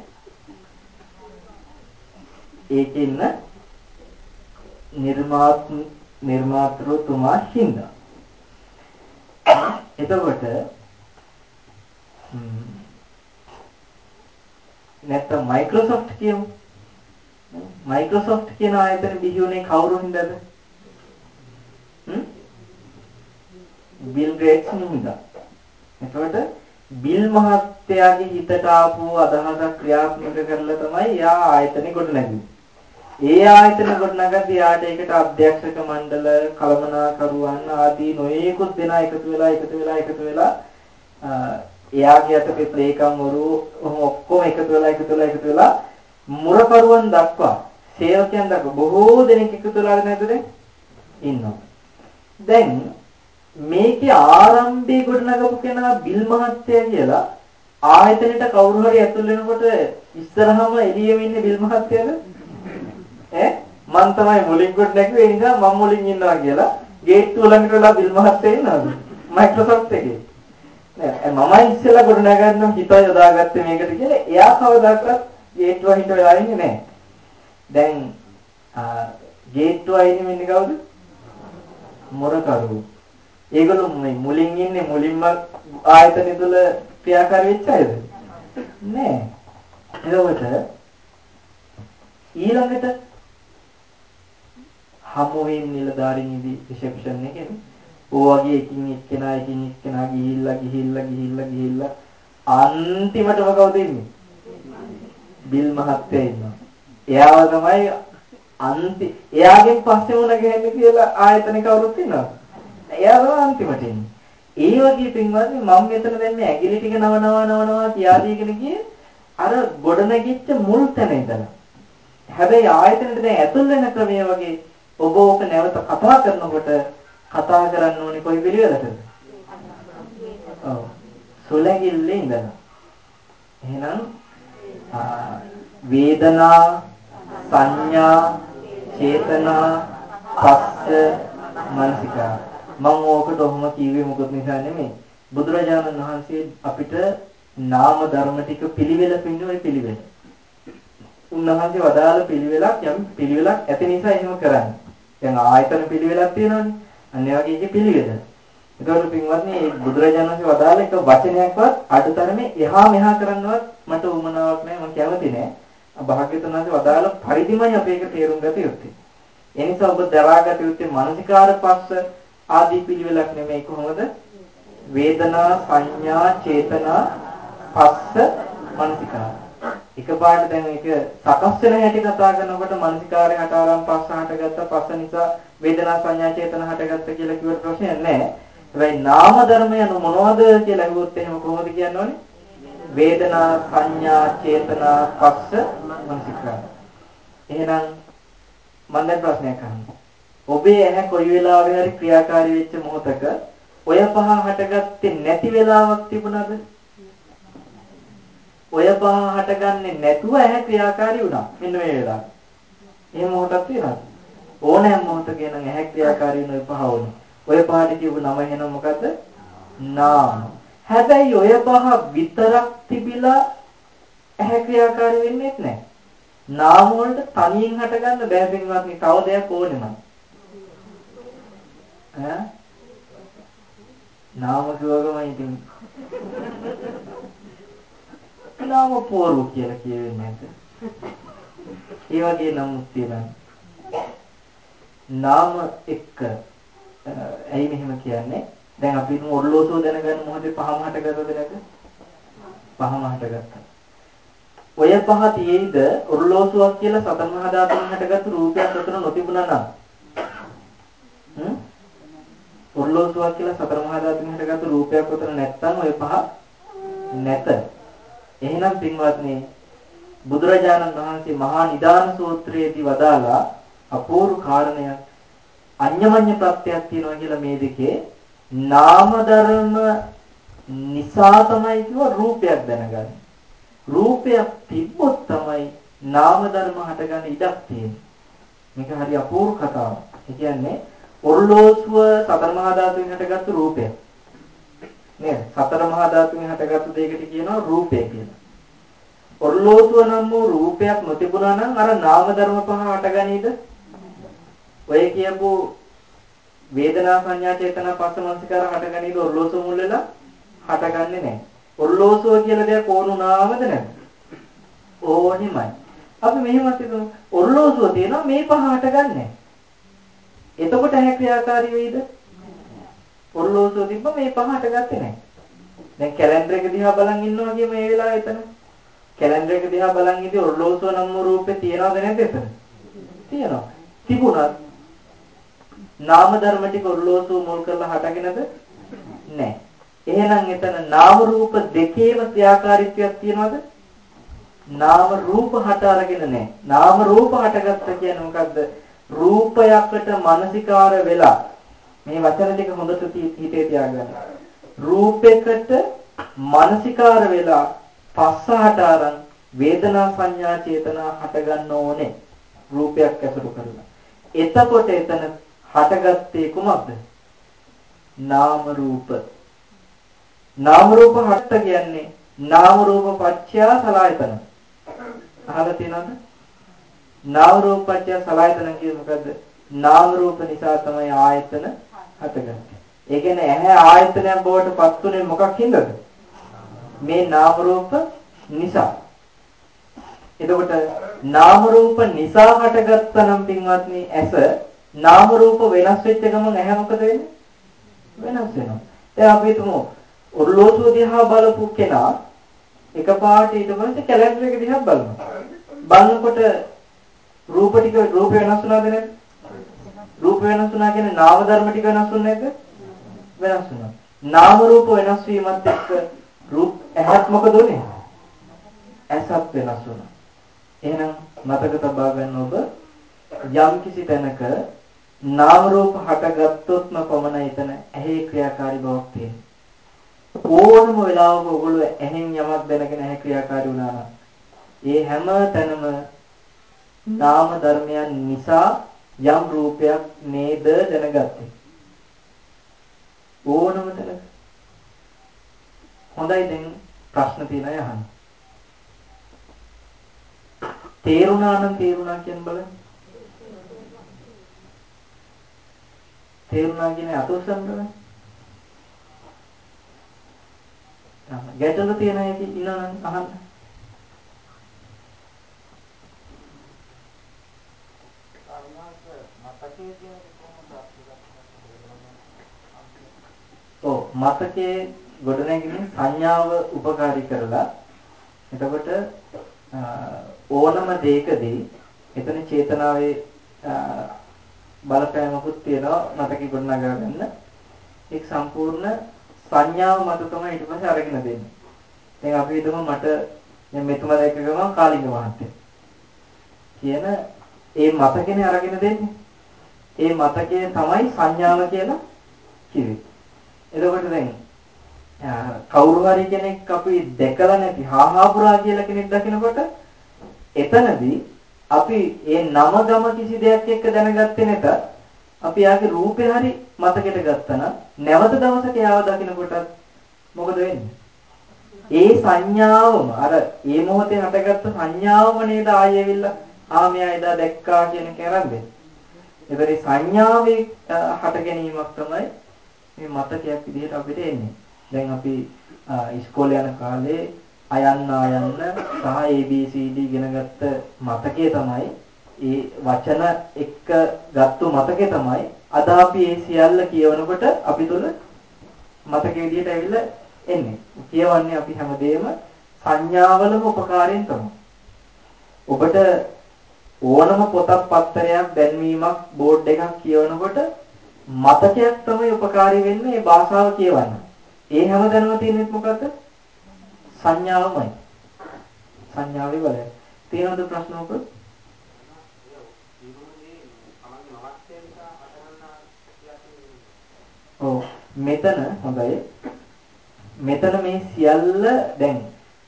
ඒකේ ඉන්න නිර්මාත් නිර්මාතෘතුමා හින්දා. එතකොට නැත්නම් Microsoft කියමු. Microsoft කියන ආයතන බිහි වුණේ කවුරු හින්දාද? හ්ම්? බිල් ගේට්ස් නින්දා. එතකොට බිල් මහත්තයාගේ හිතට ආපු අදහසක් ක්‍රියාත්මක කරලා තමයි යා ආයතනෙ ගොඩ නැගුවේ. ඒ ආයතන ගොඩනගද්දී යාට ඒකට අධ්‍යක්ෂක මණ්ඩල කළමනාකරුවන් ආදී නොයෙකුත් දෙනා එකතු වෙලා එකතු වෙලා එකතු වෙලා එයාගේ යටතේ ලේකම්වරු ඔක්කොම එකතු වෙලා එකතු වෙලා එකතු වෙලා මුරකරුවන් දක්වා සේවකයන් දක්වා බොහෝ දෙනෙක් එකතු වෙලා නැද්ද දැන් ඉන්නවා. දැන් මේකේ ආරම්භයේ ගොඩනගපු කෙනා බිල් මහත්තයා කියලා ආයතනෙට කවුරු හරි ඇතුල් වෙනකොට ඉස්සරහම එළියෙම ඉන්නේ බිල් මහත්තයාද? ඈ මං තමයි මුලින් කොට නැගුවේ ඒ නිසා මම මුලින් ඉන්නවා කියලා ගේට්ටුව ළඟට වෙලා බිල් මහත්තයා ඉන්නවද? මයික්‍රොසොෆ්ට් එකේ. නෑ මමයි ඉස්සෙල්ලා කොට නැගන්න හිත යොදාගත්තේ මේකට කියලා එයා කවදාකවත් ගේට්ටුව හිට වෙලා ඉන්නේ නෑ. දැන් ගේට්ටුව අයිනේ ඉන්නේ කවුද? මොරකරුවෝ. ඒගොල්ලෝ මුලින් ඉන්නේ මුලින්ම ආයතන තුල ක්‍රියාකාරී වෙච්ච අයද? නෑ. එතකොට ඊළඟට හමුවෙන් නිලධාරීන්ගේ රිසෙප්ෂන් එකේ ඕ වගේ එකින් එක්කෙනා එකින් එක්කෙනා ගිහිල්ලා ගිහිල්ලා ගිහිල්ලා ගිහිල්ලා අන්තිමටම කවුද ඉන්නේ? බිල් මහත්තයා ඉන්නවා. එයාව තමයි අන්ති එයාගෙන් පස්සේ මොන ගහන්නේ කියලා ආයතන කවුරුත් ඉන්නවද? එයා තමයි අන්තිමට එන්නේ. ඒ වගේ පින්වත්නි මම මෙතන දැන් මේ ඇගිලි ටික නව නව නව නව කියා දීගෙන ගියේ අර ගොඩනැගිච්ච මුල් තැන ඉඳලා. හැබැයි ආයතනෙට දැන් ඇතුල් වෙන ක්‍රමය වගේ ඔබ ඕක නැවත කතා කරනකොට කතා කරන්න ඕනේ කොයි පිළිවෙලටද? ඔව්. සුලැඟිල්ලේ ඉඳලා. එහෙනම් වේදනා සංඥා චේතනා පස්ස මනසිකා මම ඕකට ඔහොම කිව්වේ මොකද නිසා නෙමෙයි බුදුරජාණන් වහන්සේ අපිට නාම ධර්ම ටික පිළිවෙල පින්නේ පිළිවෙල. උන්වහන්සේ වදාළ පිළිවෙලක් යම් පිළිවෙලක් ඇති නිසා එහෙම කරන්නේ. දැන් ආයතන පිළිවෙලක් තියෙනවානේ. අන්න ඒ වගේ එකේ පිළිවෙල. ඒතකොට පින්වත්නි මේ බුදුරජාණන් වහන්සේ වදාළ එක වචනයක්වත් අඩතරමේ එහා මෙහා කරන්නවත් මට උමනාවක් නැහැ මම කැමති නැහැ. භාග්‍යතුන් වහන්සේ වදාළ පරිදිමයි අපි ඒක තේරුම් ගත යුත්තේ. ඒ නිසා ඔබ දරාගත යුත්තේ මානසිකාර පස්ස ආදී පිළිවෙලක් නෙමෙයි කොහොමද? වේදනා සංඥා චේතනා පස්ස මානසිකාර. එකපාරට දැන් ඒක සකස් වෙන හැටි කතා කරනකොට මානසිකාරය හට ආරම් පස්ස හටගත්ත පස්ස නිසා වේදනා සංඥා චේතනා හටගත්ත කියලා කිව්වට ප්‍රශ්නයක් නැහැ. හැබැයි නාම ධර්මය මොනවද කියලා අහුවොත් එහෙම කොහොමද කියන්නේ? වේදනා සංඥා චේතනා පස්ස මනසිකාර. එහෙනම් මම දැන් ප්‍රශ්නයක් අහනවා. ඔබේ ඇහැ කොයි වෙලාවෙ හරි ක්‍රියාකාරී වෙච්ච මොහොතක ඔය පහ හටගත්තේ නැති වෙලාවක් තිබුණාද? ඔය පහ හටගන්නේ නැතුව ඇහැ ක්‍රියාකාරී වුණා. මෙන්න මේ වෙලාව. එහෙම මොහොතක් තියෙනවද? ඕනෑම මොහොතක නම් ඇහැ ක්‍රියාකාරී වෙන ඔය පහ වුණා. ඔය පහට කියපු නම එහෙනම් මොකද්ද? නාම. හැබැයි ඔය පහ විතරක් තිබිලා ඇහැ ක්‍රියාකාරී වෙන්නේ නැහැ. නාම වලට තනියෙන් හටගන්න බෑ පින්වත්නි. තව දෙයක් ඕනෙමයි. ඈ නාම කිව්වගම ඉතින් නාම පෝරු කියලා කියවෙන්නේ නැද්ද? ඒ වගේ නමුත් තියෙනවා. නාම එක්ක ඇයි මෙහෙම කියන්නේ? දැන් අපි ඔරලෝසුව දැනගන්න මොහොතේ පහම හටගත්තද නැද්ද? පහම හටගත්තා. ඔය පහ තියෙයිද ඔරලෝසුවක් කියලා සතර මහා ධාතුන් හටගත්තු රූපයක් අතර නොතිබුණා නම් හ්ම් ඔරලෝසුවක් කියලා සතර මහා ධාතුන් හටගත්තු රූපයක් අතර නැත්තම් ඔය පහ නැත. එහෙනම් පින්වත්නි බුදුරජාණන් වහන්සේ මහා නිදාන සූත්‍රයේදී වදාලා අපූර්ව කාරණයක් අඤ්ඤමඤ්ඤ ප්‍රත්‍යක් තියෙනවා කියලා මේ දෙකේ නාම ධර්ම නිසා තමයි කිව්ව රූපයක් දැනගන්නේ. රූපයක් තිබ්බොත් තමයි නාම ධර්ම හටගන්න ඉඩක් තියෙන්නේ. මේක හරි අපූර්ව කතාවක්. ඒ කියන්නේ ඔර්ලෝසුව සතර මහා ධාතුන් හටගත්තු රූපයක්. නේද? සතර මහා ධාතුන් හටගත්තු දෙයකට කියනවා රූපය කියලා. ඔර්ලෝසුව නම් වූ රූපයක් නොතිබුණා නම් අර නාම ධර්ම පහ හටගනීද? ඔය කියපු වේදනා සංඥා චේතනා පස්ස මනසිකාර හටගනීද ඔර්ලෝසුව මුල් වෙලා හටගන්නේ නැහැ. ඔර්ලෝසුව කියලා දෙයක් ඕනුනාමද නැද්ද? ඕනෙමයි. අපි මෙහෙමත් හිතමු. ඔර්ලෝසුව තියෙනවා මේ පහ හටගන්නේ. එතකොට ඇහැ ක්‍රියාකාරී වෙයිද? ඔර්ලෝසුව තිබ්බ මේ පහ හටගත්තේ නැහැ. දැන් කැලෙන්ඩර් එක දිහා බලන් ඉන්නවා කියම මේ වෙලාවේ එතන. කැලෙන්ඩර් එක දිහා බලන් ඉඳි ඔර්ලෝසුව නම් රූපේ තියනවද නැද්ද එතන? තියෙනවා. තිබුණත් නාම ධර්ම ටික ඔර්ලෝසුව මුල් කරලා හටගෙනද නැහැ. එහෙනම් එතන නාම රූප දෙකේම ක්‍රියාකාරීත්වයක් තියෙනවද? නාම රූප හට අරගෙන නැහැ. නාම රූප හටගත්ත කියන්නේ මොකද්ද? රූපයකට මානසිකාර වෙලා මේ වචන ටික හොඳට හිතේ තියාගන්න. රූපයකට මානසිකාර වෙලා පස්සහට අරන් වේදනා සංඥා චේතනා හට ගන්න ඕනේ. රූපයක් ඇසුරු කරලා. එතකොට එතන හටගත්තේ කුමක්ද? නාම රූප. නාම රූප හට කියන්නේ නාම රූප පත්‍ය සලආයතන. අහලා තියෙනවද? නාම රූප පත්‍ය සලආයතන කියන්නේ මොකද්ද? නාම රූප නිසා තමයි ආයතන හටගන්නේ. ඒ කියන්නේ ඇහැ ආයතනයක් බවට පත්ුනේ මොකක් හින්දාද? මේ නාම රූප නිසා. එතකොට නාම රූප නිසා හටගත්තා නම් පින්වත්නි ඇස නාම රූප වෙනස් වෙච්ච ගමන් ඇහැ මොකද වෙන්නේ? වෙනස් වෙනවා. දැන් අපි හිතමු ඔර්ලෝසුව දිහා බලපු කෙනා එකපාරට ඊට පස්සේ කැලෙන්ඩර් එක දිහා බලනවා. බලනකොට රූප ටික රූප වෙනස් වුණාද නැද්ද? රූප වෙනස් වුණා කියන්නේ නාම ධර්ම ටික වෙනස් වුනේ නැද්ද? වෙනස් වුණා. නාම රූප වෙනස් වීමත් එක්ක රූප ඇහත් මොකද උනේ? ඇසත් වෙනස් වුණා. එහෙනම් මතක තබා ගන්න ඔබ යම් කිසි තැනක නාම රූප හටගත්තොත්ම පමණ එතන ඇහි ක්‍රියාකාරී බවක් තියෙනවා. ඕනම වෙලාවක ඔයගොල්ලෝ ඇහෙන් යමක් දැනගෙන ඇහි ක්‍රියාකාරී වුණා නම් ඒ හැම තැනම නාම ධර්මයන් නිසා යම් රූපයක් නේද දැනගත්තේ. ඕනම තැනක. හොඳයි දැන් ප්‍රශ්න තියෙනවා අහන්න. තේරුණා නම් තේරුණා කියන බලන්න. තේරුණා කියන්නේ අතොස්සන්නද? ගැටලු තියෙන එක ඉන්නවනම් අහන්න. ඔව් මතකයේ ගොඩනැගීමේ සංඥාව උපකාරී කරලා එතකොට ඕනම දෙයකදී එතන චේතනාවේ බලපෑමකුත් තියෙනවා මතකෙ ගොඩනගා ගන්න. ඒක සම්පූර්ණ සංඥාව මත තමයි ඊට පස්සේ අරගෙන දෙන්නේ. දැන් අපි හිතමු මට දැන් මෙතුමා දැක්ක ගමන් කාලිංග මහත්තයා කියන ඒ මතකනේ අරගෙන දෙන්නේ. ඒ මතකය තමයි සංඥාව කියලා කිව්වේ. එතකොට දැන් කවුරු හරි කෙනෙක් අපි දැකලා නැති හාහාපුරා කියලා කෙනෙක් දකිනකොට එතනදී අපි ඒ නම ගම කිසි දෙයක් එක්ක දැනගත්තේ නැත අපි යාගේ රූපේ හරි මතකෙට ගත්තා නම් නැවත දවසක යාව දකිනකොට මොකද වෙන්නේ? ඒ සංඥාවම අර ඒ මොහොතේ හටගත්ත සංඥාවම නේද ආයෙ ඇවිල්ලා ආ මෙයා එදා දැක්කා කියන කරන්නේ. ඒතරේ සංඥාවේ හට ගැනීමක් තමයි මේ මතකයක් විදිහට අපිට එන්නේ. දැන් අපි ඉස්කෝලේ යන කාලේ අයන්න ආයන්න සහ ABCD ඉගෙන ගත්ත මතකයේ තමයි ඒ වචන එක්ක ගත්තු මතකේ තමයි අද අපි ඒ සියල්ල කියවනකොට අපි තුල මතකයේ විදිහට ඇවිල්ලා එන්නේ. කියවන්නේ අපි හැමදේම සංඥාවලම උපකාරයෙන් තමයි. ඔබට ඕනම පොතක් පත්තරයක් දැන්වීමක් බෝඩ් එකක් කියවනකොට මතකයක් තමයි උපකාරී වෙන්නේ මේ භාෂාව කියවන්න. ඒ හැමදැනම තියෙන්නේ මොකද්ද? සංඥාවමයි. සංඥාවේ බලය. තියෙනවද ප්‍රශ්න ඔබ? ඔව් මෙතන හොඳයි. මෙතන මේ සියල්ල දැන්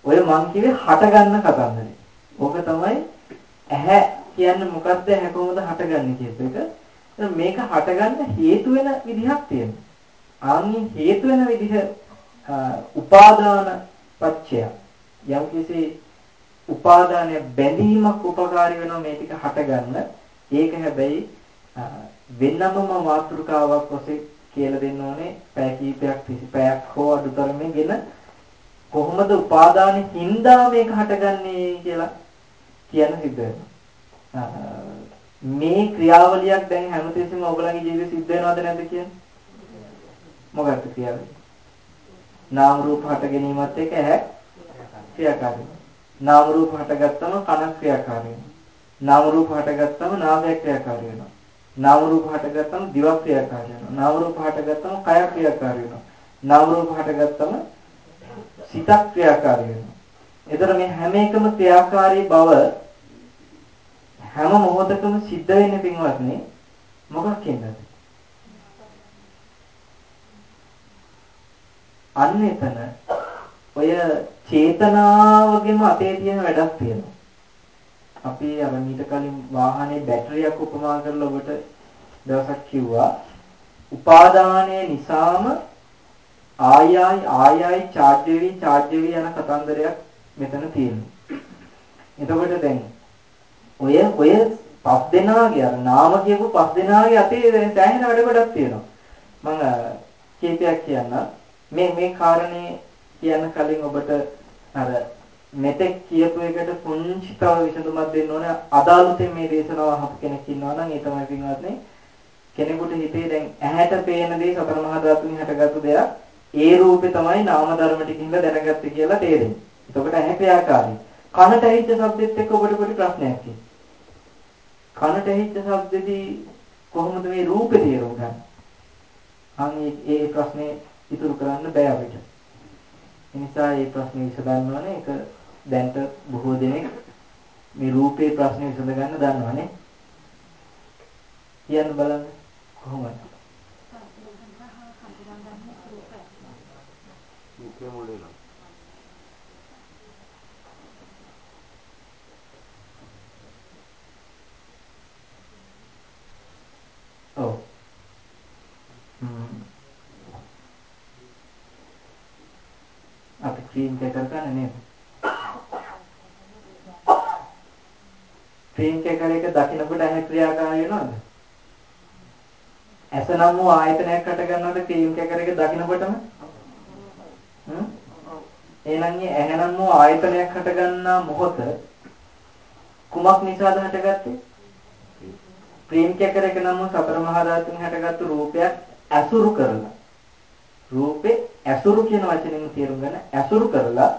ඔය මං කිව්වේ හට ගන්න කතන්දරේ. ඕක තමයි ඇහැ කියන්නේ මොකද්ද ඇහැ කොහොමද හටගන්නේ කියප එක. මේක හටගන්න හේතු වෙන විදිහක් තියෙනවා. ආන්ගේ හේතු වෙන විදිහ උපාදාන පත්‍ය යම්කිසි උපාදානය බැඳීමක් උපකාරී වෙනවා මේ ටික හටගන්න. ඒක හැබැයි වෙනමම මාතෘකාවක් ඔස්සේ කියලා දෙන්න ඕනේ පැය කීපයක් තිස්සේ පැයක් හෝ අඩුතරමේගෙන කොහොමද උපාදානෙ හින්දා මේක හටගන්නේ කියලා කියන්න සිද්ධ මේ ක්‍රියාවලියක් දැන් හැමතිස්සෙම ඔයගලගේ ජීවිතේ සිද්ධ වෙනවද නැද්ද කියන්නේ මොකක්ද ක්‍රියාවලිය නාම රූප හට ගැනීමත් එක්ක ඇහැ ක්‍රියාකාරී නාම රූප හටගත්තම කන ක්‍රියාකාරී නාම රූප හටගත්තම නාසය ක්‍රියාකාරී වෙනවා නාම රූප හටගත්තම දිවක් ක්‍රියාකාරී වෙනවා. නාම රූප හටගත්තම කය ක්‍රියාකාරී වෙනවා. නාම රූප හටගත්තම සිතක් ක්‍රියාකාරී වෙනවා. එතකොට මේ හැම එකම ක්‍රියාකාරී බව හැම මොහොතකම සිද්ධ වෙන්නේ පින්වත්නි මොකක් කියන්නද? අන්න එතන ඔය චේතනාවගෙම අතේ තියෙන වැඩක් තියෙනවා. අපි අර මීට කලින් වාහනේ බැටරියක් උපමා කරලා ඔබට දවසක් කිව්වා උපාදානය නිසාම ආය ආය ආය ආය charge වෙවි charge වෙවි යන කතන්දරයක් මෙතන තියෙනවා. එතකොට දැන් ඔය ඔය පස් දෙනාගේ අර නාම කියපු පස් දෙනාගේ අතේ සෑහෙන වැඩ කොටක් තියෙනවා. මම කීපයක් කියන්න මේ මේ කාරණේ කියන්න කලින් ඔබට අර මෙතෙක් කියපු එකට පුංචි තව විසඳුමක් දෙන්න ඕන අදාළතෙන් මේ දේශනාව අහපු කෙනෙක් ඉන්නවා නම් ඒ තමයි පින්වත්නි කෙනෙකුට හිතේ දැන් ඇහැට පේන දේ සතර මහා ධාතුන් හැටගත්තු දෙයක් ඒ රූපේ තමයි නාම ධර්ම ටිකින්ද දැනගත්තේ කියලා තේරෙන්නේ. එතකොට ඇහැ ක්‍රියාකාරී. කනට ඇහිච්ච શબ્දෙත් එක්ක ඔබට පොඩි ප්‍රශ්නයක් කනට ඇහිච්ච શબ્දෙදී කොහොමද මේ රූපේ තේරුම් ගන්නේ? අනේ ඒ ප්‍රශ්නේ ඉතුරු කරන්න බෑ අපිට. ඒ නිසා මේ ප්‍රශ්නේ විසඳන්න ඕනේ. ඒක දැන්ට බොහෝ දෙනෙක් මේ රූපේ ප්‍රශ්නේ විසඳ ගන්න දන්නවනේ. කියන්න බලන්න. කොහොමද? රූපේ මුල් ඔව්. හ්ම්. අපි ක්‍රීම් එක කරගන්න නේද? ක්‍රීම් එක කර එක දකින්නකොට ඇහැ ක්‍රියාකාරී වෙනවද? ඇස නම් වූ ආයතනයක් හට ගන්නවද ක්‍රීම් එක කර එක දකින්නකොටම? හ්ම්? එහෙනම් මේ ඇහැ නම් වූ ආයතනයක් හට ගන්නා මොහොත කුමක් නිසාද හටගත්තේ? ක්‍රීම් කැකර එක නම් සතර මහා ධාතුන් හැටගත්තු රූපයක් ඇසුරු කරලා රූපේ ඇසුරු කියන වචනෙන් තේරුම් ගන්න ඇසුරු කරලා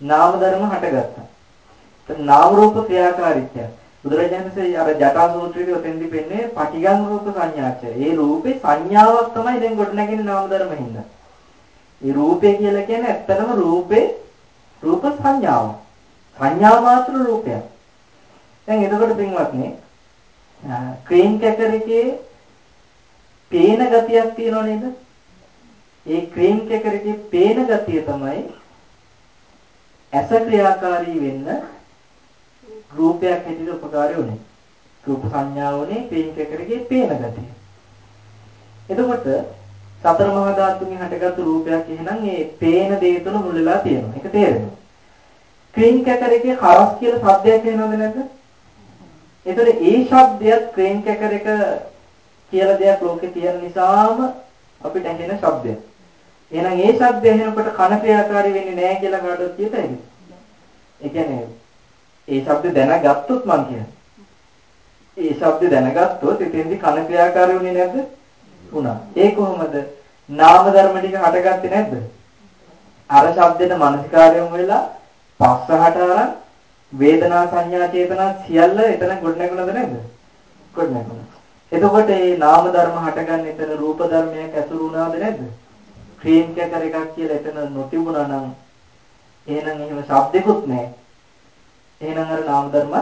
නාම ධර්ම හටගත්තා. ඒත් නාම රූප ක්‍රියාකාරීත්වය. බුදුරජාණන්සේ අර ජටා සූත්‍රයේදී ඔතෙන්දි පෙන්නේ පටිඝං රූප සංඥාචය. ඒ රූපේ සංඥාවක් තමයි දැන් ගොඩනැගෙන නාම ධර්ම හින්දා. ඒ රූපේ කියලා කියන්නේ ඇත්තටම රූපේ රූප සංඥාව. සංඥා මාත්‍ර රූපයක්. දැන් එතකොට පින්වත්නි ක්‍රීම් කැකර් එකේ පේන ගතියක් තියෙනව නේද? ඒ ක්‍රීම් කැකර් එකේ පේන ගතිය තමයි ඇස ක්‍රියාකාරී වෙන්න රූපයක් හැටියට උපකාරී වුනේ. රූප සංඥාව උනේ ක්‍රීම් කැකර් එකේ පේන ගතිය. එතකොට සතර මහා ධාතුන්ගෙන් හටගත්තු රූපයක් එහෙනම් ඒ පේන දේ තුළ මුල් වෙලා තියෙනවා. ඒක තේරෙනවා. ක්‍රීම් කැකර් එකේ හරස් කියලා සද්දයක් එනවද නැද්ද? ඒතර ඒ ශබ්දයක් ක්‍රේන් කැකර එක කියලා දෙයක් ලෝකේ තියෙන නිසාම අපිට ඇහෙන ශබ්දයක්. එහෙනම් ඒ ශබ්දය ඇහෙනකොට කන ක්‍රියාකාරී වෙන්නේ නැහැ කියලා කාටවත් කියත හැකිද? ඒ කියන්නේ ඒ ශබ්ද දැනගත්තොත් මං කියන්නේ. ඒ ශබ්ද දැනගත්තොත් එතෙන්දි කන ක්‍රියාකාරී වෙන්නේ නැද්ද? වුණා. ඒ කොහොමද? නාම ධර්ම ටික හටගත්තේ නැද්ද? අර ශබ්දෙට මානසිකාරයම වෙලා පස්සහට අරන් වේදනා සංඥා චේතනා සියල්ල එතන ගොඩනැගුණද නැද්ද? ගොඩනැගුණා. එතකොට මේ නාම ධර්ම හටගන්න එතන රූප ධර්මයක් ඇසුරු වුණාද නැද්ද? ක්‍රීම් කැකර එකක් කියලා එතන නොතිබුණා නම් එහෙනම් එහෙම ශබ්දිකුත් නැහැ. එහෙනම් අර නාම ධර්ම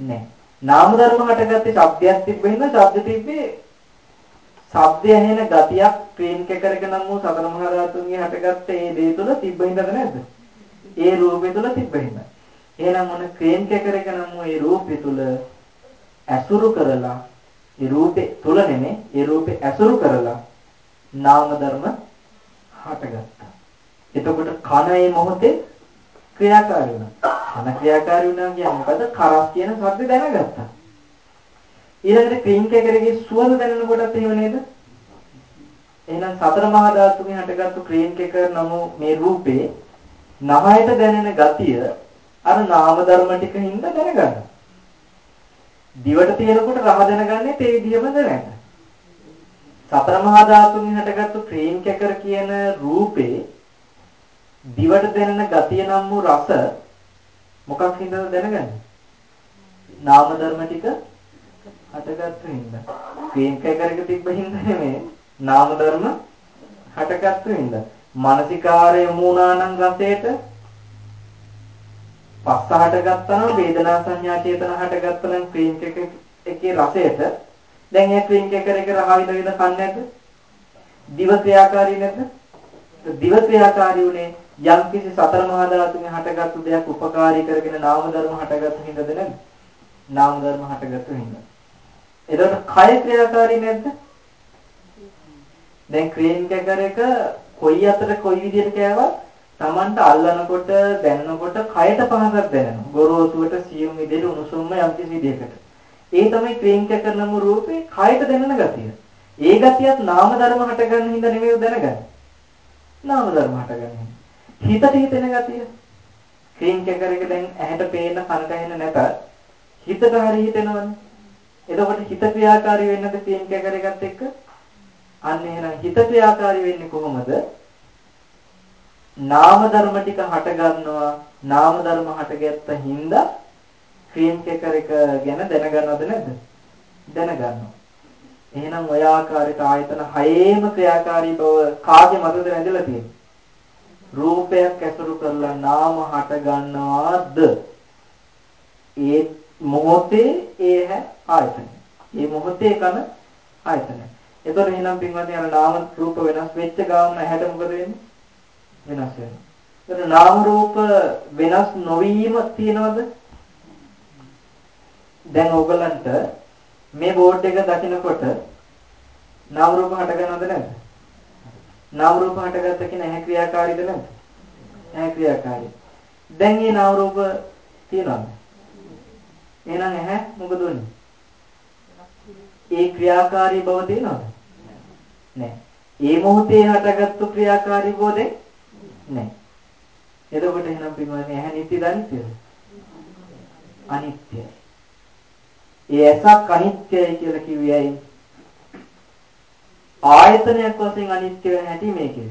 නැහැ. නාම ධර්ම හටගත්තේ ශබ්දයක් තිබෙන්න ශබ්ද තිබ්බේ ශබ්දය ඇහෙන ගතියක් ක්‍රීම් කැකර එක නම් වූ සතර මහා ධාතුන්ගේ හටගත්තේ ඒ දේ තුල තිබෙන්නද නැද්ද? ඒ රූපේ තුල තිබෙන්න. එහෙනම් මොන ක්‍රේම් කැකරක නම් ඒ රූපේ තුල ඇසුරු කරලා ඒ රූපේ තුල නෙමෙයි ඒ රූපේ ඇසුරු කරලා නාම ධර්ම හටගත්තා. එතකොට කන ඒ මොහොතේ ක්‍රියාකාරී වුණා. කන ක්‍රියාකාරී වුණා කියන්නේ මොකද? කරස් කියන શબ્ද දැනගත්තා. ඊළඟට ක්‍රීම් කැකරගේ සුවඳ දැනෙන කොටත් එහෙම නේද? එහෙනම් සතර මහා ධාතුන්ගෙන් හටගත්තු ක්‍රීම් කැකර නම මේ රූපේ නහයට දැනෙන ගතිය අර නාම ධර්ම ටික හින්දා දැනගන්න. දිවට තියෙනකොට රහ දැනගන්නේ ඒ විදිහමද නැද්ද? සතර මහා ධාතුන්ගෙන් හටගත්තු ක්‍රීම් කැකර කියන රූපේ දිවට දැනෙන ගතිය නම් වූ රස මොකක් හින්දාද දැනගන්නේ? නාම ධර්ම ටික හටගත්තු හින්දා. ක්‍රීම් කැකර එක තිබ්බ හින්දා නෙමෙයි. නාම ධර්ම හටගත්තු හින්දා. මානසිකාරය මුණා නම් රසයට පස්ස හටගත්තා නම් වේදනා සංඥා චේතනා හටගත්තා නම් ක්‍රීම් කේක එකේ රසයට දැන් ඒ ක්‍රීම් කේක එක රහ විඳ විඳ කන්නේ නැද්ද? දිව ක්‍රියාකාරී නැද්ද? දිව ක්‍රියාකාරී උනේ යම් කිසි සතර මහා ධාතුන්ගෙන් හටගත්තු දෙයක් උපකාරී කරගෙන නාම ධර්ම හටගත්තු හින්දාද නැද්ද? නාම ධර්ම හටගත්තු හින්දා. එතකොට කය ක්‍රියාකාරී නැද්ද? දැන් ක්‍රීම් කේක එක කොයි අතට කොයි විදිහට කෑවත් Tamanට අල්ලනකොට දැනනකොට කයට පහසක් දැනෙනවා. ගොරෝසුවට සියුම් විදිහට උණුසුම්ම යම්කිසි විදිහකට. ඒ තමයි ක්‍රීම් කරනම රූපේ කයට දැනෙන ගතිය. ඒ ගතියත් නාම ධර්ම හටගන්න හින්දා නෙමෙයි දැනගන්නේ. නාම ධර්ම හටගන්නේ. හිතට හිතෙන ගතිය. ක්‍රීම් කරක දැන් ඇහැට පේන කනට ඇහෙන නැත. හිතට හරි හිතෙනවනේ. එතකොට හිත ක්‍රියාකාරී වෙන්නද ක්‍රීම් කරකත් එක්ක? අන්න එහෙනම් හිත ක්‍රියාකාරී වෙන්නේ කොහොමද? නාම ධර්ම ටික හට ගන්නවා නාම ධර්ම හටගත්ත හින්දා ක්‍රීම් කේකර එක ගැන දැනගන්නවද නැද්ද? දැනගන්නවා. එහෙනම් ඔය ආකාරයට ආයතන හයේම ක්‍රියාකාරී බව කාගේ මතද රැඳිලා තියෙන්නේ? රූපයක් ඇසුරු කරලා නාම හට ගන්නවාද ඒ මොහොතේ ඒ ආයතන ඒ මොහොතේ කන ආයතන. ඒතකොට එහෙනම් පින්වත්නි අර නාම රූප වෙනස් වෙච්ච ගාම ඇහැට මොකද වෙන්නේ? වෙනස් වෙනවා. ඒතර නාම රූප වෙනස් නොවීම තියනවද? දැන් ඕගලන්ට මේ බෝඩ් එක දකිනකොට නාම රූප හටගනවද නැද්ද? නාම රූප හටගත්ත කියන ඇහැ ක්‍රියාකාරීද නැද්ද? ඇහැ ක්‍රියාකාරී. දැන් මේ නාම රූප තියනවද? එහෙනම් ඇහැ මොකද වෙන්නේ? ඒ ක්‍රියාකාරී බව තියනවද? නැහැ. ඒ මොහොතේ හටගත්තු ක්‍රියාකාරී බව දැන් නැහැ. එතකොට එහෙනම් පින්වත්නි ඇහැ නිත්‍යද අනිත්‍යද? අනිත්‍යයි. ඒ ඇසක් අනිත්‍යයි කියලා කිව්වේ ඇයි? ආයතනයක් වශයෙන් අනිත්‍ය වෙන හැටි මේකේ.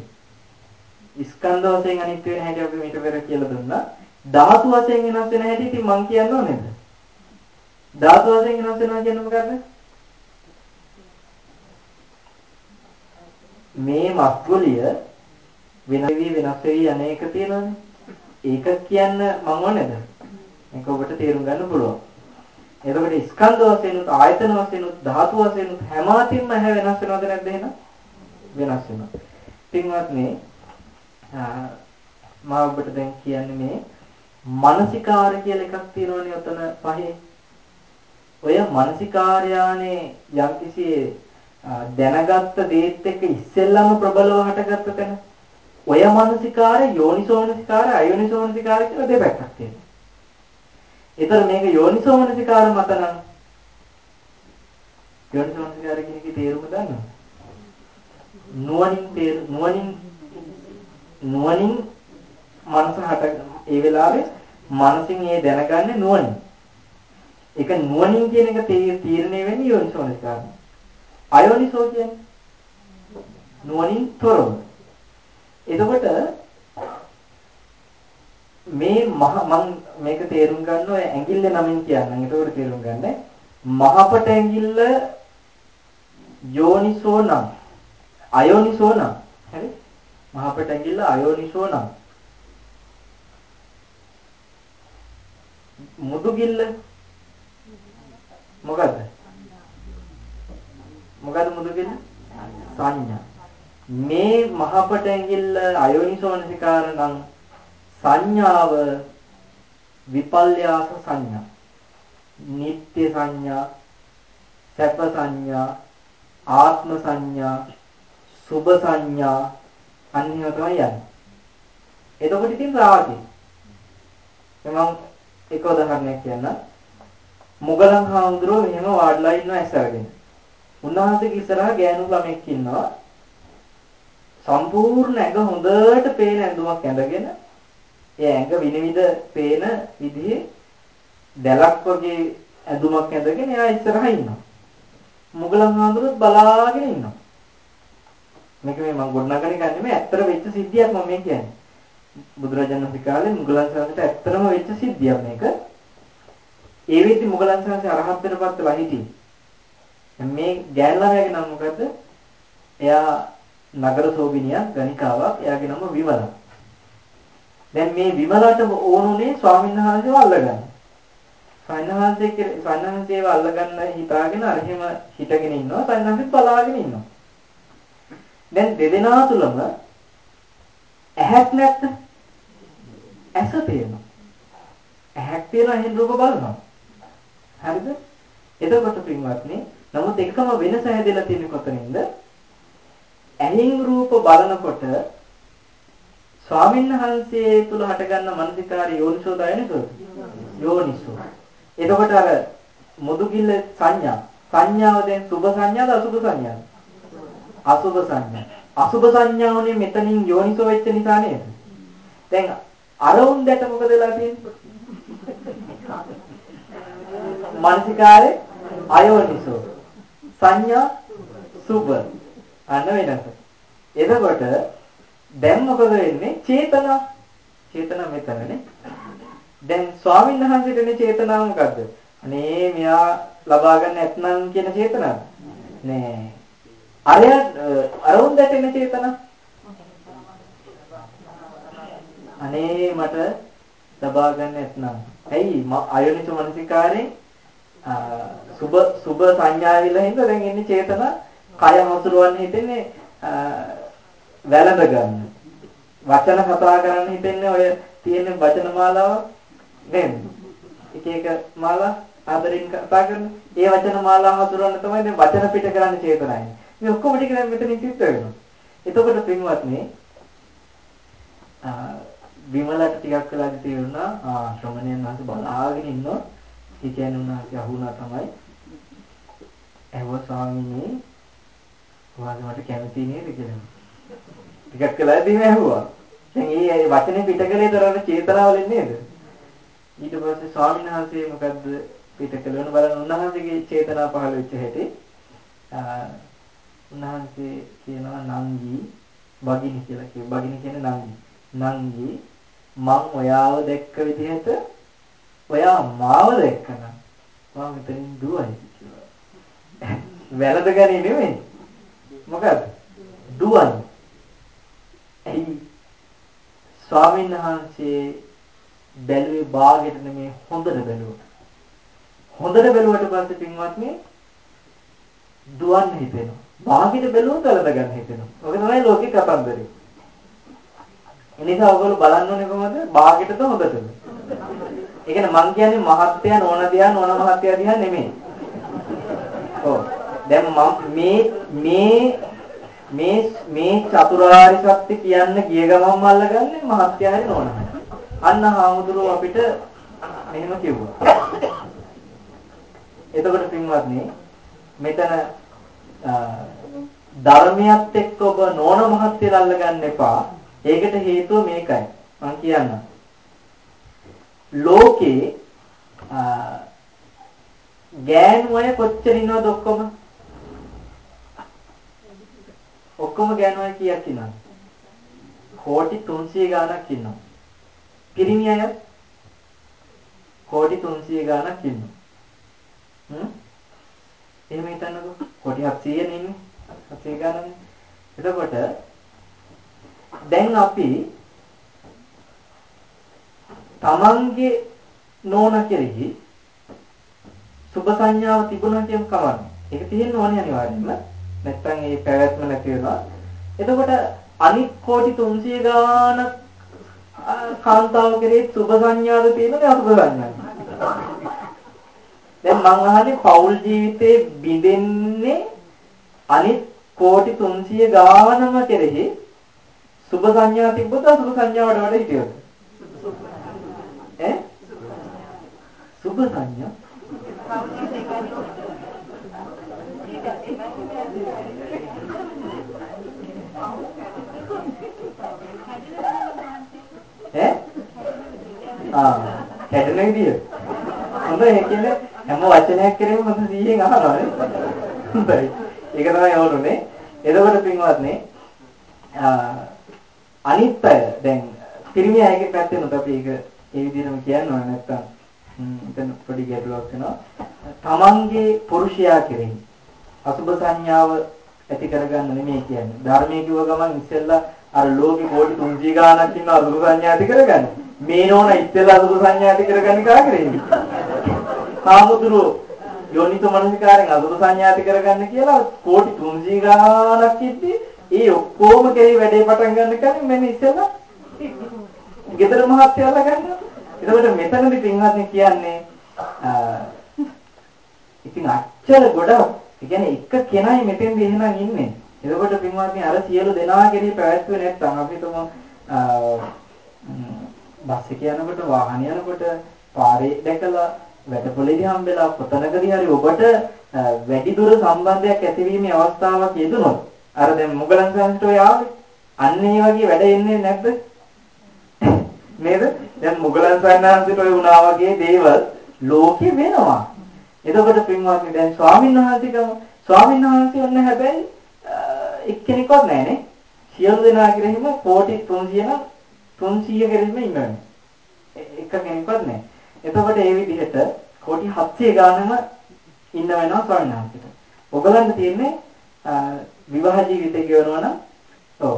ස්කන්ධ වශයෙන් අනිත්‍ය වෙන හැටි අපි මීට පෙර කියලා දුන්නා. ධාතු වශයෙන් වෙනස් වෙන හැටි ඉතින් මං කියන්න ඕනේද? ධාතු වශයෙන් වෙනස් වෙනවා කියන්නේ මොකද්ද? මේ මස්ගොලිය වෙන වෙවි වෙනස් වෙවි අනේක තියෙනවානේ. ඒක කියන්න මං ඕනේද? මේක ඔබට තේරුම් ගන්න පුළුවන්. එතකොට ස්කන්ධ වශයෙන් උත් ආයතන වශයෙන් උත් ධාතු වශයෙන් උත් හැම අතින්ම හැ වෙනස් වෙනවද නැද්ද එහෙනම්? වෙනස් වෙනවා. පින්වත්නි මම ඔබට දැන් කියන්නේ මේ මානසිකාර කියලා එකක් තියෙනවනේ ඔතන පහේ. ඔය මානසිකාර්යානේ යම්කිසි දැනගත්ත දේත් එක්ක ඉස්සෙල්ලාම ප්‍රබලව හටගත්ත තැන. ඔය මානසිකාරය යෝනිසෝමනසිකාරය අයෝනිසෝමනසිකාරය කියලා දෙපැත්තක් තියෙනවා. ඒතර මේක යෝනිසෝමනසිකාර මත නම් යෝනිසෝමනසිකාර කියන එකේ තේරුම දන්නවද? නුවණින් තේර නුවණින් නුවණින් මනස හට ඒ වෙලාවේ මනසින් ඒ දැනගන්නේ නුවණින්. ඒක නුවණින් කියන එක තීරණය වෙන්නේ යෝනිසෝමනසිකාර. අයෝනිසෝ කියන්නේ නුවණින් තොරව. එතකොට මේ මහ මම මේක තේරුම් ගන්න ඔය ඇඟිල්ල නමින් කියන්නම්. ඒකෝට තේරුම් ගන්න. මහපට ඇඟිල්ල යෝනිසෝ නම් අයෝනිසෝ නම් හරි? මහපට ඇඟිල්ල අයෝනිසෝ නම් මුදුගිල්ල මොකද්ද? මොකද්ද මුදුගිල්ල? සංඥා. මේ මහපට ඇඟිල්ල අයෝනිසෝනසිකාර නම් සංඥාව විපල්යාස සංඥා. නিত্য සංඥා සැප සංඥා ආත්ම සංඥා සුභ සංඥා අන්‍යව තමයි යන්නේ. එතකොට ඉතින් රාගය. මම එක උදාහරණයක් කියන්න. මුගලන් හාමුදුරුවෝ මෙහෙම වාඩිලා ඉන්නවා ඇස්සරගෙන උන්වහන්සේගේ ඉස්සරහා ගෑනු ළමෙක් ඉන්නවා. සම්පූර්ණ ඇඟ හොඳට පේන ඇඳුමක් ඇඳගෙන ඒ ඇඟ විනිවිද පේන විදිහේ දැලක් වගේ ඇඳුමක් ඇඳගෙන එයා ඉස්සරහා ඉන්නවා. මුගලන් හාමුදුරුවෝ බලාගෙන ඉන්නවා. මේක මේ මම ගොඩනගන එක නෙමෙයි ඇත්තට වෙච්ච සිද්ධියක් මම මේ කියන්නේ. බුදුරජාණන් වහන්සේ කාලේ මුගලන් සාසනයට ඇත්තටම වෙච්ච සිද්ධියක් මේක. ඒ වෙද්දි මුගලන් සාසනය අරහත්ත්වයටපත් වෙලා හිටියේ. මේ ගෑනලාගේ නම මොකද්ද? එයා නගර සෝබිනියක් ගණිකාවක් එයාගේ නම විමලා. දැන් මේ විමලට ඕනුනේ ස්වාමීන් වහන්සේව අල්ලගන්න. ස්වාමීන් වහන්සේ ස්වාමීන් වහන්සේව අල්ලගන්න හිතාගෙන අර එහෙම හිටගෙන ඉන්නවා ස්වාමීන් වහන්සේ බලාගෙන ඉන්නවා. දැන් දෙදෙනා තුලම ඇහක් නැත්ද? ඇස තියෙනවා. ඇහක් තියෙනවා එහෙන් රූප බලනවා. හරිද? එතකොට පින්වත්නි නමුත් එකම වෙනස හැදෙලා තියෙන්නේ කොතනින්ද? ඇහින් රූප බලනකොට ස්වාමීන් වහන්සේ තුල හටගන්න මනසිකාරය යෝනිසෝද අයනිසෝද? යෝනිසෝ. එතකොට අර මුදුගිල්ල සංඥා සංඥාව දැන් සුභ සංඥාද අසුභ සංඥාද? අසුභ සංඥා. අසුභ සංඥාවනේ මෙතනින් යෝනිසෝ වෙච්ච නිසා නේද? දැන් අරවුන් දැට මොකද වෙලා තියෙන්නේ? මානසිකාරේ අයෝනිසෝ සංඥා සුභ අන්න වෙනස. එතකොට දැන් මොකද වෙන්නේ? චේතනා. චේතනා මෙතනනේ. දැන් ස්වාමීන් වහන්සේටනේ චේතනාව මොකද්ද? අනේ මෙයා ලබා ගන්න නැත්නම් කියන චේතනාව. නෑ. අරය අරුන් දැටෙන චේතනා. අනේ මට ලබා ගන්න නැත්නම්. ඇයි අයෝනිස මනසිකාරයෙන් සුබ සුබ සංඥාවිලා හින්දා දැන් එන්නේ චේතනා කය හසුරවන්න හිතෙන්නේ වැළඳ ගන්න. වචන කතා කරන්න හිතෙන්නේ ඔය තියෙන වචන මාලාව නේද? එක එක මාලා ආදරෙන් කතා කරන. ඒ වචන මාලා හසුරවන්න තමයි දැන් වචන පිට කරන්න චේතනයි. මේ ඔක්කොම ටික දැන් මෙතනින් සිද්ධ වෙනවා. එතකොට පින්වත්නි විමලට ටිකක් වෙලාදී තේරුණා ආ ශ්‍රමණයන් වහන්සේ බලාගෙන ඉන්නවා. ඒ කියන්නේ උන්වහන්සේ අහුණා තමයි. ඇහුවා ස්වාමීනි ඔයාලා මට කැමති නේද කියලා. ටිකක් වෙලාදී මම ඇහුවා. දැන් මේ වචනේ පිට කළේ තරම චේතනාවලින් නේද? ඊට පස්සේ ස්වාමීන් වහන්සේ මොකද්ද පිට කළවන බලන්න උන්වහන්සේගේ චේතනා පහළ වෙච්ච හැටි. උන්වහන්සේ කියනවා නංගි බගිනි කියලා කියනවා. බගිනි කියන්නේ නංගි. නංගි මං ඔයාව දැක්ක විදිහට ඔයා මාව දැක්කනම් මම මෙතනින් දුවයි කියලා. වැළඳ ගන්නේ නෙමෙයි. මොකද? දුවන්නේ. ඇයි? ස්වාමීන් වහන්සේ බැලුවේ ਬਾගෙට නෙමේ හොඳට බැලුවා. හොඳට බැලුවට පස්සේ පින්වත්නි දුවන්න හිතෙනවා. ਬਾගෙට බැලුවොත් වලඳ ගන්න හිතෙනවා. ඔක තමයි ලෝකේ කතන්දරේ. එනිසා ඔයගොල්ලෝ බලන්න ඕනේ කොහොමද? ਬਾගෙටද හොඳටද? ඒ කියන්නේ මං කියන්නේ මහත්ය නෝන දියා නෝන මහත්ය දිහා නෙමෙයි. ඔව්. දැන් මම මේ මේ මේ මේ චතුරාර්ය සත්‍ය කියන්න ගිය ගමන්ම අල්ලගන්නේ මහත්ය හරි නෝන. අන්න හාමුදුරුවෝ අපිට මෙහෙම කිව්වා. එතකොට පින්වත්නි මෙතන ධර්මියත් එක්ක ඔබ නෝන මහත්ය අල්ලගන්න එපා. ඒකට හේතුව මේකයි. මම කියන්නම්. ලෝකේ ගෑනු අය කොච්චර ඉන්නවද ඔක්කොම? ඔක්කොම ගෑනු අය කීයක් ඉන්නවද? කෝටි 300 ගාණක් ඉන්නවා. පිරිමි අය කෝටි 300 ගාණක් ඉන්නවා. හ්ම්? එහෙම හිතන්නකෝ. කෝටි 700 නේ ඉන්නේ. 700 ගාණක්. එතකොට දැන් අපි තමන්ගේ නෝන කෙරෙහි සුභ සංඥාව තිබුණා කියමු කවන්නේ. ඒක තියෙන්න ඕනේ අනිවාර්යෙන්ම. නැත්තම් ඒ පැවැත්ම නැති වෙනවා. එතකොට අනිත් කෝටි 300 ගානක් කාන්තාව කෙරෙහි සුභ සංඥාද තියෙනවද අසුභ සංඥාද? දැන් මං අහන්නේ පෞල් ජීවිතේ බිඳෙන්නේ අනිත් කෝටි 300 ගානම කෙරෙහි සුභ සංඥා තිබ්බද අසුභ සංඥාවට වඩා හිටියද? ඈ? සුභ සංඥා ඈ? ආ කැඩෙන විදිය. හොඳයි ඒ කියන්නේ හැම වචනයක් කෙරෙම හොඳ 100න් අහනවා නේ. හොඳයි. ඒක තමයි ඕනුනේ. එතකොට පින්වත්නි අනිත් අය දැන් පිරිමි අයගේ පැත්තෙන් උත් අපි ඒක ඒ විදිහටම කියන්න ඕනේ නැත්තම් එතන පොඩි ගැටලුවක් වෙනවා. තමන්ගේ පුරුෂයා කෙරෙහි අසුබ සංඥාව ඇති කරගන්න නෙමෙයි කියන්නේ. ධර්මයේ කිව්ව ගමන් ඉස්සෙල්ලා අර ලෝකේ කෝටි 300 ගාණක් ඉන්න අසුබ සංඥා ඇති කරගන්න. මේ නෝන ඉස්සෙල්ලා අසුබ සංඥා ඇති කරගන්න කාගෙරේ? කාමුදුරෝ යෝනිසෝ මනසිකාරෙන් අසුබ සංඥා ඇති කරගන්න කියලා කෝටි 300 ගාණක් ඉද්දි ඒ ඔක්කොම කෙරේ වැඩේ පටන් ගන්න කලින් මම ඉස්සෙල්ලා ගෙදර මහත්යලා ගන්නවා. එතකොට මෙතනදී පින්වත්නි කියන්නේ ඉතින් අච්චර ගොඩක් ඒ කියන්නේ එක කෙනයි මෙතෙන්දී එහෙනම් ඉන්නේ. එතකොට පින්වත්නි අර සියලු දෙනා කෙරේ පැවැත්වුවේ නැත්නම් අපි තුම බස් එක යනකොට වාහන යනකොට පාරේ දැකලා වැටපොලේදී හම්බෙලා කොතනකදී හරි ඔබට වැඩි දුර සම්බන්ධයක් ඇතිවීමේ අවස්ථාවක් යෙදුනොත් අර දැන් මුගලන් සංස්ට ඔය ආවේ? අන්න ඒ වගේ වැඩ එන්නේ නැද්ද? නේද? දැන් මුගලන් සංස්ට ඔය වුණා වගේ දේවල් ලෝකෙ වෙනවා. එතකොට පින්වත්නි දැන් ස්වාමීන් වහන්සේකම ස්වාමීන් වහන්සේ ඔන්න හැබැයි එක්කෙනෙක්වත් නැහැනේ. සියලු දෙනා කෙරෙහිම කෝටි 300 නම් 300 කෙරෙහිම ඉන්නවා එක කෙනෙක්වත් නැහැ. එතකොට ඒ විදිහට කෝටි 700 ගානම ඉන්න වෙනවා ස්වාමීන් වහන්සේට. ඔයගලන්ට තියෙන්නේ විවාහ ජීවිතය ගෙවනවා නම් ඔව්.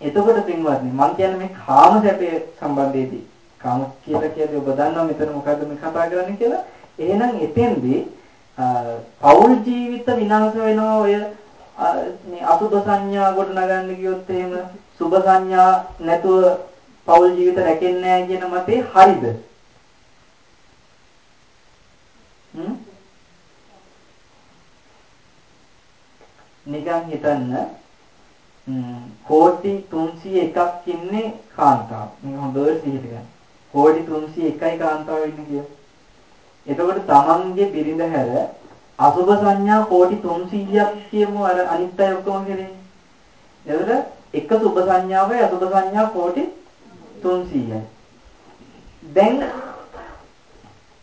එතකොට පින්වත්නි මම කියන්නේ මේ කාම සැපේ සම්බන්ධයේදී. කාම කියලා කියන්නේ ඔබ දන්නවා මෙතන මොකද්ද මේ කතා කරන්නේ කියලා. එහෙනම් එතෙන්දී පෞල් ජීවිත විනාශ වෙනවා ඔය මේ අසුබ සංඥා කොට නගන්න ගියොත් එහෙම සුබ සංඥා නැතුව පෞල් ජීවිත රැකෙන්නේ නැහැ කියන මතේ හරිද? හ්ම්? නිකන් හිතන්න කෝටි 301ක් ඉන්නේ කාන්තාව. මේ හොඳට සිහිට ගන්න. කෝටි 301යි කාන්තාව ඉන්නේ කියලා. එතකොට තමන්ගේ බිරිඳ හැර අසුබ සංඥා කෝටි 300ක් කියමු අර අනිත් අය ඔක්කොම කරේ. එතකොට එක සුබ සංඥාවයි අසුබ සංඥා කෝටි 300යි. දැන්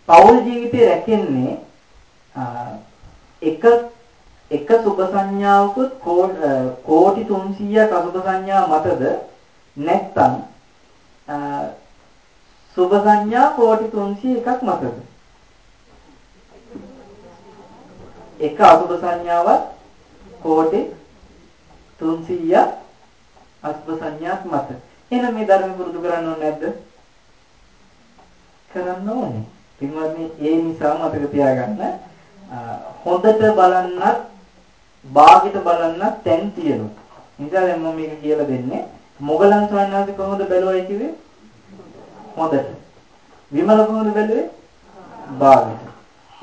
පෞල් ජීවිතේ රැකෙන්නේ එක එක සුබ සංඥාවකුත් කෝටි 300ක් අසුබ සංඥා මතද නැත්නම් සුබ සංඥා කෝටි 301ක් මතද එක අසුබ සංඥාවක් කෝටි 300ක් අසුබ සංඥාක් මත එහෙනම් මේ ධර්ම පුරුදු කරන්න ඕනේ නැද්ද කරන්න ඕනේ පින්වත්නි ඒ නිසා මතක තියාගන්න හොඳට බලන්නත් බාගෙට බලන්න තැන් තියෙනවා. නිසා දැන් මම මේක කියලා දෙන්නේ. මොගලන් ස්වාමීන් කොහොමද බැලුවයි කිව්වේ? හොඳට. විමල කොහොමද බැලුවේ? බාගෙට.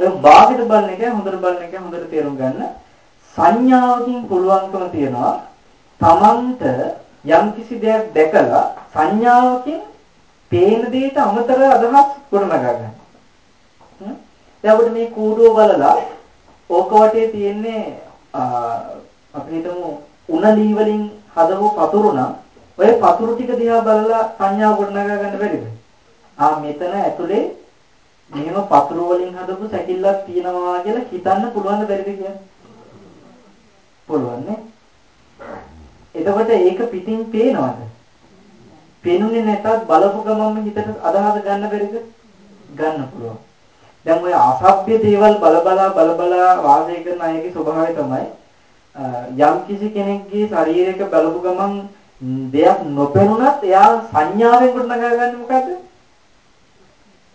ඒ බාගෙට බලන එක හොඳට බලන එක හොඳට තේරුම් ගන්න. සංඥාවකින් පුළුවන්කම තියනවා තමන්ට යම් කිසි දෙයක් දැකලා සංඥාවකින් පේන දෙයට අමතර අදහස් ගොඩනගා ගන්න. දැන් අපිට මේ කූඩුව බලලා ඕක වටේ තියෙන්නේ අපි හිතමු උණලී වලින් හදපු පතුරු නම් ඔය පතුරු ටික දිහා බලලා සංඥාව ගොඩනගා ගන්න බැරිද? ආ මෙතන ඇතුලේ මෙහෙම පතුරු වලින් හදපු සැකිල්ලක් තියෙනවා කියලා හිතන්න පුළුවන් බැරිද කියන්නේ? පුළුවන් නේ. එතකොට ඒක පිටින් පේනවද? පේනුනේ නැතත් බලපු ගමන්ම හිතට අදහස ගන්න බැරිද? ගන්න පුළුවන්. දැන් ඔය අසභ්‍ය දේවල් බලබලා බලබලා වාසය කරන අයගේ ස්වභාවය තමයි යම් කිසි කෙනෙක්ගේ ශරීරයක බලපු ගමන් දෙයක් නොපෙනුනත් එයා සංඥාවෙන් ගොඩනගා ගන්න මොකද්ද?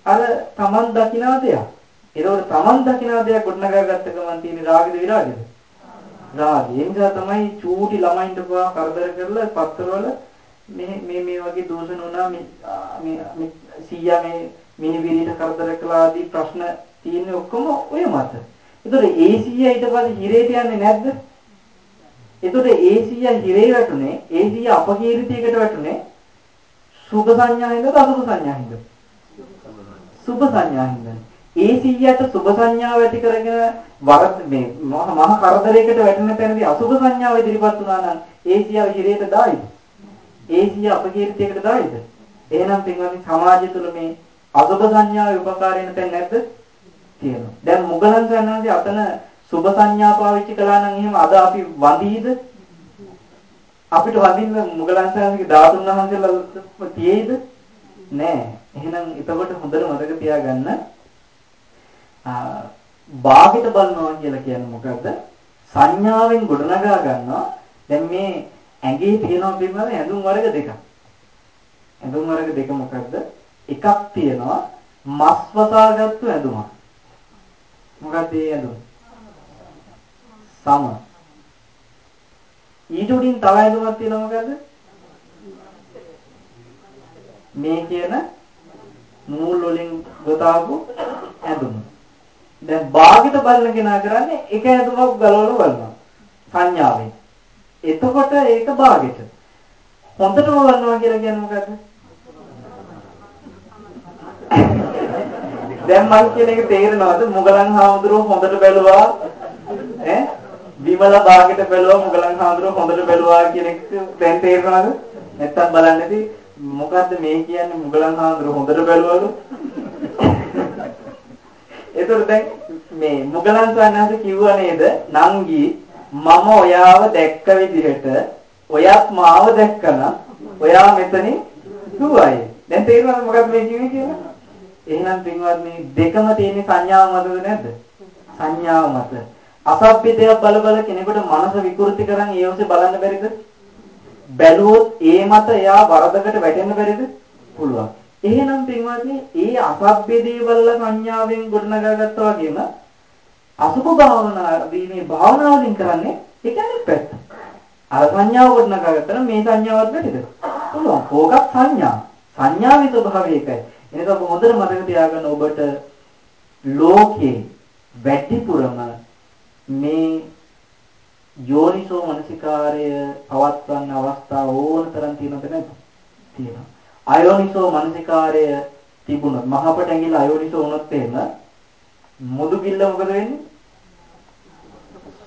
අර Taman දකිනා දෙයක්. ඒකෝට Taman දකිනා දෙයක් ගොඩනගා ගත්ත ගමන් තියෙන රාගද විරාගද? රාගය. ඒ නිසා තමයි චූටි ළමයින්ට පවා කරදර කරලා පත්තරවල මේ මේ මේ වගේ දූෂණ වුණා මේ මේ සීයා මේ මිනිබිරිට කරදර කළා ආදී ප්‍රශ්න තියෙන්නේ ඔක්කොම ඔය මත. ඒතකොට ACI ඊට පස්සේ හිරේට යන්නේ නැද්ද? ඒතකොට ACI හිරේ වැටුනේ ACI අපකීර්තියකට වැටුනේ සුභ සංඥාහින්ද අසුභ සංඥාහින්ද? සුභ සංඥාහින්ද. ACIට සුභ සංඥාව ඇති කරගෙන වරද මේ මහ කරදරයකට වැටෙන තැනදී අසුභ සංඥාව ඉදිරිපත් වුණා නම් ACI හිරේට දායිද? ACI අපකීර්තියකට දායිද? එහෙනම් පින්වත්නි සමාජය තුළ මේ අසුබ සංඥාවේ උපකාරයෙන් තැන් නැද්ද? තියෙනවා. දැන් මුගලන් සන්නාන්සේ අතන සුබ සංඥා පාවිච්චි කළා නම් එහෙම අද අපි වඳීද? අපිට වඳින්න මුගලන් සන්නාන්සේගේ ධාතුන් වහන්සේලා තියෙයිද? නෑ. එහෙනම් එතකොට හොඳට මතක තියාගන්න ආ බාහිර බලනවා කියලා කියන්නේ මොකද්ද? සංඥාවෙන් ගොඩනගා ගන්නවා. දැන් මේ ඇඟේ තියෙනවා පිළිබඳ ඇඳුම් වර්ග දෙකක්. ඇඳුම් වර්ග දෙක මොකද්ද? එකක් තියෙනවා මස් වසාගත්තු ඇඳුමක්. මොකක්ද ඒ ඇඳුම? සම. ඊට උඩින් තව ඇඳුමක් තියෙනවා මොකද්ද? මේ කියන නූල් වලින් ගොතාපු ඇඳුම. දැන් බාගෙට බලන කෙනා කරන්නේ එක ඇඳුමක් ගලවලා බලනවා. සංඥාවෙන්. එතකොට ඒක බාගෙට. හොඳටම බලනවා කියලා කියන්නේ මොකද්ද? දැන් මං කියන එක තේරෙනවද? මුගලන් හාමුදුරුවෝ හොඳට බැලුවා ඈ විමල බාගෙට බැලුවා මුගලන් හාමුදුරුවෝ හොඳට බැලුවා කියන එක දැන් තේරෙනවද? නැත්තම් බලන්නේදී මොකද්ද මේ කියන්නේ මුගලන් හාමුදුරුවෝ හොඳට බැලුවලු? ඒතර දැන් මේ මුගලන් සානහස කිව්වා නේද? නංගි මම ඔයාව දැක්ක විදිහට ඔයත් මාව දැක්කනම් ඔයා මෙතනින් දුවයි. දැන් තේරෙනවද මොකද්ද මේ කිව්වේ කියලා? එහෙනම් පින්වත්නි දෙකම තියෙන සංඥාව මතද නැද්ද? සංඥාව මත. අසභ්‍ය දෙයක් බල බල කෙනෙකුට මනස විකෘති කරන් ඒ ඔස්සේ බලන්න බැරිද? බැලුවොත් ඒ මත එයා වරදකට වැටෙන්න බැරිද? පුළුවන්. එහෙනම් පින්වත්නි ඒ අසභ්‍ය දේ බලලා සංඥාවෙන් ගොඩනගා ගත්තා වගේම අසුභ භාවනාදී මේ භාවනාවලින් කරන්නේ ඒක අනිත් පැත්ත. අර සංඥාව ගොඩනගාගත්තා මේ සංඥාවත් වැඩිද? පුළුවන්. ඕකත් සංඥා. සංඥාවේ ස්වභාවය ඒකයි. එනිසා හොඳට මතක තියාගන්න ඔබට ලෝකේ වැඩිපුරම මේ යෝනිසෝ මනසිකාරය පවත්වන්න අවස්ථා ඕනතරම් තියෙනවද නැද්ද? තියෙනවා. අයෝනිසෝ මනසිකාරය තිබුණොත් මහපට ඇඟිල්ල අයෝනිසෝ වුණොත් එහෙම මුදුගිල්ල මොකද වෙන්නේ?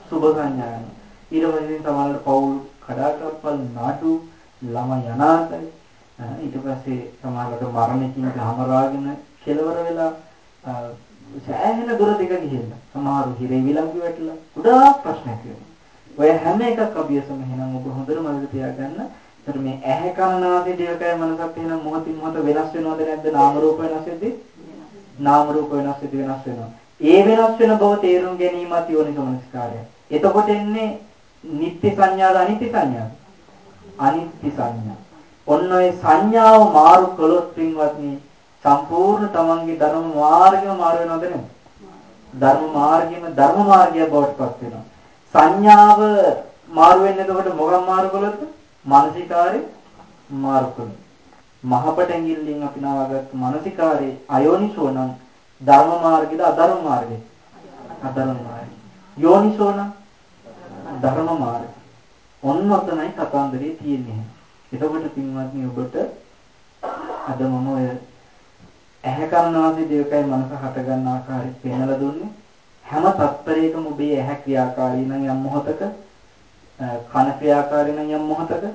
සුභ සංඥාන. ඊට පස්සේ සමහරවිට පෞල් කඩාකප්පල් නාටු ළමයි අනාථයි. ඊට පස්සේ සමහරවිට මරණකින් ගහමරාගෙන කෙලවර වෙලා සෑහෙන දුර දිග ගිහිල්ලා සමහරු හිරේ විලංගු වැටලා ගොඩාක් ප්‍රශ්න තියෙනවා. ඔය හැම එකක් අභියසම එහෙනම් ඔබ හොඳට මතක තියාගන්න. ඒතර මේ ඇහැ කන නාසය දිවකය මනසත් එහෙනම් මොහොතින් මොහොත වෙනස් වෙනවද නැද්ද? නාම රූප වෙනස් වෙද්දී? නාම රූප වෙනස් වෙද්දී වෙනස් වෙනවා. ඒ වෙනස් වෙන බව තේරුම් ගැනීමත් යෝනිසමනස්කාරය. එතකොට එන්නේ නිත්‍ය සංඥාද අනිත්‍ය සංඥාද? අනිත්‍ය සංඥා. ඔන්න ඔය සංඥාව මාරු කළොත් පින්වත්නි සම්පූර්ණ තමන්ගේ ධර්ම මාර්ගෙම මාරු වෙනවද නැද්ද? ධර්ම මාර්ගෙම ධර්ම මාර්ගය බවට පත් වෙනවා. සංඥාව මාරු වෙන්නේ එතකොට මොකක් මාරු කළොත්ද? මානසිකාරේ මාරු කළොත්. මහපට ඇඟිල්ලෙන් අපි නාවාගත්තු මානසිකාරේ අයෝනිසෝ නම් ධර්ම මාර්ගයද අධර්ම මාර්ගයද? අධර්ම මාර්ගය. යෝනිසෝ නම් ධර්ම මාර්ගය. ඔන්න ඔතනයි කතන්දරේ තියෙන්නේ. එතකොට පින්වත්නි ඔබට අද මම ඔය ඇහැ කන්නාසේ දේවකයි මනස හට ගන්න ආකාරය පෙන්වලා දුන්නේ හැම තත්පරයකම ඔබේ ඇහැ ක්‍රියාකාරී නම් යම් මොහතක කන ක්‍රියාකාරී නම් යම් මොහතක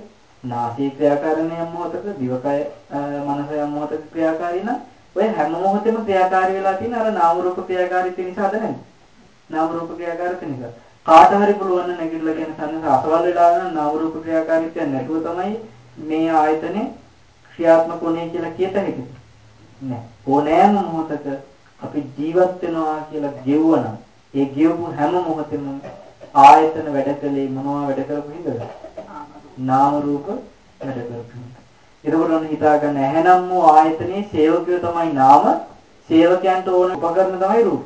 නාසය ක්‍රියාකාරී නම් යම් මොහතක දිවකය මනස යම් මොහතක ක්‍රියාකාරී නම් ඔය හැම මොහොතෙම ක්‍රියාකාරී වෙලා තියෙන අර නාම රූප ක්‍රියාකාරීත්ව නිසාද නැද්ද නාම රූප ක්‍රියාකාරීත්ව නිසා. කාට හරි පුළුවන් නම් නැගිටලා කියන සම්නස අසවල් වෙලා නම් නාම රූප ක්‍රියාකාරීත්වය නැතුව තමයි මේ ආයතනේ ක්‍රියාත්මක වුනේ කියලා කියත හැකිද නෑ. ඕනෑම මොහොතක අපි ජීවත් වෙනවා කියලා ගෙවුවනම් ඒ ගෙවපු හැම මොහොතෙම ආයතන වැඩ කළේ මොනවා වැඩ කරපු හින්දාද? නාම රූප වැඩ කරපු හින්දා. එතකොට ඔන්න හිතා ගන්න ඇහැනම් වූ ආයතනයේ සේවකයෝ තමයි නාම සේවකයන්ට ඕන උපකරණ තමයි රූප.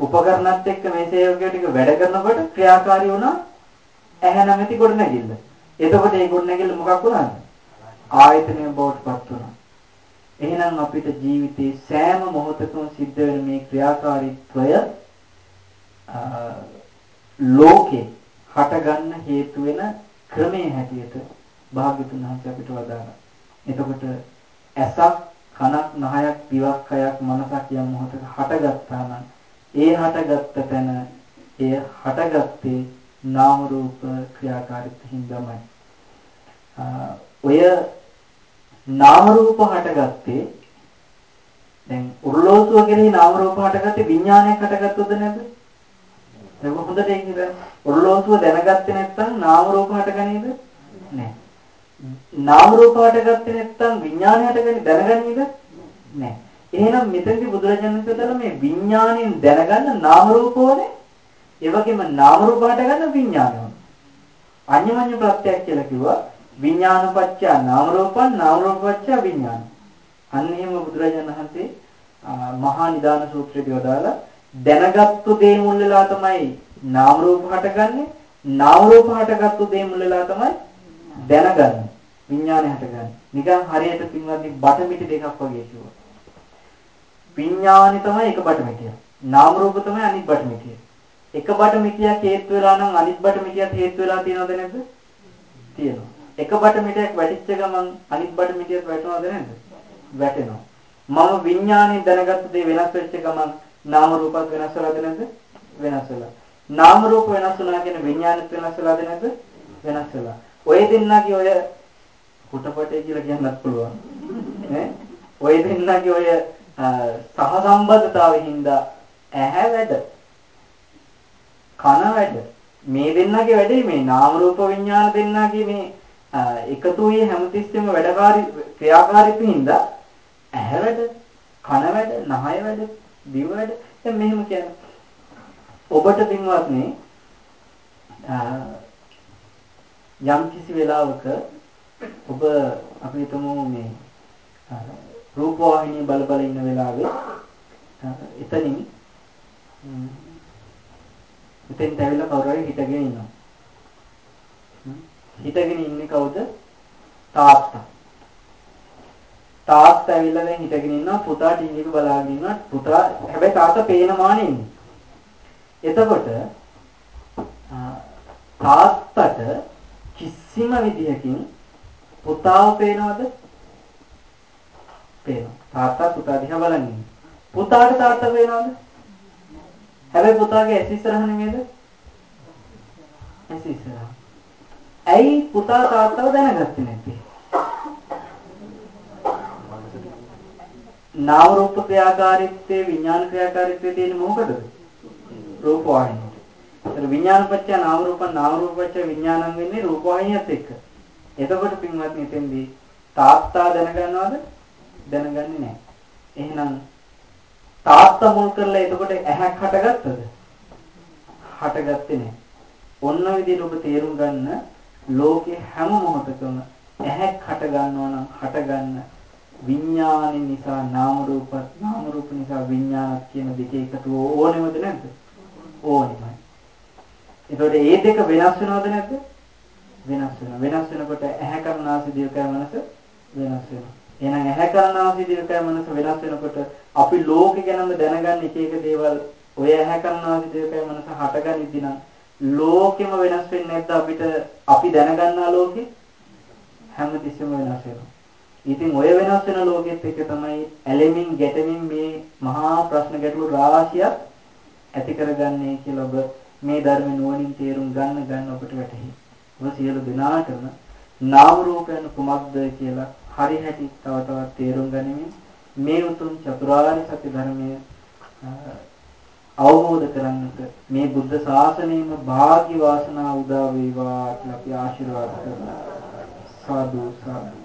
උපකරණත් එක්ක මේ සේවකයෝ ටික වැඩ කරනකොට ක්‍රියාකාරී වුණා ඇහැ නැමැති ගොඩනැගිල්ල. එතකොට ඒ ගොඩනැගිල්ල මොකක් වුණාද? ආයතනය බවට පත් වුණා. එහෙනම් අපිට ජීවිතේ සෑම මොහොතකම සිද්ධ වෙන මේ ක්‍රියාකාරීත්වය ලෝකේ හටගන්න හේතු වෙන ක්‍රමයේ හැටියට භාග්‍යතුන් වහන්සේ අපිට වදාළා. එතකොට ඇසක් කනක් නහයක් දිවක් කයක් මනසක් යම් මොහොතක හටගත්තා නම් ඒ හටගත්ත තැන එය හටගත්තේ නාම රූප ක්‍රියාකාරීත්වයෙන් තමයි. ඔය නාම රූප හටගත්තේ දැන් උරලෝසුව කෙරෙහි නාම රූප හටගත්තේ විඥානයක් හටගත්තොද නැද්ද? ඒක හොඳට ඒක හිතන්න. උරලෝසුව දැනගත්තේ නැත්නම් නාම රූප හටගනේද? නැහැ. නාම රූප හටගත්තේ නැත්නම් විඥානය හටගන්නේ දැනගන්නේද? නැහැ. එහෙනම් මෙතනදී බුදුරජාණන් වහන්සේ මේ විඥාණයෙන් දැනගන්න නාම රූප ඕනේ. ඒ වගේම නාම රූප හටගන්න විඥානය ඕනේ. අඤ්ඤමඤ්ඤ ප්‍රත්‍යක් කියලා කිව්වා විඥානපච්චය නාම රූපං නාම රූපපච්චය විඥාන. අන්න එහෙම බුදුරජාණන් වහන්සේ මහා නිදාන සූත්‍රයේදී වදාලා දැනගත්තු දේ මුල් වෙලා තමයි නාම රූප හටගන්නේ. නාම රූප හටගත්තු දේ මුල් වෙලා තමයි දැනගන්නේ. විඥානය හටගන්නේ. නිකන් හරියට පින්වත්නි බටමිටි දෙකක් වගේ කිව්වා. විඥානි තමයි එක බටමිටිය. නාම රූප තමයි අනිත් බටමිටිය. එක බටමිටියක් හේතු වෙලා නම් අනිත් බටමිටියත් හේතු වෙලා තියෙනවද නැද්ද? තියෙනවා. එක බට මිටයක් වැටිච්ච ගමන් අනිත් බට මිටියත් වැටෙනවද නැද්ද? වැටෙනවා. මම විඥාණයෙන් දැනගත්ත දේ වෙනස් වෙච්ච ගමන් නාම රූපත් වෙනස් වෙලාද නැද්ද? වෙනස් වෙලා. නාම රූප වෙනස් වුණා කියන විඥානෙත් වෙනස් වෙලාද නැද්ද? වෙනස් වෙලා. ඔය දෙන්නගේ ඔය කුටපටේ කියලා කියන්නත් පුළුවන්. නේ? ඔය දෙන්නගේ ඔය සහසම්බන්ධතාවෙ හින්දා ඇහැ වැඩ කන වැඩ මේ දෙන්නගේ වැඩේ මේ නාම රූප විඥාන දෙන්නගේ මේ එකතු වී හැමතිස්සෙම වැඩකාරී ක්‍රියාකාරීත්වෙ හින්දා ඇහැ වැඩ, කන වැඩ, නහය වැඩ, දිව වැඩ දැන් මෙහෙම කියන්නේ. ඔබට පින්වත්නි යම් කිසි වෙලාවක ඔබ අපි හිතමු මේ රූපවාහිනිය බල බල ඉන්න වෙලාවේ එතනින් එතෙන්ට ඇවිල්ලා කවුරු හරි හිටගෙන ඉන්නවා. හිටගෙන ඉන්නේ කවුද? තාත්තා. තාත්තා ඇවිල්ලා දැන් හිටගෙන ඉන්නවා පුතා ටීවී එක බලාගෙන ඉන්නවා පුතා හැබැයි තාත්තා පේන මානේ ඉන්නේ. එතකොට තාත්තට කිසිම විදිහකින් පුතාව පේනවද? පේනවා. තාත්තා පුතා දිහා බලන් ඉන්නේ. පුතාට තාත්තා පේනවද? හැබැයි පුතාගේ ඇස් ඉස්සරහ නෙමෙයිද? ඇස් ඉස්සරහ. ඇයි පුතා තාත්තව දැනගත්තේ නැත්තේ? නාම රූප ක්‍රියාකාරීත්වයේ විඥාන ක්‍රියාකාරීත්වයේ තියෙන මොකටද? රූප වාහිනියට. ඒතර විඥානපච්චය නාම රූප නාම රූපච්චය විඥානං වෙන්නේ රූප වාහිනියත් එක්ක. එතකොට පින්වත්නි එතෙන්දී තාත්තා දැනගන්නවද? දැනගන්නේ නැහැ. එහෙනම් තාත්තා මුල් කරලා එතකොට ඇහැක් හටගත්තද? හටගත්තේ නැහැ. ඔන්න විදිහට ඔබ තේරුම් ගන්න ලෝකේ හැම මොහොතකම ඇහැක් හට ගන්නවා නම් හටගන්න විඥාන නිසා නාම රූප නාම රූප නිසා විඥානත් කියන දෙක එකතු ඕනෙමද නැද්ද? ඕනෙමයි. එතකොට මේ දෙක වෙනස් වෙනවද නැද්ද? වෙනස් වෙනවා. වෙනස් වෙනකොට ඇහැ කරනාසි දිවකය මනස වෙනස් වෙනවා. එහෙනම් ඇහැ කරනාසි දිවකය මනස වෙනස් වෙනකොට අපි ලෝකෙ ගැනම දැනගන්න එක එක දේවල් ඔය ඇහැ කරනාසි දිවකය මනස හටගනිද්දී නම් ලෝකෙම වෙනස් වෙන්නේ නැද්ද අපිට අපි දැනගන්නා ලෝකෙ හැමතිස්සෙම වෙනස් වෙනවා ඉතින් ඔය වෙනස් වෙන ලෝකෙත් එක තමයි ඇලෙමින් ගැටෙමින් මේ මහා ප්‍රශ්න ගැටළු රාශියක් ඇති කරගන්නේ කියලා ඔබ මේ ධර්ම නුවණින් තේරුම් ගන්න ගන්න ඔබට වැටහි. ඔබ සියලු දෙනාටම නාම රූපයන් කුමක්ද කියලා හරි හැටි තව තවත් තේරුම් ගනිමින් මේ උතුම් චතුරාර්ය සත්‍ය ධර්මය අවබෝධ කරගන්නට මේ බුද්ධ ශාසනයෙම භාග්‍ය වාසනාව උදා වේවා කියලා අපි ආශිර්වාද කරනවා. සාදු සාදු